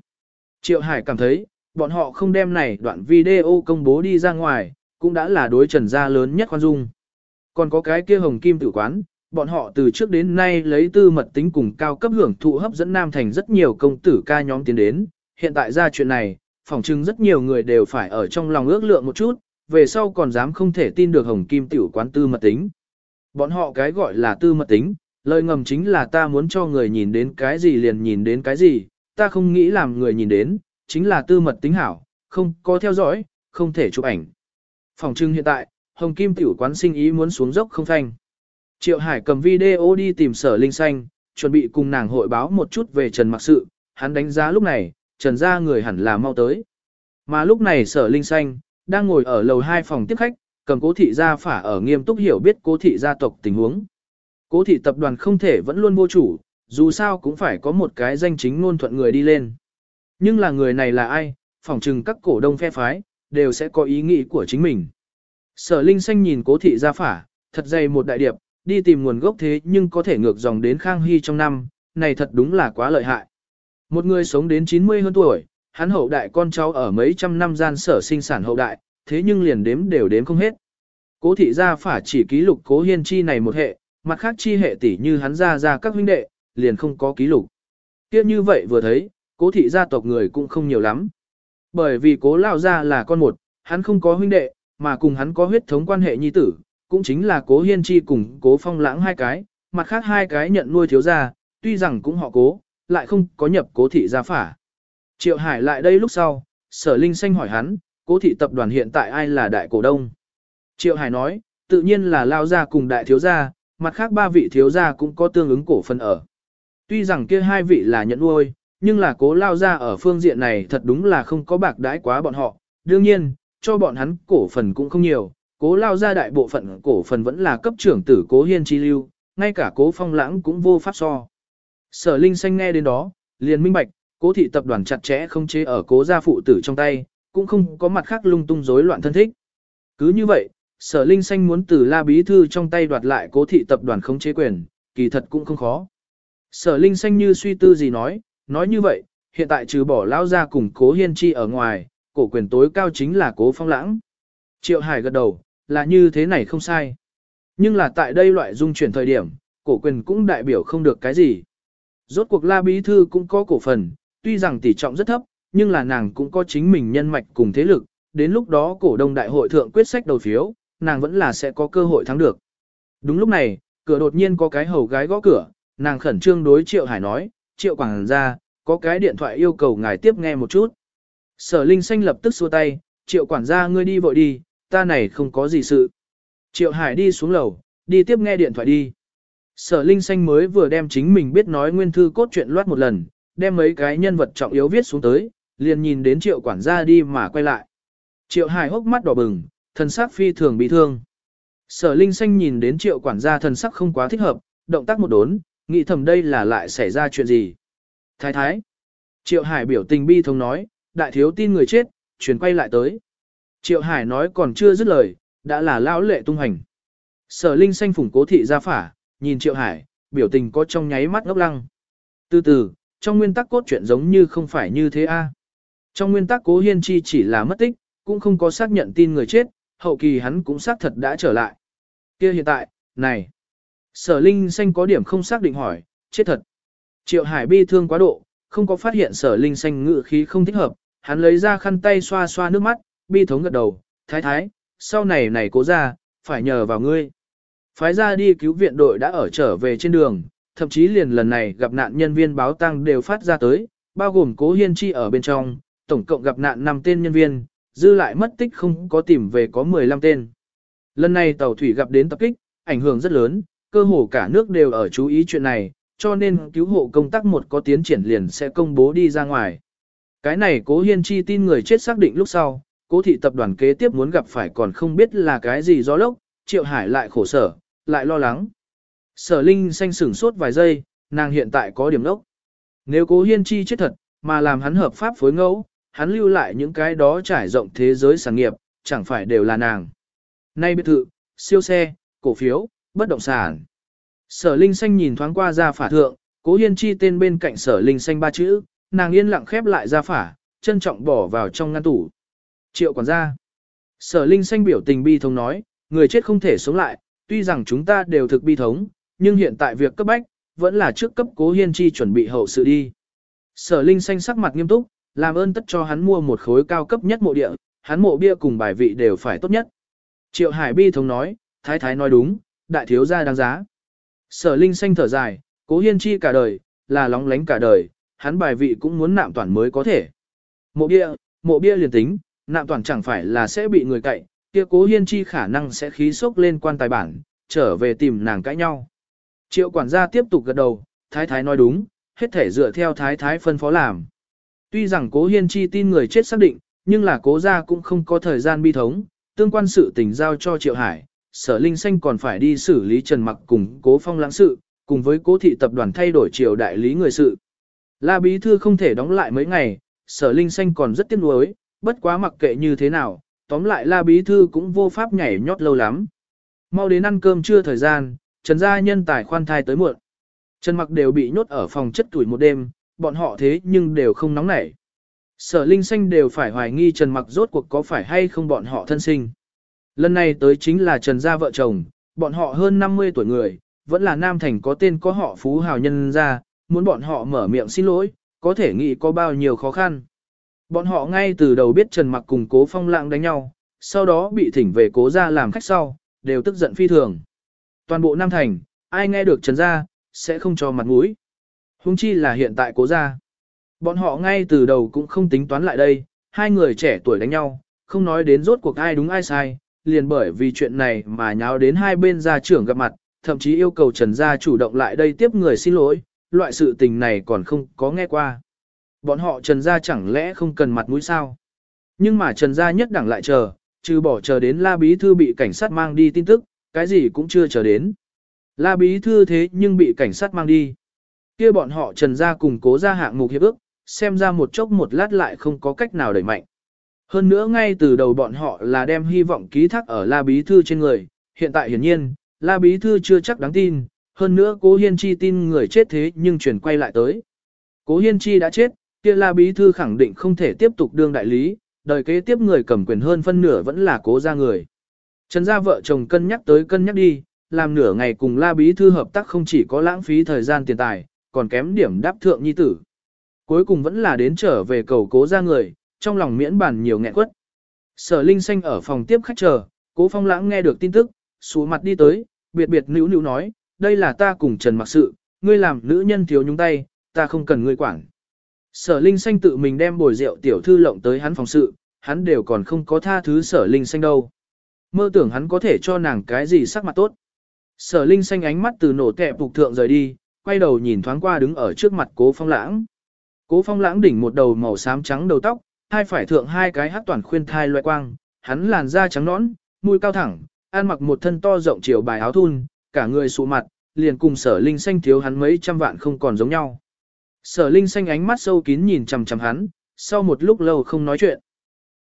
Triệu Hải cảm thấy, bọn họ không đem này đoạn video công bố đi ra ngoài, cũng đã là đối trần gia lớn nhất khoan dung. Còn có cái kia hồng kim tử quán, bọn họ từ trước đến nay lấy tư mật tính cùng cao cấp hưởng thụ hấp dẫn Nam Thành rất nhiều công tử ca nhóm tiến đến, hiện tại ra chuyện này, phỏng chừng rất nhiều người đều phải ở trong lòng ước lượng một chút, về sau còn dám không thể tin được hồng kim tiểu quán tư mật tính. Bọn họ cái gọi là tư mật tính, lời ngầm chính là ta muốn cho người nhìn đến cái gì liền nhìn đến cái gì, ta không nghĩ làm người nhìn đến, chính là tư mật tính hảo, không có theo dõi, không thể chụp ảnh. Phòng trưng hiện tại, Hồng Kim tiểu quán sinh ý muốn xuống dốc không phanh. Triệu Hải cầm video đi tìm sở Linh Xanh, chuẩn bị cùng nàng hội báo một chút về Trần Mặc Sự, hắn đánh giá lúc này, Trần gia người hẳn là mau tới. Mà lúc này sở Linh Xanh, đang ngồi ở lầu 2 phòng tiếp khách, cầm cố thị gia phả ở nghiêm túc hiểu biết cố thị gia tộc tình huống. Cố thị tập đoàn không thể vẫn luôn vô chủ, dù sao cũng phải có một cái danh chính ngôn thuận người đi lên. Nhưng là người này là ai, phỏng chừng các cổ đông phe phái, đều sẽ có ý nghĩ của chính mình. Sở Linh Xanh nhìn cố thị gia phả, thật dày một đại điệp, đi tìm nguồn gốc thế nhưng có thể ngược dòng đến Khang Hy trong năm, này thật đúng là quá lợi hại. Một người sống đến 90 hơn tuổi, hắn hậu đại con cháu ở mấy trăm năm gian sở sinh sản hậu đại, thế nhưng liền đếm đều đếm không hết. Cố thị gia phả chỉ ký lục cố hiên chi này một hệ, mặt khác chi hệ tỷ như hắn ra ra các huynh đệ, liền không có ký lục. Tiếp như vậy vừa thấy, cố thị gia tộc người cũng không nhiều lắm. Bởi vì cố lao gia là con một, hắn không có huynh đệ, mà cùng hắn có huyết thống quan hệ nhi tử, cũng chính là cố hiên chi cùng cố phong lãng hai cái, mặt khác hai cái nhận nuôi thiếu gia, tuy rằng cũng họ cố, lại không có nhập cố thị gia phả. Triệu Hải lại đây lúc sau, sở linh xanh hỏi hắn, cố thị tập đoàn hiện tại ai là đại cổ đông. Triệu Hải nói, tự nhiên là lao gia cùng đại thiếu gia, mặt khác ba vị thiếu gia cũng có tương ứng cổ phần ở. Tuy rằng kia hai vị là nhận nuôi, nhưng là cố lao ra ở phương diện này thật đúng là không có bạc đãi quá bọn họ. Đương nhiên, cho bọn hắn cổ phần cũng không nhiều, cố lao ra đại bộ phận cổ phần vẫn là cấp trưởng tử cố hiên chi lưu, ngay cả cố phong lãng cũng vô pháp so. Sở Linh Xanh nghe đến đó, liền minh bạch, cố thị tập đoàn chặt chẽ không chế ở cố gia phụ tử trong tay, cũng không có mặt khác lung tung rối loạn thân thích. Cứ như vậy, sở Linh Xanh muốn từ la bí thư trong tay đoạt lại cố thị tập đoàn khống chế quyền, kỳ thật cũng không khó. Sở Linh Xanh như suy tư gì nói, nói như vậy, hiện tại trừ bỏ lao ra cùng cố hiên chi ở ngoài, cổ quyền tối cao chính là cố phong lãng. Triệu Hải gật đầu, là như thế này không sai. Nhưng là tại đây loại dung chuyển thời điểm, cổ quyền cũng đại biểu không được cái gì. Rốt cuộc la bí thư cũng có cổ phần, tuy rằng tỷ trọng rất thấp, nhưng là nàng cũng có chính mình nhân mạch cùng thế lực, đến lúc đó cổ đông đại hội thượng quyết sách đầu phiếu, nàng vẫn là sẽ có cơ hội thắng được. Đúng lúc này, cửa đột nhiên có cái hầu gái gõ cửa, nàng khẩn trương đối Triệu Hải nói, Triệu Quảng ra, có cái điện thoại yêu cầu ngài tiếp nghe một chút. Sở Linh Xanh lập tức xua tay, triệu quản gia ngươi đi vội đi, ta này không có gì sự. Triệu Hải đi xuống lầu, đi tiếp nghe điện thoại đi. Sở Linh Xanh mới vừa đem chính mình biết nói nguyên thư cốt truyện loát một lần, đem mấy cái nhân vật trọng yếu viết xuống tới, liền nhìn đến triệu quản gia đi mà quay lại. Triệu Hải hốc mắt đỏ bừng, thần sắc phi thường bị thương. Sở Linh Xanh nhìn đến triệu quản gia thần sắc không quá thích hợp, động tác một đốn, nghĩ thầm đây là lại xảy ra chuyện gì. Thái thái. Triệu Hải biểu tình bi thống nói, đại thiếu tin người chết, chuyển quay lại tới. Triệu Hải nói còn chưa dứt lời, đã là lão lệ tung hành. Sở Linh Xanh phủng cố thị ra phả, nhìn Triệu Hải, biểu tình có trong nháy mắt ngốc lăng. Từ từ, trong nguyên tắc cốt truyện giống như không phải như thế a. Trong nguyên tắc cố hiên chi chỉ là mất tích, cũng không có xác nhận tin người chết, hậu kỳ hắn cũng xác thật đã trở lại. kia hiện tại, này, sở linh xanh có điểm không xác định hỏi, chết thật. Triệu hải bi thương quá độ, không có phát hiện sở linh xanh ngự khí không thích hợp, hắn lấy ra khăn tay xoa xoa nước mắt, bi thống gật đầu, thái thái, sau này này cố ra, phải nhờ vào ngươi. Phái ra đi cứu viện đội đã ở trở về trên đường, thậm chí liền lần này gặp nạn nhân viên báo tăng đều phát ra tới, bao gồm cố hiên chi ở bên trong, tổng cộng gặp nạn 5 tên nhân viên, dư lại mất tích không có tìm về có 15 tên. Lần này tàu thủy gặp đến tập kích, ảnh hưởng rất lớn, cơ hồ cả nước đều ở chú ý chuyện này, cho nên cứu hộ công tác một có tiến triển liền sẽ công bố đi ra ngoài. Cái này cố hiên chi tin người chết xác định lúc sau, cố thị tập đoàn kế tiếp muốn gặp phải còn không biết là cái gì do lốc, triệu hải lại khổ sở, lại lo lắng. Sở Linh xanh sửng sốt vài giây, nàng hiện tại có điểm lốc Nếu cố hiên chi chết thật, mà làm hắn hợp pháp phối ngẫu, hắn lưu lại những cái đó trải rộng thế giới sản nghiệp, chẳng phải đều là nàng. Nay biệt thự, siêu xe, cổ phiếu, bất động sản. Sở Linh xanh nhìn thoáng qua ra phả thượng, cố hiên chi tên bên cạnh sở Linh xanh ba chữ, nàng yên lặng khép lại ra phả, trân trọng bỏ vào trong ngăn tủ. Triệu quản gia. Sở Linh xanh biểu tình bi thống nói, người chết không thể sống lại, tuy rằng chúng ta đều thực bi thống, nhưng hiện tại việc cấp bách, vẫn là trước cấp cố hiên chi chuẩn bị hậu sự đi. Sở Linh xanh sắc mặt nghiêm túc, làm ơn tất cho hắn mua một khối cao cấp nhất mộ địa, hắn mộ bia cùng bài vị đều phải tốt nhất. Triệu Hải bi thống nói, thái thái nói đúng, đại thiếu gia đáng giá. Sở Linh xanh thở dài, cố hiên chi cả đời, là lóng lánh cả đời, hắn bài vị cũng muốn nạm toàn mới có thể. Mộ bia, mộ bia liền tính, nạm toàn chẳng phải là sẽ bị người cậy, kia cố hiên chi khả năng sẽ khí sốc lên quan tài bản, trở về tìm nàng cãi nhau. Triệu quản gia tiếp tục gật đầu, thái thái nói đúng, hết thể dựa theo thái thái phân phó làm. Tuy rằng cố hiên chi tin người chết xác định, nhưng là cố gia cũng không có thời gian bi thống, tương quan sự tình giao cho Triệu Hải, sở linh xanh còn phải đi xử lý trần mặc cùng cố phong lãng sự, cùng với cố thị tập đoàn thay đổi triều đại lý người sự. La Bí Thư không thể đóng lại mấy ngày, sở linh xanh còn rất tiếc nuối, bất quá mặc kệ như thế nào, tóm lại La Bí Thư cũng vô pháp nhảy nhót lâu lắm. Mau đến ăn cơm trưa thời gian, Trần gia nhân tài khoan thai tới muộn. Trần mặc đều bị nhốt ở phòng chất tuổi một đêm, bọn họ thế nhưng đều không nóng nảy. Sở Linh Xanh đều phải hoài nghi Trần mặc rốt cuộc có phải hay không bọn họ thân sinh. Lần này tới chính là Trần gia vợ chồng, bọn họ hơn 50 tuổi người, vẫn là nam thành có tên có họ phú hào nhân gia, muốn bọn họ mở miệng xin lỗi, có thể nghĩ có bao nhiêu khó khăn. Bọn họ ngay từ đầu biết Trần mặc cùng cố phong lãng đánh nhau, sau đó bị thỉnh về cố gia làm khách sau, đều tức giận phi thường. Toàn bộ Nam Thành, ai nghe được Trần Gia, sẽ không cho mặt mũi. Hùng chi là hiện tại cố gia. Bọn họ ngay từ đầu cũng không tính toán lại đây, hai người trẻ tuổi đánh nhau, không nói đến rốt cuộc ai đúng ai sai, liền bởi vì chuyện này mà nháo đến hai bên gia trưởng gặp mặt, thậm chí yêu cầu Trần Gia chủ động lại đây tiếp người xin lỗi, loại sự tình này còn không có nghe qua. Bọn họ Trần Gia chẳng lẽ không cần mặt mũi sao? Nhưng mà Trần Gia nhất đẳng lại chờ, trừ bỏ chờ đến La Bí Thư bị cảnh sát mang đi tin tức, cái gì cũng chưa chờ đến. La bí thư thế nhưng bị cảnh sát mang đi kia bọn họ trần ra cùng cố ra hạng mục hiệp ước, xem ra một chốc một lát lại không có cách nào đẩy mạnh. Hơn nữa ngay từ đầu bọn họ là đem hy vọng ký thác ở La Bí Thư trên người, hiện tại hiển nhiên, La Bí Thư chưa chắc đáng tin, hơn nữa cố Hiên Chi tin người chết thế nhưng chuyển quay lại tới. Cố Hiên Chi đã chết, kia La Bí Thư khẳng định không thể tiếp tục đương đại lý, đời kế tiếp người cầm quyền hơn phân nửa vẫn là cố ra người. Trần gia vợ chồng cân nhắc tới cân nhắc đi, làm nửa ngày cùng La Bí Thư hợp tác không chỉ có lãng phí thời gian tiền tài, còn kém điểm đáp thượng nhi tử. Cuối cùng vẫn là đến trở về cầu cố ra người, trong lòng miễn bàn nhiều nghẹn quất. Sở Linh Xanh ở phòng tiếp khách chờ, cố phong lãng nghe được tin tức, xuống mặt đi tới, biệt biệt nữ nữ nói, đây là ta cùng Trần mặc sự, ngươi làm nữ nhân thiếu nhúng tay, ta không cần ngươi quản. Sở Linh Xanh tự mình đem bồi rượu tiểu thư lộng tới hắn phòng sự, hắn đều còn không có tha thứ Sở Linh Xanh đâu. Mơ tưởng hắn có thể cho nàng cái gì sắc mặt tốt. Sở Linh Xanh ánh mắt từ nổ kẹp phục thượng rời đi, quay đầu nhìn thoáng qua đứng ở trước mặt cố phong lãng. Cố phong lãng đỉnh một đầu màu xám trắng đầu tóc, hai phải thượng hai cái hát toàn khuyên thai loại quang, hắn làn da trắng nõn, mũi cao thẳng, ăn mặc một thân to rộng chiều bài áo thun, cả người sụ mặt, liền cùng sở linh xanh thiếu hắn mấy trăm vạn không còn giống nhau. Sở linh xanh ánh mắt sâu kín nhìn chằm chằm hắn, sau một lúc lâu không nói chuyện.